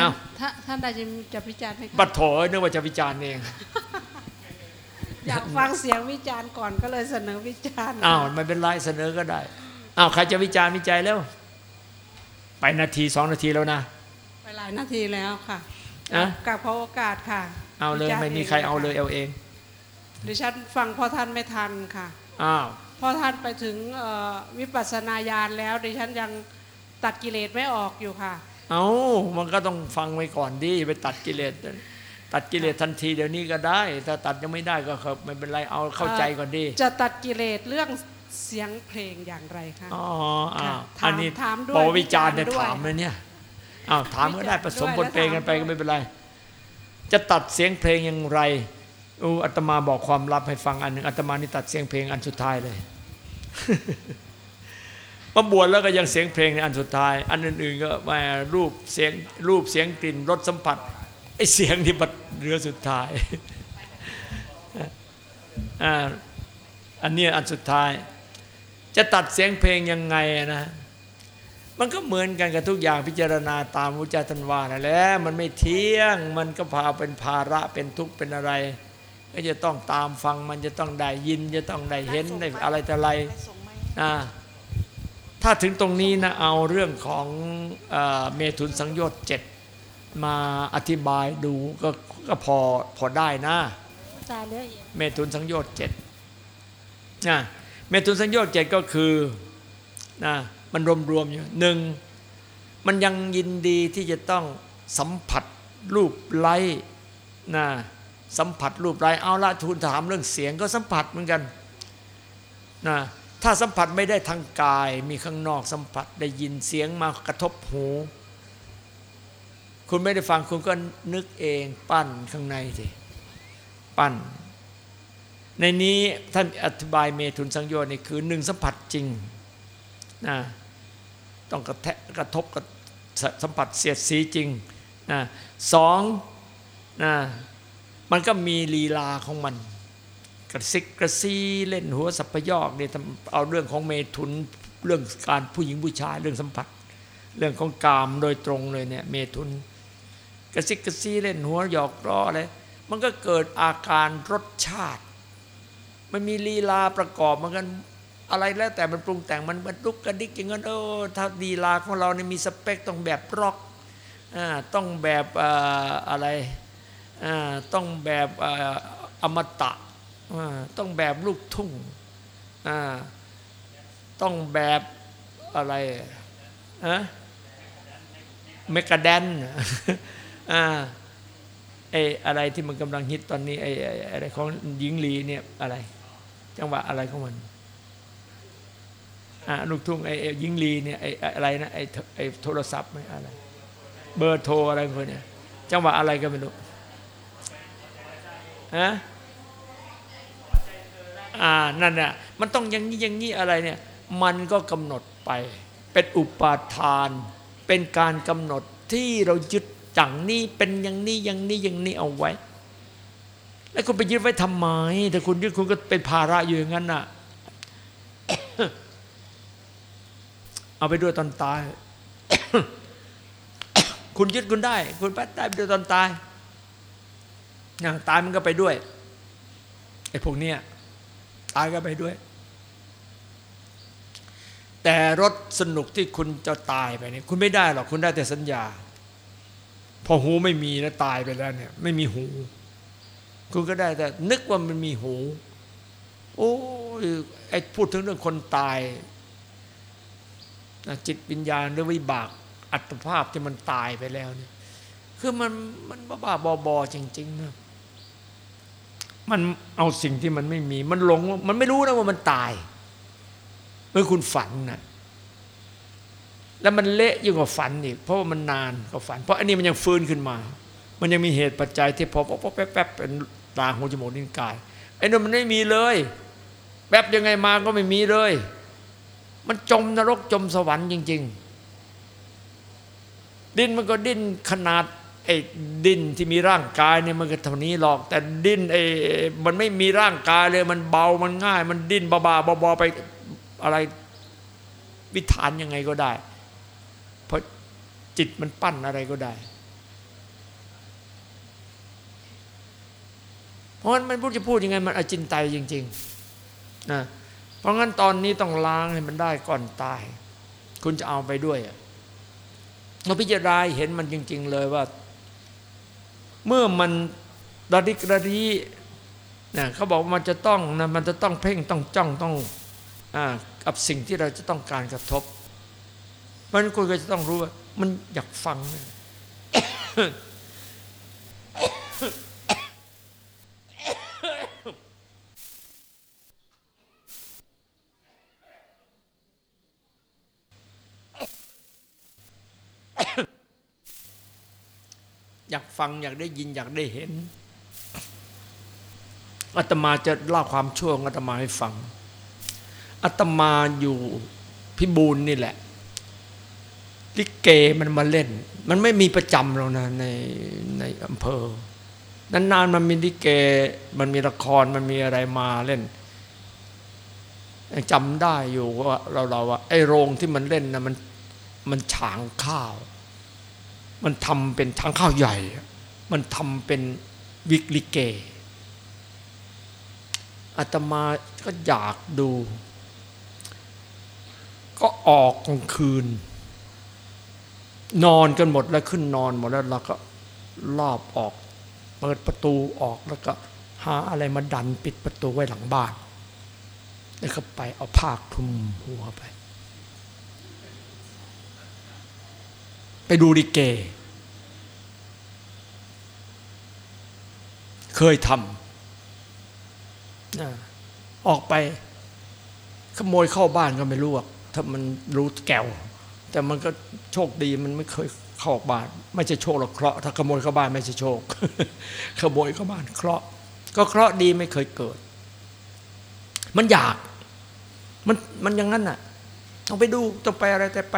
อ้าวถ้าท่านใดจะจะพิจารณ์ไหมคะบัดโถนึกว่าจะวิจารณ์เอง อยากฟังเสียงวิจารณ์ก่อนก็เลยเสนอวิจารณ์อ้าวไม่เป็นไรเสนอก็ได้อ้าวใครจะวิจารณ์วิจัยแล้ว ไปนาทีสองนาทีแล้วนะไปหลายนาทีแล้วค่ะอะกับพระโอกาสค่ะ เอาเลยวิจารณ์ไม่มีใครเอาเลยงเอาเองดิฉันฟังพ่อท่านไม่ทันค่ะอ้าวพ่อท่านไปถึงเอ่อวิปัสสนาญาณแล้วดิฉันยังตัดกิเลสไม่ออกอยู่ค่ะ เอามันก็ต้องฟังไว้ก่อนดิไปตัดกิเลสตัดกิเลสทันทีเดี๋ยวนี้ก็ได้ ถ้าตัดยังไม่ได้ก็ครับไม่เป็นไรเอาเข้าใจก่อนดิจะตัดกิเลสเรื่องเสียงเพลงอย่างไรคะอ๋ออ้าวถามอันนี้ถามด้วยบอกว่าวิจารณ์เนี่ยวิจารณ์ด้วยถามเลยเนี่ยอ้าวถามก็ได้วิผจารณ์สมด้วยบทเพลงกันไปและถามก็ไม่เป็นไร จะตัดเสียงเพลงอย่างไรอูอาตมาบอกความลับให้ฟังอันหนึ่งอาตมานี่ตัดเสียงเพลงอันสุดท้ายเลย มาบวชแล้วก็ยังเสียงเพลงในอันสุดท้าย อันอื่นๆก็มารูปเสียงรูปเสียงกลิ่นรสสัมผัสไอ้เสียงที่บัดเรือสุดท้ายอ่าอันเนี้ยอันสุดท้าย จะตัดเสียงเพลงยังไงนะ มันก็เหมือนกันกับทุกอย่างพิจารณาตามวุจาตันวานั่นแหละมันไม่เที่ยง มันก็พาเป็นภาระเป็นทุกข์เป็นอะไร ก็จะต้องตามฟังมันจะต้องได้ยิน จะต้องได้เห็นได้อะไรแต่อะไรอ่า ถ้าถึงตรงนี้นะเอาเรื่องของเออเมถุนสังโยชน์เจ็ดมาอธิบายดูก็ก็พอพอได้นะจาเลือเมถุนสังโยชน์เจ็ดนะเมถุนสังโยชน์เจ็ดก็คือนะมันรวมๆอยู่หนึ่งมันยังยินดีที่จะต้องสัมผัสรูปไล้นะสัมผัสรูปไล้เอาละทูลถามเรื่องเสียงก็สัมผัสเหมือนกันนะ ถ้าสัมผัสไม่ได้ทางกายมีข้างนอกสัมผัสได้ยินเสียงมากระทบหู คุณไม่ได้ฟังคุณก็นึกเองปั้นข้างในสิปั้น ในนี้ท่านอธิบายเมถุนสังโยชน์นี่คือหนึ่งสัมผัสจริงนะต้องกระแทะกระทบกับสัมผัสเสียดสีจริงนะสองนะมันก็มีลีลาของมัน กระซิกกระซีเล่นหัวสัพยอกเนี่ยทำเอาเรื่องของเมถุนเรื่องการผู้หญิงผู้ชายเรื่องสัมผัส เรื่องของกามโดยตรงเลยเนี่ยเมถุน กระซิกกระซีเล่นหัวหยอกล้ออะไรมันก็เกิดอาการรสชาติ มันมีลีลาประกอบมันกันอะไรแล้วแต่มันปรุงแต่งมันมันลุกกระดิกอย่างนั้นโอ้ถ้าลีลาของเราเนี่ยมีสเปคต้องแบบร็อกต้องแบบอะไรต้องแบบอมตะ ต้องแบบลูกทุ่งต้องแบบอะไรฮะเมกาแดนอ่าไอ้อะไรที่มันกำลังฮิตตอนนี้ไอ้ไออะไรของหญิงลีเนี่ยอะไร จังหวะอะไรของมันอ่าลูกทุ่งไอ้หญิงลีเนี่ยไอ้อะไรนะไอ้โทไอ้โทรศัพท์ไหมอะไร เบอร์โทรอะไรคนเนี่ยจังหวะอะไรก็ไม่รู้ฮะ อ่านั่นน่ะมันต้องอย่างนี้อย่างนี้อะไรเนี่ยมันก็กำหนดไป เป็นอุปาทาน เป็นการกำหนดที่เรายึดจังนี้เป็นอย่างนี้อย่างนี้อย่างนี้เอาไว้ แล้วคุณไปยึดไว้ทำไมถ้าคุณยึดคุณก็เป็นภาระอยู่อย่างนั้นน่ะเอาไปด้วยตอนตาย คุณยึดคุณได้ คุณไปได้ไปด้วยตอนตายนะตายมันก็ไปด้วยไอ้พวกเนี้ย ตายก็ไปด้วย แต่รถสนุกที่คุณจะตายไปเนี่ยคุณไม่ได้หรอกคุณได้แต่สัญญา พอหูไม่มีแล้วตายไปแล้วเนี่ย ไม่มีหู คุณก็ได้แต่ นึกว่ามันมีหู โอ้ยไอพูดถึงเรื่องคนตายจิตวิญญาณหรือวิบากอัตภาพที่มันตายไปแล้วเนี่ยคือมันมันบ้าบอบอจริง ๆ นะ มันเอาสิ่งที่มันไม่มี มันหลงมันไม่รู้นะว่ามันตาย เมื่อคุณฝันนะแล้วมันเละยิ่งกว่าฝันอีกเพราะว่ามันนานกว่าฝัน เพราะอันนี้มันยังฟื้นขึ้นมา มันยังมีเหตุปัจจัยที่พอพอแป๊บแป๊บเป็นตาหูจมูกนิ้วกายไอ้นั่นมันไม่มีเลย แป๊บยังไงมาก็ไม่มีเลย มันจมนรกจมสวรรค์จริง ๆ ดิ้นมันก็ดิ้นขนาด ไอ้ดินที่มีร่างกายเนี่ยมันก็เท่านี้หรอก แต่ดินไอ้มันไม่มีร่างกายเลยมันเบามันง่าย มันดินบ้าบอไปอะไรวิธานยังไงก็ได้ เพราะจิตมันปั้นอะไรก็ได้ เพราะฉะนั้นมันพูดจะพูดยังไงมันอจินไตยจริงๆนะเพราะงั้นตอนนี้ต้องล้างให้มันได้ก่อนตาย คุณจะเอาไปด้วยเราพิจารณาเห็นมันจริง ๆ เลยว่า เมื่อมันระดิกระดีนะเขาบอกว่ามันจะต้องนะมันจะต้องเพ่งต้องจ้องต้องอกับสิ่งที่เราจะต้องการกระทบ เพราะนั้นคุณก็จะต้องรู้ว่า มันอยากฟังนะ ฟังอยากได้ยินอยากได้เห็นอาตมาจะเล่าความชั่วของอาตมาให้ฟังอาตมาอยู่พิบูลนี่แหละลิเกมันมาเล่น มันไม่มีประจำหรอกนะในในอำเภอ นานๆมันมีลิเก มันมีละครมันมีอะไรมาเล่นจำได้อยู่ว่าเราเราว่าไอโรงที่มันเล่นนะมันมันฉางข้าว มันทำเป็นทางข้าวใหญ่ มันทำเป็นวิกลิเกอาตมาก็อยากดู ก็ออกกลางคืน นอนกันหมดแล้วขึ้นนอนหมดแล้วเราก็ลอบออก เปิดประตูออกแล้วก็หาอะไรมาดันปิดประตูไว้หลังบ้านแล้วก็ไปเอาผ้าคลุมหัวไป ไปดูดิเก เคยทำออกไป ขโมยเข้าบ้านก็ไม่รู้ถ้ามันรู้แก้วแต่มันก็โชคดีมันไม่เคยเข้าบ้าน ไม่ใช่โชคหรอกเคราะห์ถ้าขโมยเข้าบ้านไม่ใช่โชค ขโมยเข้าบ้านเคราะห์ก็เคราะห์ดีไม่เคยเกิด มันอยาก มันมันอย่างนั้นน่ะ ต้องไปดูต้องไปอะไรแต่ไป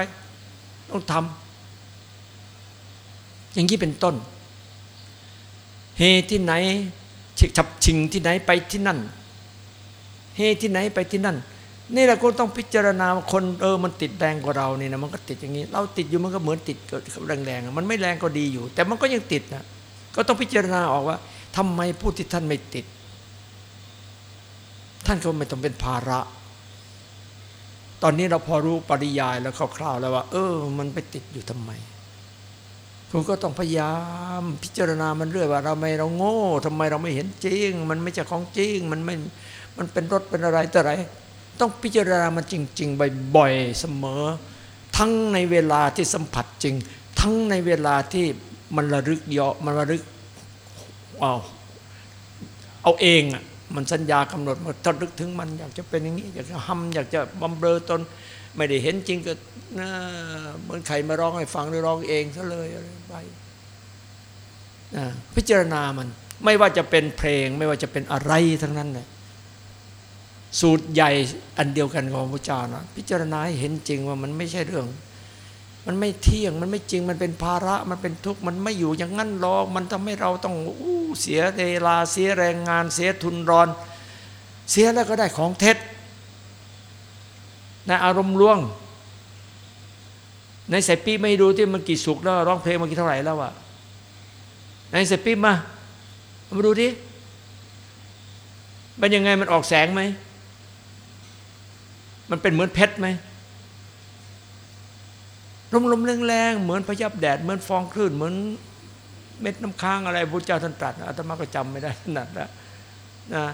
ต้องทำ อย่างนี้เป็นต้น เฮที่ไหนฉับชิงที่ไหนไปที่นั่น เฮที่ไหนไปที่นั่น นี่แหละก็ต้องพิจารณาคนเออมันติดแรงกว่าเราเนี่นะมันก็ติดอย่างนี้ เราติดอยู่มันก็เหมือนติดแรงๆมันไม่แรงก็ดีอยู่ แต่มันก็ยังติดนะก็ต้องพิจารณาออกว่าทำไมผู้ที่ท่านไม่ติด ท่านก็ไม่ต้องเป็นภาระ ตอนนี้เราพอรู้ปริยายแล้วคร่าวๆแล้วว่า เออ มันไปติดอยู่ทำไม คุณก็ต้องพยายามพิจารณามันเรื่อยว่าเราไม่เราโง่ทำไมเราไม่เห็นจริง มันไม่ใช่ของจริง มันไม่มันเป็นรถเป็นอะไรแต่ไร ต้องพิจารณามันจริง ๆ บ่อยๆเสมอ ทั้งในเวลาที่สัมผัสจริง ทั้งในเวลาที่มันระลึกเยาะมันระลึกเอาเอาเองอะมันสัญญากำหนดมาระลึกถึงมันอยากจะเป็นอย่างนี้ อยากจะทำอยากจะบำเรอตน ไม่ได้เห็นจริงก็นะเหมือนใครมาร้องให้ฟังหรือร้องเองซะเลยอะไรไปนะพิจารณามัน ไม่ว่าจะเป็นเพลง ไม่ว่าจะเป็นอะไรทั้งนั้นเลยสูตรใหญ่อันเดียวกันของพระเจ้านะพิจารณาหเห็นจริงว่ามันไม่ใช่เรื่อง มันไม่เที่ยงมันไม่จริงมันเป็นภาระมันเป็นทุกข์มันไม่อยู่อย่างนั้นหรอกมันทำให้เราต้องอู้เสียเวลาเสียแรงงานเสียทุนรอน เสียแล้วก็ได้ของเท็จ ในอารมณ์ล่วง ในสายปีไม่ดูที่มันกี่สุกแล้วร้องเพลงมากี่เท่าไหร่แล้วอะในสายปีมามาดูดิมันยังไงมันออกแสงไหม มันเป็นเหมือนเพชรไหมลมลมแรงๆเหมือนพยับแดด เหมือนฟองคลื่น เหมือนเม็ดน้ำค้างอะไรพระเจ้าท่านตรัสอาตมาก็จำไม่ได้ถนัดแล้วนะ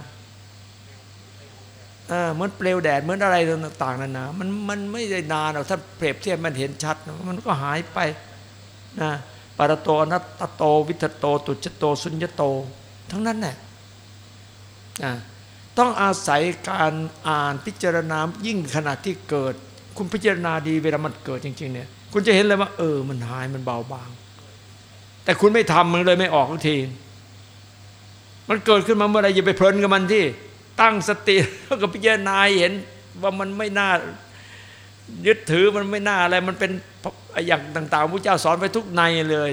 เหมือนเปลวแดดเหมือนอะไรต่างๆนานามันมันไม่ได้นานหรอกถ้าเปรียบเทียบมันเห็นชัด มันก็หายไปนะปารโตนัตโต วิทโต ตุจโต สุญญโต ทั้งนั้นแหละต้องอาศัยการอ่านพิจารณายิ่งขณะที่เกิด คุณพิจารณาดีเวลามันเกิดจริง ๆ เนี่ย คุณจะเห็นเลยว่า เออ มันหายมันเบาบาง แต่คุณไม่ทำมันเลยไม่ออกทุกที มันเกิดขึ้นมาเมื่อไรอย่าไปเพลินกับมันที่ ตั้งสติแล้วก็พิจารณาเห็นว่ามันไม่น่ายึดถือมันไม่น่าอะไรมันเป็นอย่างต่างๆพระเจ้าสอนไปทุกในเลย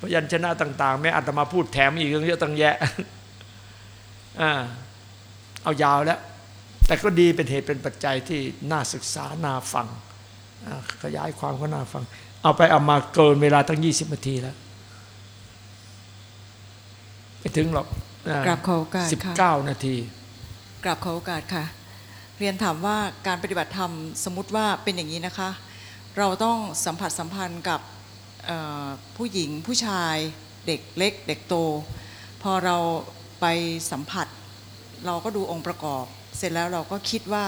พยัญชนะต่าง ๆ แม้อาตมาพูดแถมอีกเยอะตั้งแยะอ่าเอายาวแล้ว แต่ก็ดีเป็นเหตุเป็นปัจจัยที่น่าศึกษาน่าฟังขยายความก็น่าฟัง เอาไปเอามาเกินเวลาตั้งยี่สิบนาทีแล้วไม่ถึงหรอกกราบขอโอกาสสิบค่ะเก้านาที กราบขอโอกาสค่ะ เรียนถามว่าการปฏิบัติธรรมสมมติว่าเป็นอย่างนี้นะคะ เราต้องสัมผัสสัมพันธ์กับผู้หญิงผู้ชายเด็กเล็ก เด็กโต พอเราไปสัมผัส เราก็ดูองค์ประกอบ เสร็จแล้วเราก็คิดว่า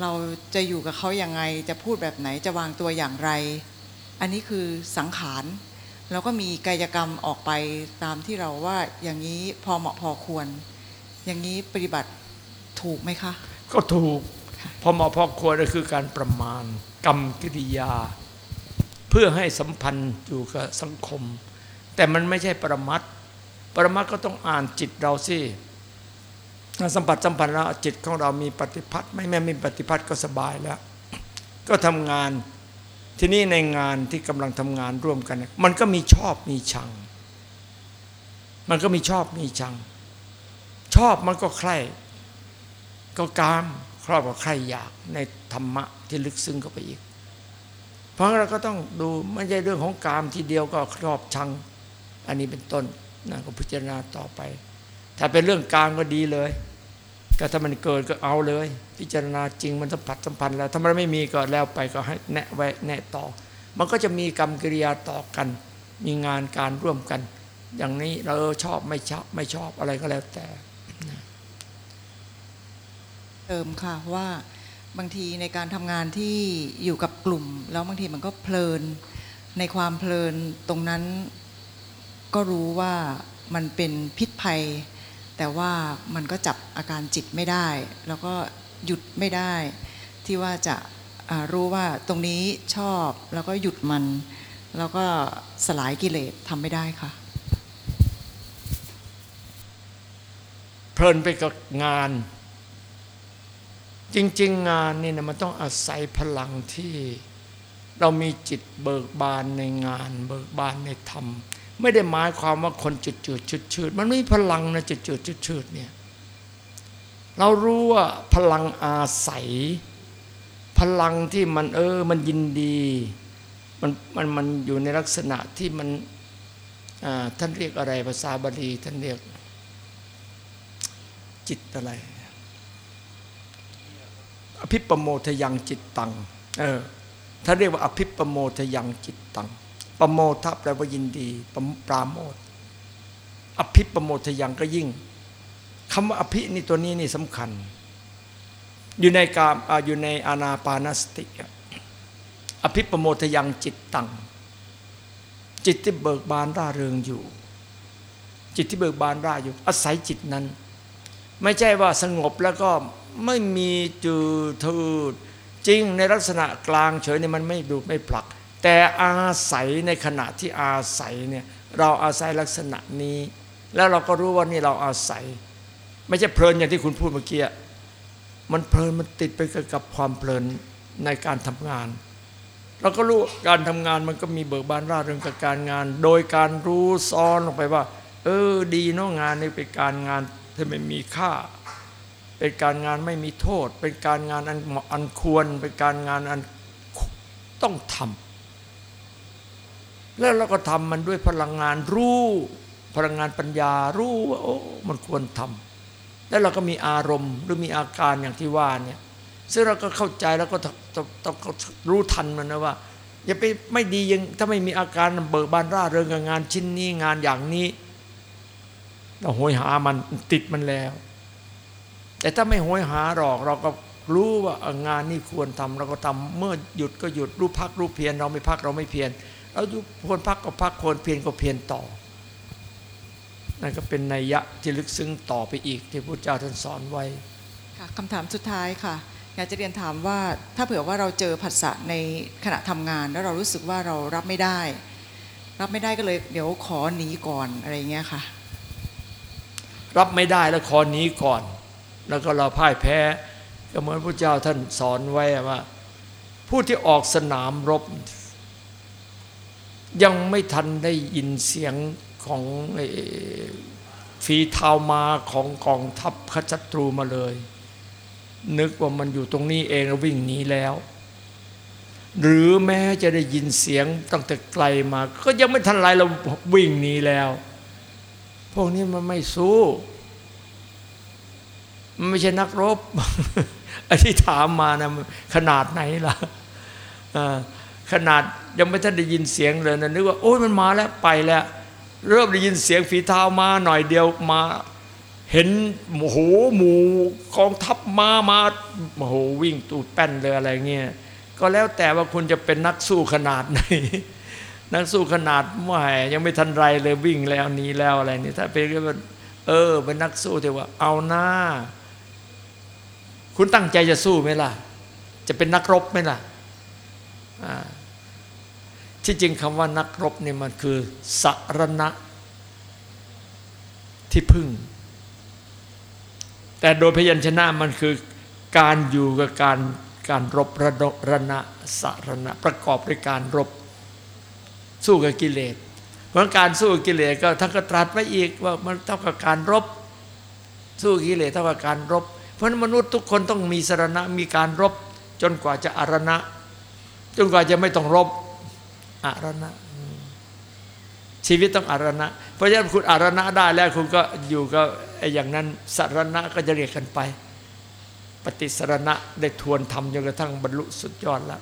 เราจะอยู่กับเขาอย่างไง จะพูดแบบไหนจะวางตัวอย่างไร อันนี้คือสังขารแล้วก็มีกายกรรมออกไปตามที่เราว่าอย่างนี้พอเหมาะพอควร อย่างนี้ปฏิบัติ ถูกไหมคะ ก็ถูกพอเหมาะพอควรก็คือการประมาณ กรรมกิริยา เพื่อให้สัมพันธ์อยู่กับสังคม แต่มันไม่ใช่ปรมัตถ์ปรมัตถ์ก็ต้องอ่านจิตเราสิถ้าสัมผัสสัมพันธ์แล้วจิตของเรามีปฏิพัทธ์ไม่แม้มีปฏิพัทธ์ก็สบายแล้ว ก็ทำงานที่นี่ในงานที่กำลังทำงานร่วมกันเนี่ยมันก็มีชอบมีชัง มันก็มีชอบมีชัง ชอบมันก็ใคร่ ก็กามครอบกับใครอยากในธรรมะที่ลึกซึ้งเข้าไปอีก เพราะเราก็ต้องดูไม่ใช่เรื่องของกามทีเดียวก็ครอบชัง อันนี้เป็นต้นนะก็พิจารณาต่อไป ถ้าเป็นเรื่องกามก็ดีเลย ก็ถ้ามันเกิดก็เอาเลย พิจารณาจริงมันสัมผัสสัมพันธ์แล้วถ้ามันไม่มีก็แล้วไปก็ให้แนะไว้แนะต่อ มันก็จะมีกรรมกิริยาต่อกัน มีงานการร่วมกัน อย่างนี้เราชอบไม่ชอบไม่ชอบอะไรก็แล้วแต่ เติมค่ะว่าบางทีในการทำงานที่อยู่กับกลุ่ม แล้วบางทีมันก็เพลินในความเพลินตรงนั้น ก็รู้ว่ามันเป็นพิษภัย แต่ว่ามันก็จับอาการจิตไม่ได้ แล้วก็หยุดไม่ได้ ที่ว่าจะรู้ว่าตรงนี้ชอบแล้วก็หยุดมัน แล้วก็สลายกิเลสทำไม่ได้ค่ะ เพลินไปกับงาน จริง ๆ งานนี่นะมันต้องอาศัยพลังที่เรามีจิตเบิกบานในงาน เบิกบานในธรรม ไม่ได้หมายความว่าคนจืดจืดชืดชืดมันไม่มีพลังนะจืดจืดชืดชืดเนี่ยเรารู้ว่าพลังอาศัย พลังที่มันเออมันยินดีมันมันมันอยู่ในลักษณะที่มันท่านเรียกอะไรภาษาบาลีท่านเรียกจิตอะไร อภิปโมทยังจิตตังเออถ้าเรียกว่าอภิปโมทยังจิตตังปโมทะแปลว่ายินดีปปราโมทอภิปโมทยังก็ยิ่งคำว่าอภินี่ตัวนี้นี่สำคัญ อยู่ในกาอยู่ในอานาปานสติอภิปโมทยังจิตตังจิตที่เบิกบานร่าเริงอยู่ จิตที่เบิกบานร่าอยู่ อาศัยจิตนั้น ไม่ใช่ว่าสงบแล้วก็ ไม่มีจืดทืดจริงในลักษณะกลางเฉยเนี่ยมันไม่ดูไม่ผลัก แต่อาศัยในขณะที่อาศัยเนี่ยเราอาศัยลักษณะนี้ แล้วเราก็รู้ว่านี่เราอาศัย ไม่ใช่เพลินอย่างที่คุณพูดเมื่อกี้มันเพลินมันติดไปกับความเพลินในการทำงาน เราก็รู้การทำงานมันก็มีเบิกบานร่าเริงกับการงาน โดยการรู้ซ้อนลงไปว่า เออดีเนาะงานนี้เป็นการงานที่ไม่มีค่า เป็นการงานไม่มีโทษ เป็นการงานอันเหมาะอันควร เป็นการงานอันต้องทำแล้วเราก็ทำมันด้วยพลังงานรู้ พลังงานปัญญารู้ว่าโอ้มันควรทำแล้วเราก็มีอารมณ์หรือมีอาการอย่างที่ว่าเนี่ยซึ่งเราก็เข้าใจแล้วก็ต้องต้องต้องรู้ทันมันนะว่าอย่าไปไม่ดียังถ้าไม่มีอาการเบิกบานร่าเริงกับงานชิ้นนี้งานอย่างนี้ เราโหยหามันติดมันแล้ว แต่ถ้าไม่โหยหาหรอกเราก็รู้ว่าเอองานนี้ควรทำเราก็ทำเมื่อหยุดก็หยุดรู้พักรู้เพียรเราไม่พักเราไม่เพียรเราอยู่ควรพักก็พักควรเพียรก็เพียรต่อนั่นก็เป็นนัยยะที่ลึกซึ้งต่อไปอีกที่พระเจ้าท่านสอนไว้ค่ะคำถามสุดท้ายค่ะอยากจะเรียนถามว่าถ้าเผื่อว่าเราเจอผัสสะในขณะทำงาน แล้วเรารู้สึกว่าเรารับไม่ได้ รับไม่ได้ก็เลย เดี๋ยวขอหนีก่อนอะไรอย่างเงี้ยค่ะ รับไม่ได้แล้วขอหนีก่อน แล้วก็เราพ่ายแพ้ ก็เหมือนพระเจ้าท่านสอนไว้ว่า ผู้ที่ออกสนามรบ ยังไม่ทันได้ยินเสียงของไอ้ฝีเท้ามาของกองทัพขจัตรูมาเลย นึกว่ามันอยู่ตรงนี้เองแล้ววิ่งหนีแล้ว หรือแม้จะได้ยินเสียงตั้งแต่ไกลมา ก็ยังไม่ทันไรเราวิ่งหนีแล้ว พวกนี้มันไม่สู้ มันไม่ใช่นักรบไอ้ที่ถามมานะขนาดไหนล่ะขนาดยังไม่ทันได้ยินเสียงเลยนะนึกว่าโอ้ยมันมาแล้วไปแล้ว เริ่มได้ยินเสียงฝีเท้ามาหน่อยเดียวมาเห็นโอ้โหหมู่กองทัพมามาโอ้โหวิ่งตูดแป้นเลยอะไรเงี้ยก็แล้วแต่ว่าคุณจะเป็นนักสู้ขนาดไหนนักสู้ขนาดไม่ยังไม่ทันไรเลยวิ่งแล้วหนีแล้วอะไรนี่ถ้าเป็นก็เออเป็นนักสู้แต่ว่าเอาหน้า คุณตั้งใจจะสู้ไหมล่ะ จะเป็นนักรบไหมล่ะที่จริงคำว่านักรบเนี่ยมันคือสารณะที่พึ่ง แต่โดยพยัญชนะมันคือการอยู่กับการการรบระดรณะสารณะประกอบด้วยการรบสู้กับกิเลส เพราะการสู้กิเลสก็ท่านก็ตรัสไว้อีกว่ามันเท่ากับการรบ สู้กิเลสเท่ากับการรบ เพราะนั้นมนุษย์ทุกคนต้องมีสรณะมีการรบ จนกว่าจะอารณะ จนกว่าจะไม่ต้องรบอารณะ ชีวิตต้องอารณะ เพราะฉะนั้นคุณอารณะได้แล้วคุณก็อยู่กับอย่างนั้นสารณะก็จะเรียกกันไป ปฏิสรณะได้ทวนทำจนกระทั่งบรรลุสุดยอดแล้ว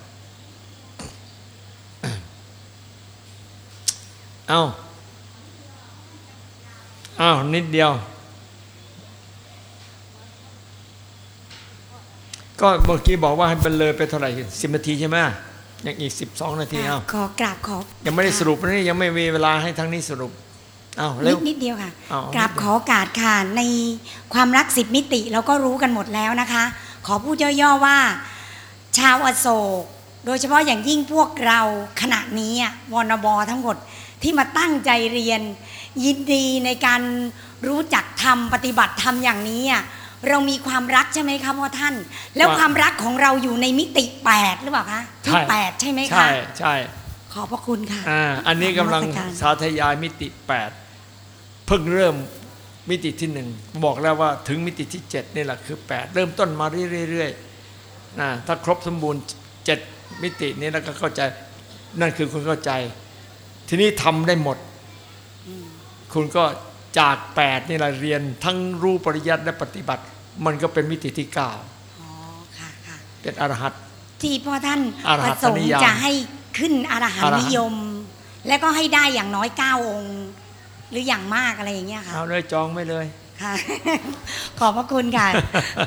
เอาเอานิดเดียว ก็เมื่อกี้บอกว่าให้เป็นเลยไปเท่าไหร่สิบนาทีใช่ไหมยังอีกสิบสองนาทีเอาขอกราบขอยังไม่ได้สรุปนะนี่ยังไม่มีเวลาให้ทั้งนี้สรุปเอาเร็นิวดนิดเดียวค่ะเอากราบขอโอกาสค่ะในความรักสิบมิติเราก็รู้กันหมดแล้วนะคะ ขอพูดย่อๆว่า ชาวอโศก โดยเฉพาะอย่างยิ่งพวกเราขณะนี้อะวนบทั้งหมดที่มาตั้งใจเรียน ยินดีในการรู้จักทำปฏิบัติธรรมอย่างนี้อะ เรามีความรักใช่ไหมคะพ่อท่าน แล้วว่าความรักของเราอยู่ในมิติแปดหรือเปล่าคะที่ใช่แปดใช่ไหมคะใช่ใช่ขอบพระคุณค่ะอ่าอันนี้กำลังนมัสการสาธยายมิติแปดเพิ่งเริ่มมิติที่หนึ่งบอกแล้วว่าถึงมิติที่เจ็ดนี่แหละคือแปดเริ่มต้นมาเรื่อยๆนะถ้าครบสมบูรณ์เจ็ดมิตินี้แล้วก็เข้าใจนั่นคือคุณเข้าใจ ทีนี้ทำได้หมด คุณก็ จากแปดนี่แหละเรียนทั้งรู้ปริยัติและปฏิบัติ มันก็เป็นมิติที่เก้าอ๋อ ค่ะค่ะเป็นอรหัตที่พ่อท่านอรปหัระตสงนิค์ยามจะให้ขึ้นอรหันอรหันต์ต์นิยม และก็ให้ได้อย่างน้อยเก้าองค์ หรืออย่างมากอะไรอย่างเงี้ยค่ะเอาเลยจองไม่เลยค่ะขอบพระคุณค่ะ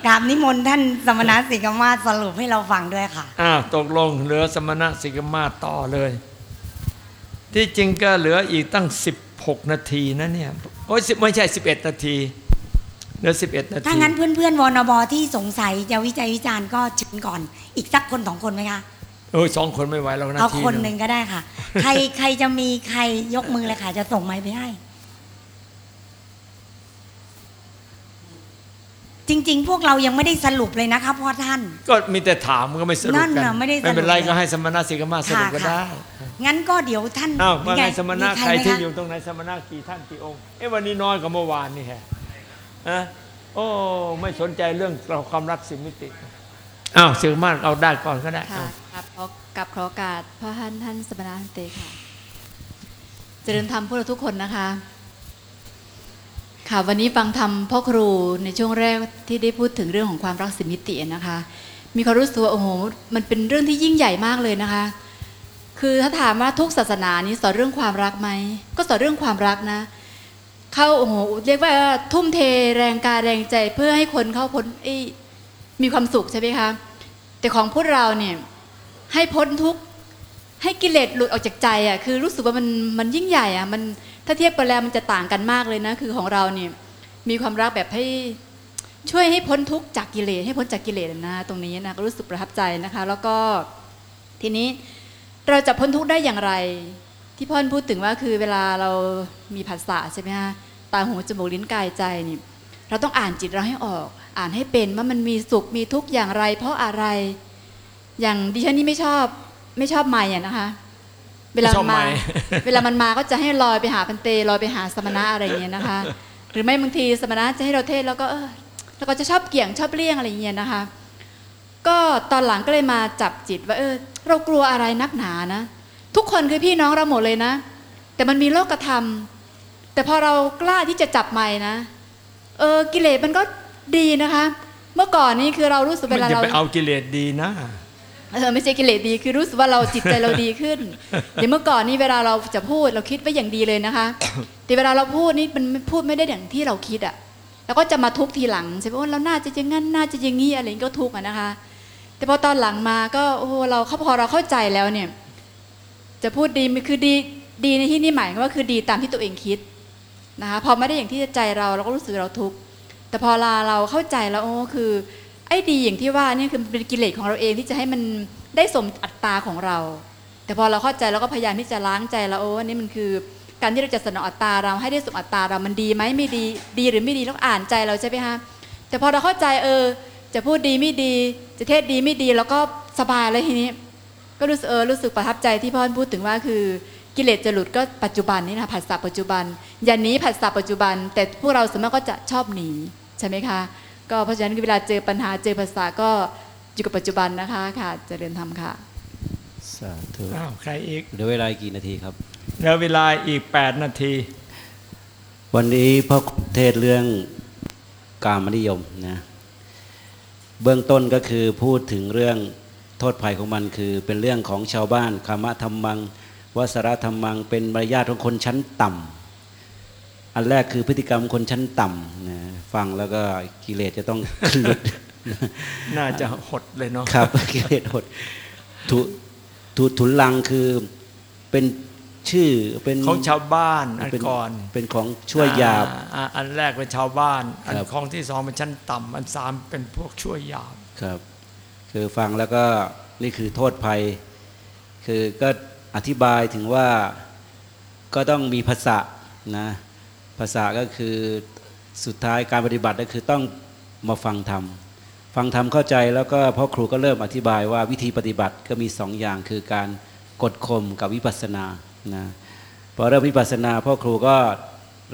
กราบนิมนต์ท่านสมณะสิกมาศสรุปให้เราฟังด้วยค่ะอ้าวตกลงเหลือสมณะสิกมาต่อเลย ที่จริงก็เหลืออีกตั้ง 16 นาทีนะเนี่ย โอ้ย10ไม่ใช่ 11 นาทีเหลือ11 นาที ถ้างั้นเพื่อนๆวนบที่สงสัยจะวิจัยวิจารณ์ก็เชิญก่อน อีกสักคนสองคนไหมคะโอ้ยสองคนไม่ไหวแล้วนาเอาทีคนหนึ่งก็ได้ค่ะ ใครใครจะมีใครยกมือเลยค่ะ จะส่งไม้ไปให้ จริง ๆ พวกเรายังไม่ได้สรุปเลยนะคะพ่อท่าน ก็มีแต่ถามก็ไม่สรุปนั่กันนน่ะไม่ได้สรุปไม่เป็นไรเลยก็ให้สมณะสิกมาสรุปก็ค่ะได้งั้นก็เดี๋ยวท่านอ้าวว่าไงมีสมณะมีใครไหมที่คะอยู่ตรงไหนสมณะกี่ท่านกี่องค์เอ้วันนี้น้อยกว่าเมื่อวานนี่แฮะอะโอ้ไม่สนใจเรื่องเราความรักสิมิติอ้าวสิกมาเอาได้ก่อนก็ได้ค่ะอ้าวกับขอกับขอโอกาสพระท่านท่านสมณะทันเตค่ะ เจริญธรรมพวกเราทุกคนนะคะ ค่ะวันนี้ฟังธรรมพ่อครูในช่วงแรกที่ได้พูดถึงเรื่องของความรักสิมิตินะคะ มีความรู้สึกว่าโอ้โหมันเป็นเรื่องที่ยิ่งใหญ่มากเลยนะคะ คือถ้าถามว่าทุกศาสนานี้สอนเรื่องความรักไหมก็สอนเรื่องความรักนะ เข้าโอ้โหเรียกว่าทุ่มเทแรงกายแรงใจเพื่อให้คนเข้าพ้นมีความสุขใช่ไหมคะแต่ของพวกเราเนี่ยให้พ้นทุกให้กิเลสหลุดออกจากใจอะคือรู้สึกว่ามันมันยิ่งใหญ่อะมัน ถ้าเทียบกันแล้วมันจะต่างกันมากเลยนะ คือของเราเนี่ยมีความรักแบบให้ช่วยให้พ้นทุกข์จากกิเลสให้พ้นจากกิเลสนะตรงนี้นะก็รู้สึกประทับใจนะคะ แล้วก็ทีนี้เราจะพ้นทุกข์ได้อย่างไร ที่พ่อนพูดถึงว่าคือเวลาเรามีผัสสะใช่ไหมคะตาหูจมูกลิ้นกายใจนี่เราต้องอ่านจิตเราให้ออก อ่านให้เป็นว่ามันมีสุขมีทุกข์อย่างไร เพราะอะไร อย่างดิฉันนี่ไม่ชอบไม่ชอบไม่อะนะคะ เวลาไม่ชอบมาไมค์เวลามันมาก็จะให้ลอยไปหาพันเตลอยไปหาสมณะอะไรอย่างเงี้ยนะคะ หรือไม่บางทีสมณะจะให้เราเทศแล้วก็เออแล้วก็จะชอบเกี่ยงชอบเลี่ยงอะไรอย่างเงี้ยนะคะ ก็ตอนหลังก็เลยมาจับจิตว่าเออ เรากลัวอะไรนักหนานะ ทุกคนคือพี่น้องเราหมดเลยนะ แต่มันมีโลกธรรม แต่พอเรากล้าที่จะจับไม้นะ เออกิเลสมันก็ดีนะคะ เมื่อก่อนนี้คือเรารู้สึกเวมันลาจะเราไปเอากิเลสดีนะ เออไม่ใช่กิเลสดีคือรู้สึกว่าเราจิตใจเราดีขึ้นเดี๋ยวเมื่อก่อนนี้เวลาเราจะพูดเราคิดไว้อย่างดีเลยนะคะ แต่เวลาเราพูดนี่มันพูดไม่ได้อย่างที่เราคิดอะแล้วก็จะมาทุกข์ทีหลังใช่ไหมว่าเราน่าจะอย่างนั้นน่าจะอย่างนี้อะไรอย่างนี้ก็ทุกข์อะนะคะ แต่พอตอนหลังมาก็โอ้โหเราเขาพอเราเข้าใจแล้วเนี่ย จะพูดดีมันคือดีดีในที่นี่หมายความว่าคือดีตามที่ตัวเองคิดนะคะพอไม่ได้อย่างที่ใจเราเราก็รู้สึกเราทุกข์แต่พอลาเราเข้าใจแล้วโอ้คือ ไอ้ดีอย่างที่ว่านี่คือเป็นกิเลสของเราเองที่จะให้มันได้สมอัตตาของเรา แต่พอเราเข้าใจเราก็พยายามที่จะล้างใจแล้วโอ้อันนี้มันคือ การที่เราจะสนองอัตตาเราให้ได้สมอัตตาเรามันดีไหมไม่ดีดีหรือไม่ดีเราอ่านใจเราใช่ไหมคะแต่พอเราเข้าใจเออ จะพูดดีไม่ดี จะเทศดีไม่ดีแล้วก็สบายเลยทีนี้ ก็รู้สึกเออรู้สึกประทับใจที่พ่อพูดถึงว่าคือกิเลสจะหลุดก็ปัจจุบันนี่นะผัสสะปัจจุบัน อย่าหนีผัสสะปัจจุบัน แต่พวกเราส่วนมากก็จะชอบหนีใช่ไหมคะ ก็เพราะฉะนั้นเวลาเจอปัญหาเจอภาษาก็อยู่กับปัจจุบันนะคะค่ะเจริญธรรมค่ะสาธุอ้าวใครอีกเหลือเวลาอีกกี่นาทีครับเหลือเวลาอีก 8 นาที วันนี้พ่อเทศเรื่องกามนิยมนะเบื้องต้นก็คือพูดถึงเรื่องโทษภัยของมันคือ เป็นเรื่องของชาวบ้านคามะธรรมังวสารธรรมัง เป็นมารยาทของคนชั้นต่ำอันแรกคือพฤติกรรมคนชั้นต่ำนะ ฟังแล้วก็กิเลสจะต้องหลุดน่าจะหดเลยเนาะครับกิเลสหดทุทุทุนลังคือเป็นชื่อเป็นของชาวบ้านอันเป็นก่อนเป็นของชั่วยาบอ่อันแรกเป็นชาวบ้าน อันครับของที่สองเป็นชั้นต่ำอันสามเป็นพวกชั่วยามครับ คือฟังแล้วก็นี่คือโทษภัย คือก็อธิบายถึงว่าก็ต้องมีภาษานะภาษาก็คือ สุดท้ายการปฏิบัติก็คือต้องมาฟังธรรมฟังธรรมเข้าใจแล้วก็พ่อครูก็เริ่มอธิบายว่าวิธีปฏิบัติก็มีสองอย่างคือการกดข่มกับวิปัสสนานะพอเริ่มวิปัสสนาพ่อครูก็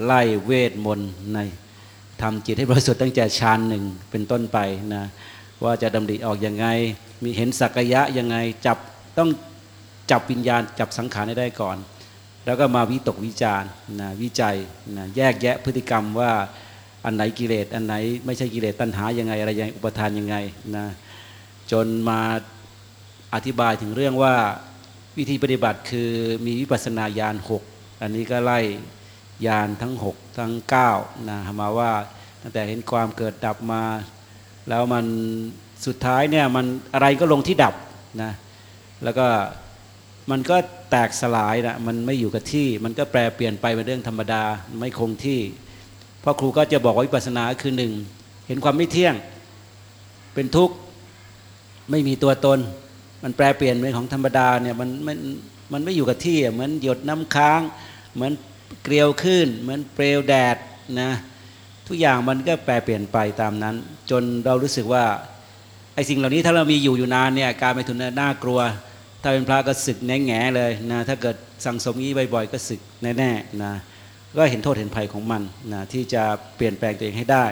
ไล่เวทมนต์ในทำจิตให้บริสุทธิ์ตั้งแต่ฌานหนึ่งเป็นต้นไปนะว่าจะดำริออกยังไง มีเห็นสักยะยังไงจับต้องจับวิญญาณจับสังขารให้ได้ก่อน แล้วก็มาวิตกวิจารณ์นะวิจัยนะแยกแยะพฤติกรรมว่า อันไหนกิเลสอันไหนไม่ใช่กิเลสตัณหายังไงอะไรยังไงอุปทานยังไงนะจนมาอธิบายถึงเรื่องว่าวิธีปฏิบัติคือมีวิปัสสนาญาณหกอันนี้ก็ไล่ญาณทั้ง 6 ทั้ง9นะมาว่าตั้งแต่เห็นความเกิดดับมา แล้วมันสุดท้ายเนี่ยมันอะไรก็ลงที่ดับนะแล้วก็มันก็แตกสลายนะมันไม่อยู่กับที่ มันก็แปรเปลี่ยนไปเป็นเรื่องธรรมดาไม่คงที่ พ่อครูก็จะบอกว่าวิปัสสนาคือหนึ่งเห็นความไม่เที่ยง เป็นทุกข์ไม่มีตัวตน มันแปรเปลี่ยนเป็นของธรรมดาเนี่ยมันมันมันไม่อยู่กับที่อะเหมือนหยดน้ำค้าง เหมือนเกลียวขึ้น เหมือนเปลวแดดนะทุกอย่างมันก็แปรเปลี่ยนไปตามนั้น จนเรารู้สึกว่าไอ้สิ่งเหล่านี้ถ้าเรามีอยู่อยู่นานเนี่ยการไปทุนน่ากลัว ถ้าเป็นพระก็สึกแง่แง่ๆเลยนะถ้าเกิดสั่งสมงี้บ่อยๆก็สึกแน่ๆนะ ก็เห็นโทษเห็นภัยของมันนะที่จะเปลี่ยนแปลงตัวเองให้ได้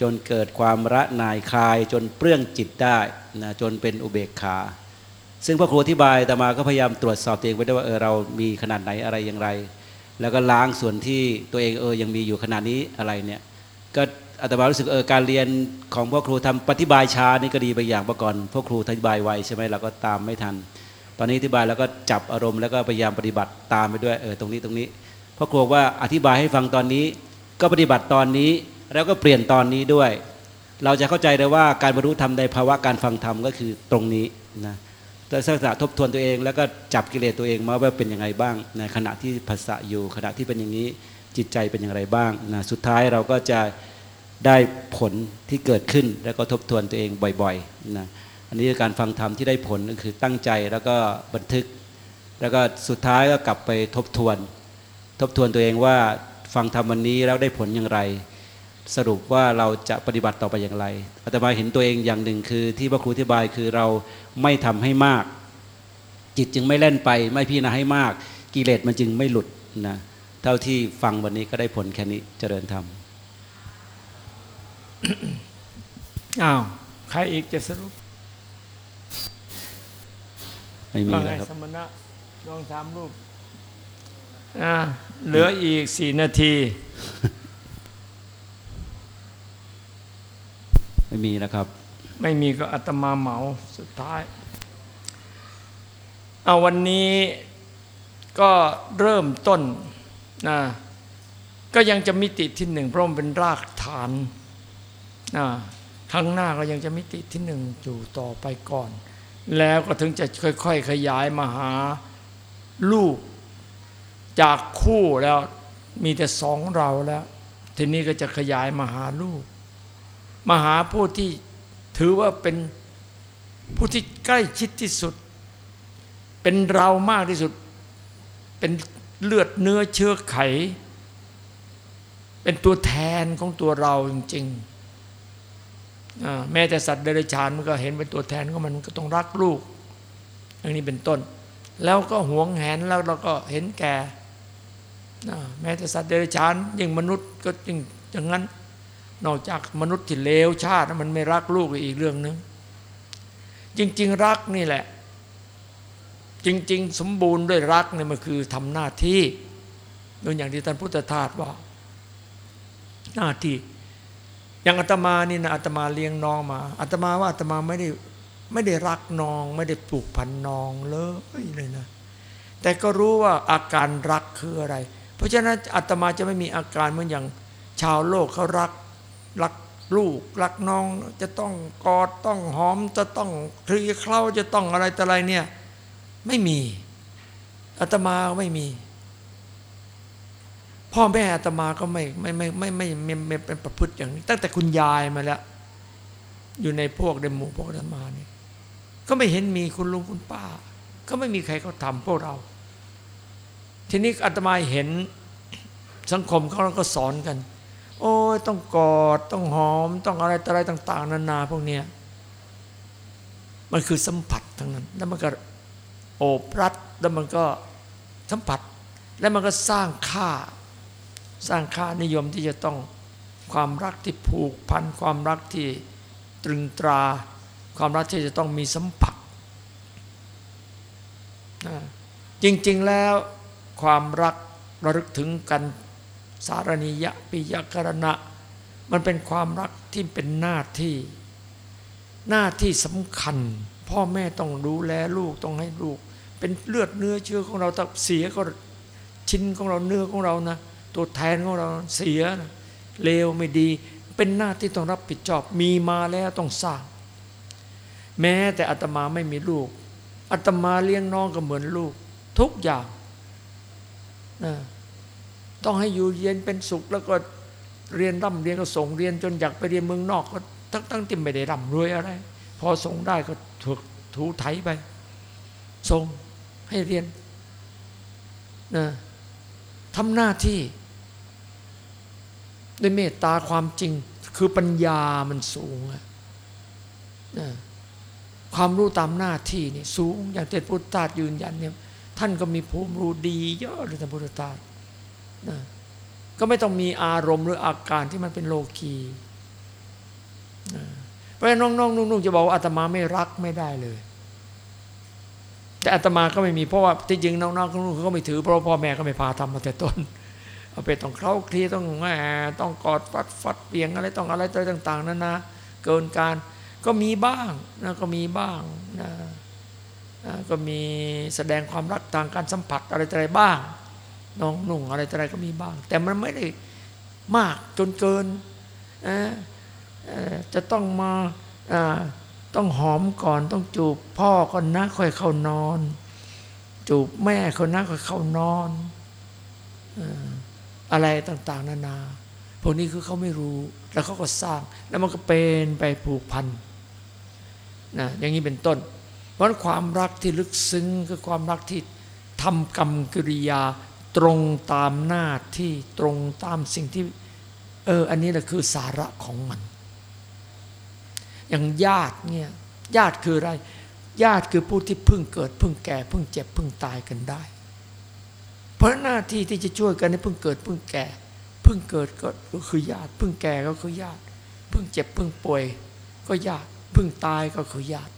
จนเกิดความระนายคลาย จนเปลื้องจิตได้นะจนเป็นอุเบกขา ซึ่งพระครูอธิบายแต่มาก็พยายามตรวจสอบตัวเองไว้ด้วยว่าเออเรามีขนาดไหนอะไรอย่างไร แล้วก็ล้างส่วนที่ตัวเองเออยังมีอยู่ขณะนี้อะไรเนี่ยก็อาตมารู้สึกเออการเรียนของพ่อครูทำปฏิบายช้านี่ก็ดีไปอย่างเมื่อก่อนพ่อครูอธิบายไวใช่ไหมเราก็ตามไม่ทัน ตอนนี้อธิบายแล้วก็จับอารมณ์แล้วก็พยายามปฏิบัติตามไปด้วยเออตรงนี้ตรงนี้ รูบอกว่าอธิบายให้ฟังตอนนี้ ก็ปฏิบัติตอนนี้แล้วก็เปลี่ยนตอนนี้ด้วย เราจะเข้าใจเลยว่าการบรรลุธรรมในภาวะการฟังธรรมก็คือตรงนี้นะแต่สักษะทบทวนตัวเอง แล้วก็จับกิเลสตัวเองมาว่าเป็นยังไงบ้างในขณะที่ภาษาอยู่ ขณะที่เป็นอย่างนี้จิตใจเป็นอย่างไรบ้างนะสุดท้ายเราก็จะได้ผลที่เกิดขึ้น แล้วก็ทบทวนตัวเองบ่อยๆนะอันนี้คือการฟังธรรมที่ได้ผลก็คือตั้งใจแล้วก็บันทึก แล้วก็สุดท้ายก็กลับไปทบทวน ทบทวนตัวเองว่าฟังธรรมวันนี้แล้วได้ผลอย่างไร สรุปว่าเราจะปฏิบัติต่อไปอย่างไรอาตมาเห็นตัวเองอย่างหนึ่งคือที่พระครูอธิบายคือเราไม่ทำให้มาก จิตจึงไม่เล่นไป ไม่พิจารณาให้มาก กิเลสมันจึงไม่หลุดนะเท่าที่ฟังวันนี้ก็ได้ผลแค่นี้เจริญธรรมอ้าวใครอีกจะสรุปไม่มีว่าไงแล้วครับสมณะลองถามรูปอ่า เหลืออีกสี่นาที ไม่มีแล้วครับ ไม่มีก็อาตมาเหมาสุดท้าย เอาวันนี้ก็เริ่มต้นนะก็ยังจะมิติที่หนึ่งเพราะมันเป็นรากฐานนะข้างหน้าก็ยังจะมิติที่หนึ่งอยู่ต่อไปก่อน แล้วก็ถึงจะค่อย ๆ ขยายมาหาลูก จากคู่แล้วมีแต่สองเราแล้ว ทีนี้ก็จะขยายมาหาลูก มาหาผู้ที่ถือว่าเป็นผู้ที่ใกล้ชิดที่สุด เป็นเรามากที่สุด เป็นเลือดเนื้อเชื้อไข เป็นตัวแทนของตัวเราจริงๆแม้แต่สัตว์เดรัจฉานมันก็เห็นเป็นตัวแทนของมันมันก็ต้องรักลูกอย่างนี้เป็นต้น แล้วก็หวงแหนแล้วเราก็เห็นแก่ แม้แต่สัตว์เดรัจฉานยิ่งมนุษย์ก็ยิ่งอย่างนั้น นอกจากมนุษย์ที่เลวชาติมันไม่รักลูกอีกเรื่องหนึงจริง ๆ รักนี่แหละ จริง ๆ สมบูรณ์ด้วยรักเนี่ยมันคือทำหน้าที่โดยอย่างที่ท่านพุทธทาสว่าหน้าที่ อย่างอาตมานี่นะอาตมาเลี้ยงน้องมาอาตมาว่าอาตมาไม่ได้ไม่ได้รักน้อง ไม่ได้ปลูกพันน้องเลยเลยนะแต่ก็รู้ว่าอาการรักคืออะไร เพราะฉะนั้นอาตมาจะไม่มีอาการเหมือนอย่างชาวโลกเขารักรักลูกรักน้องจะต้องกอดต้องหอมจะต้องคลีเคล้าจะต้องอะไรแต่อะไรเนี่ยไม่มีอาตมาไม่มี พ่อแม่อาตมาก็ไม่ไม่ไม่ไม่ไม่ไม่เป็นประพฤติอย่างนี้ตั้งแต่คุณยายมาแล้ว อยู่ในพวกเดหมู่พวกอาตมานี่ก็ไม่เห็นมีคุณลุงคุณป้า ก็ไม่มีใครเขาทำพวกเรา ทีนี้อาตมาเห็นสังคมเขาก็สอนกัน โอ้ยต้องกอดต้องหอม ต้องอะไรต่ออะไรต่าง ๆ นานาพวกเนี้ยมันคือสัมผัสทั้งนั้น แล้วมันก็โอบรัดแล้วมันก็สัมผัส แล้วมันก็สร้างค่า สร้างค่านิยมที่จะต้องความรักที่ผูกพันความรักที่ตรึงตรา ความรักที่จะต้องมีสัมผัสจริง ๆแล้ว ความรักระลึกถึงกันสารณียะปิยกรณะ มันเป็นความรักที่เป็นหน้าที่ หน้าที่สำคัญ พ่อแม่ต้องดูแลลูกต้องให้ลูก เป็นเลือดเนื้อเชื้อของเราถ้าเสียก็ชิ้นของเราเนื้อของเรานะตัวแทนของเราเสียนะเลวไม่ดี เป็นหน้าที่ต้องรับผิดชอบมีมาแล้วต้องสร้าง แม้แต่อาตมาไม่มีลูกอาตมาเลี้ยงน้องก็เหมือนลูก ทุกอย่าง ต้องให้อยู่เย็นเป็นสุขแล้วก็เรียนร่ำเรียนก็ส่งเรียนจนอยากไปเรียนเมืองนอกก็ทั้งทั้งที่ไม่ได้ร่ำรวยอะไร พอส่งได้ก็ถูกถูไถไปส่งให้เรียนนะทำหน้าที่ ด้วยเมตตาความจริง คือปัญญามันสูงอะนะความรู้ตามหน้าที่นี่สูงอย่างเทศพุทธาสยืนยันเนี่ย ท่านก็มีภูมิรู้ดีเยอะเลยท่านพุทธทาสนะก็ไม่ต้องมีอารมณ์หรืออาการที่มันเป็นโลกีนะเพราะน้องๆนุ่งๆจะบอกว่าอาตมาไม่รักไม่ได้เลย แต่อาตมาก็ไม่มีเพราะว่าที่จริงน้องๆเขาก็ไม่ถือเพราะพ่อแม่ก็ไม่พาทำมาแต่ต้นเอาไปต้องเคล้าคลีต้องแหมต้องกอดฟัดฟัดเปียงอะไรต้องอะไรต่างๆนั่นนะเกินการก็มีบ้างนะก็มีบ้างนะ ก็มีแสดงความรักทางการสัมผัสอะไรอะไรบ้างน้องนุ่งอะไรอะไรก็มีบ้าง แต่มันไม่ได้มากจนเกินจะต้องมาต้องหอมก่อนต้องจูบพ่อก่อนนะค่อยเข้านอน จูบแม่คนนะค่อยเข้านอนอะไรต่างๆ นานา พวกนี้คือเขาไม่รู้ แล้วเขาก็สร้าง แล้วมันก็เป็นไปผูกพันนะอย่างนี้เป็นต้น ราะความรักที่ลึกซึ้งคือความรักที่ทำกรรมกิริยาตรงตามหน้าที่ตรงตามสิ่งที่เอออันนี้แหละคือสาระของมัน อย่างญาติเนี่ยญาติคืออะไร ญาติคือผู้ที่เพิ่งเกิดเพิ่งแก่เพิ่งเจ็บเพิ่งตายกันได้ เพราะหน้าที่ที่จะช่วยกันในเพิ่งเกิดเพิ่งแก่เพิ่งเกิดก็คือญาติเพิ่งแก่ก็คือญาติเพิ่งเจ็บเพิ่งป่วย ก็ญาติเพิ่งตายก็คือญาติ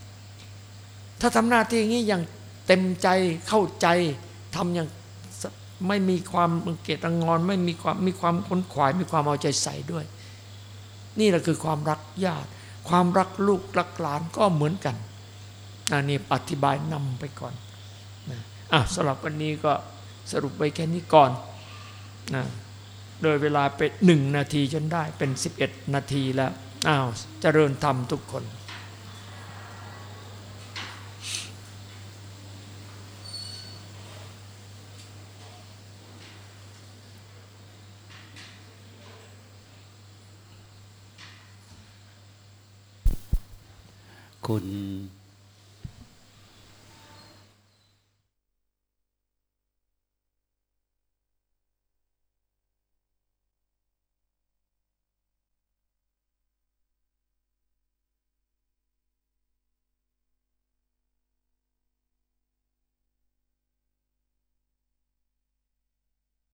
ถ้าทำหน้าที่อย่างนี้อย่างเต็มใจเข้าใจทำอย่างไม่มีความเกียจรังงอน ไม่มีความมีความขนขวาย มีความเอาใจใส่ด้วย นี่แหละคือความรักญาติ ความรักลูกรักหลานก็เหมือนกันอันนี้อธิบายนำไปก่อนนะอะสำหรับวันนี้ก็สรุปไว้แค่นี้ก่อนนะโดยเวลาเป็นหนึ่งนาทีจนได้เป็น 11 นาทีแล้วอ้าวเจริญธรรมทุกคน คุณ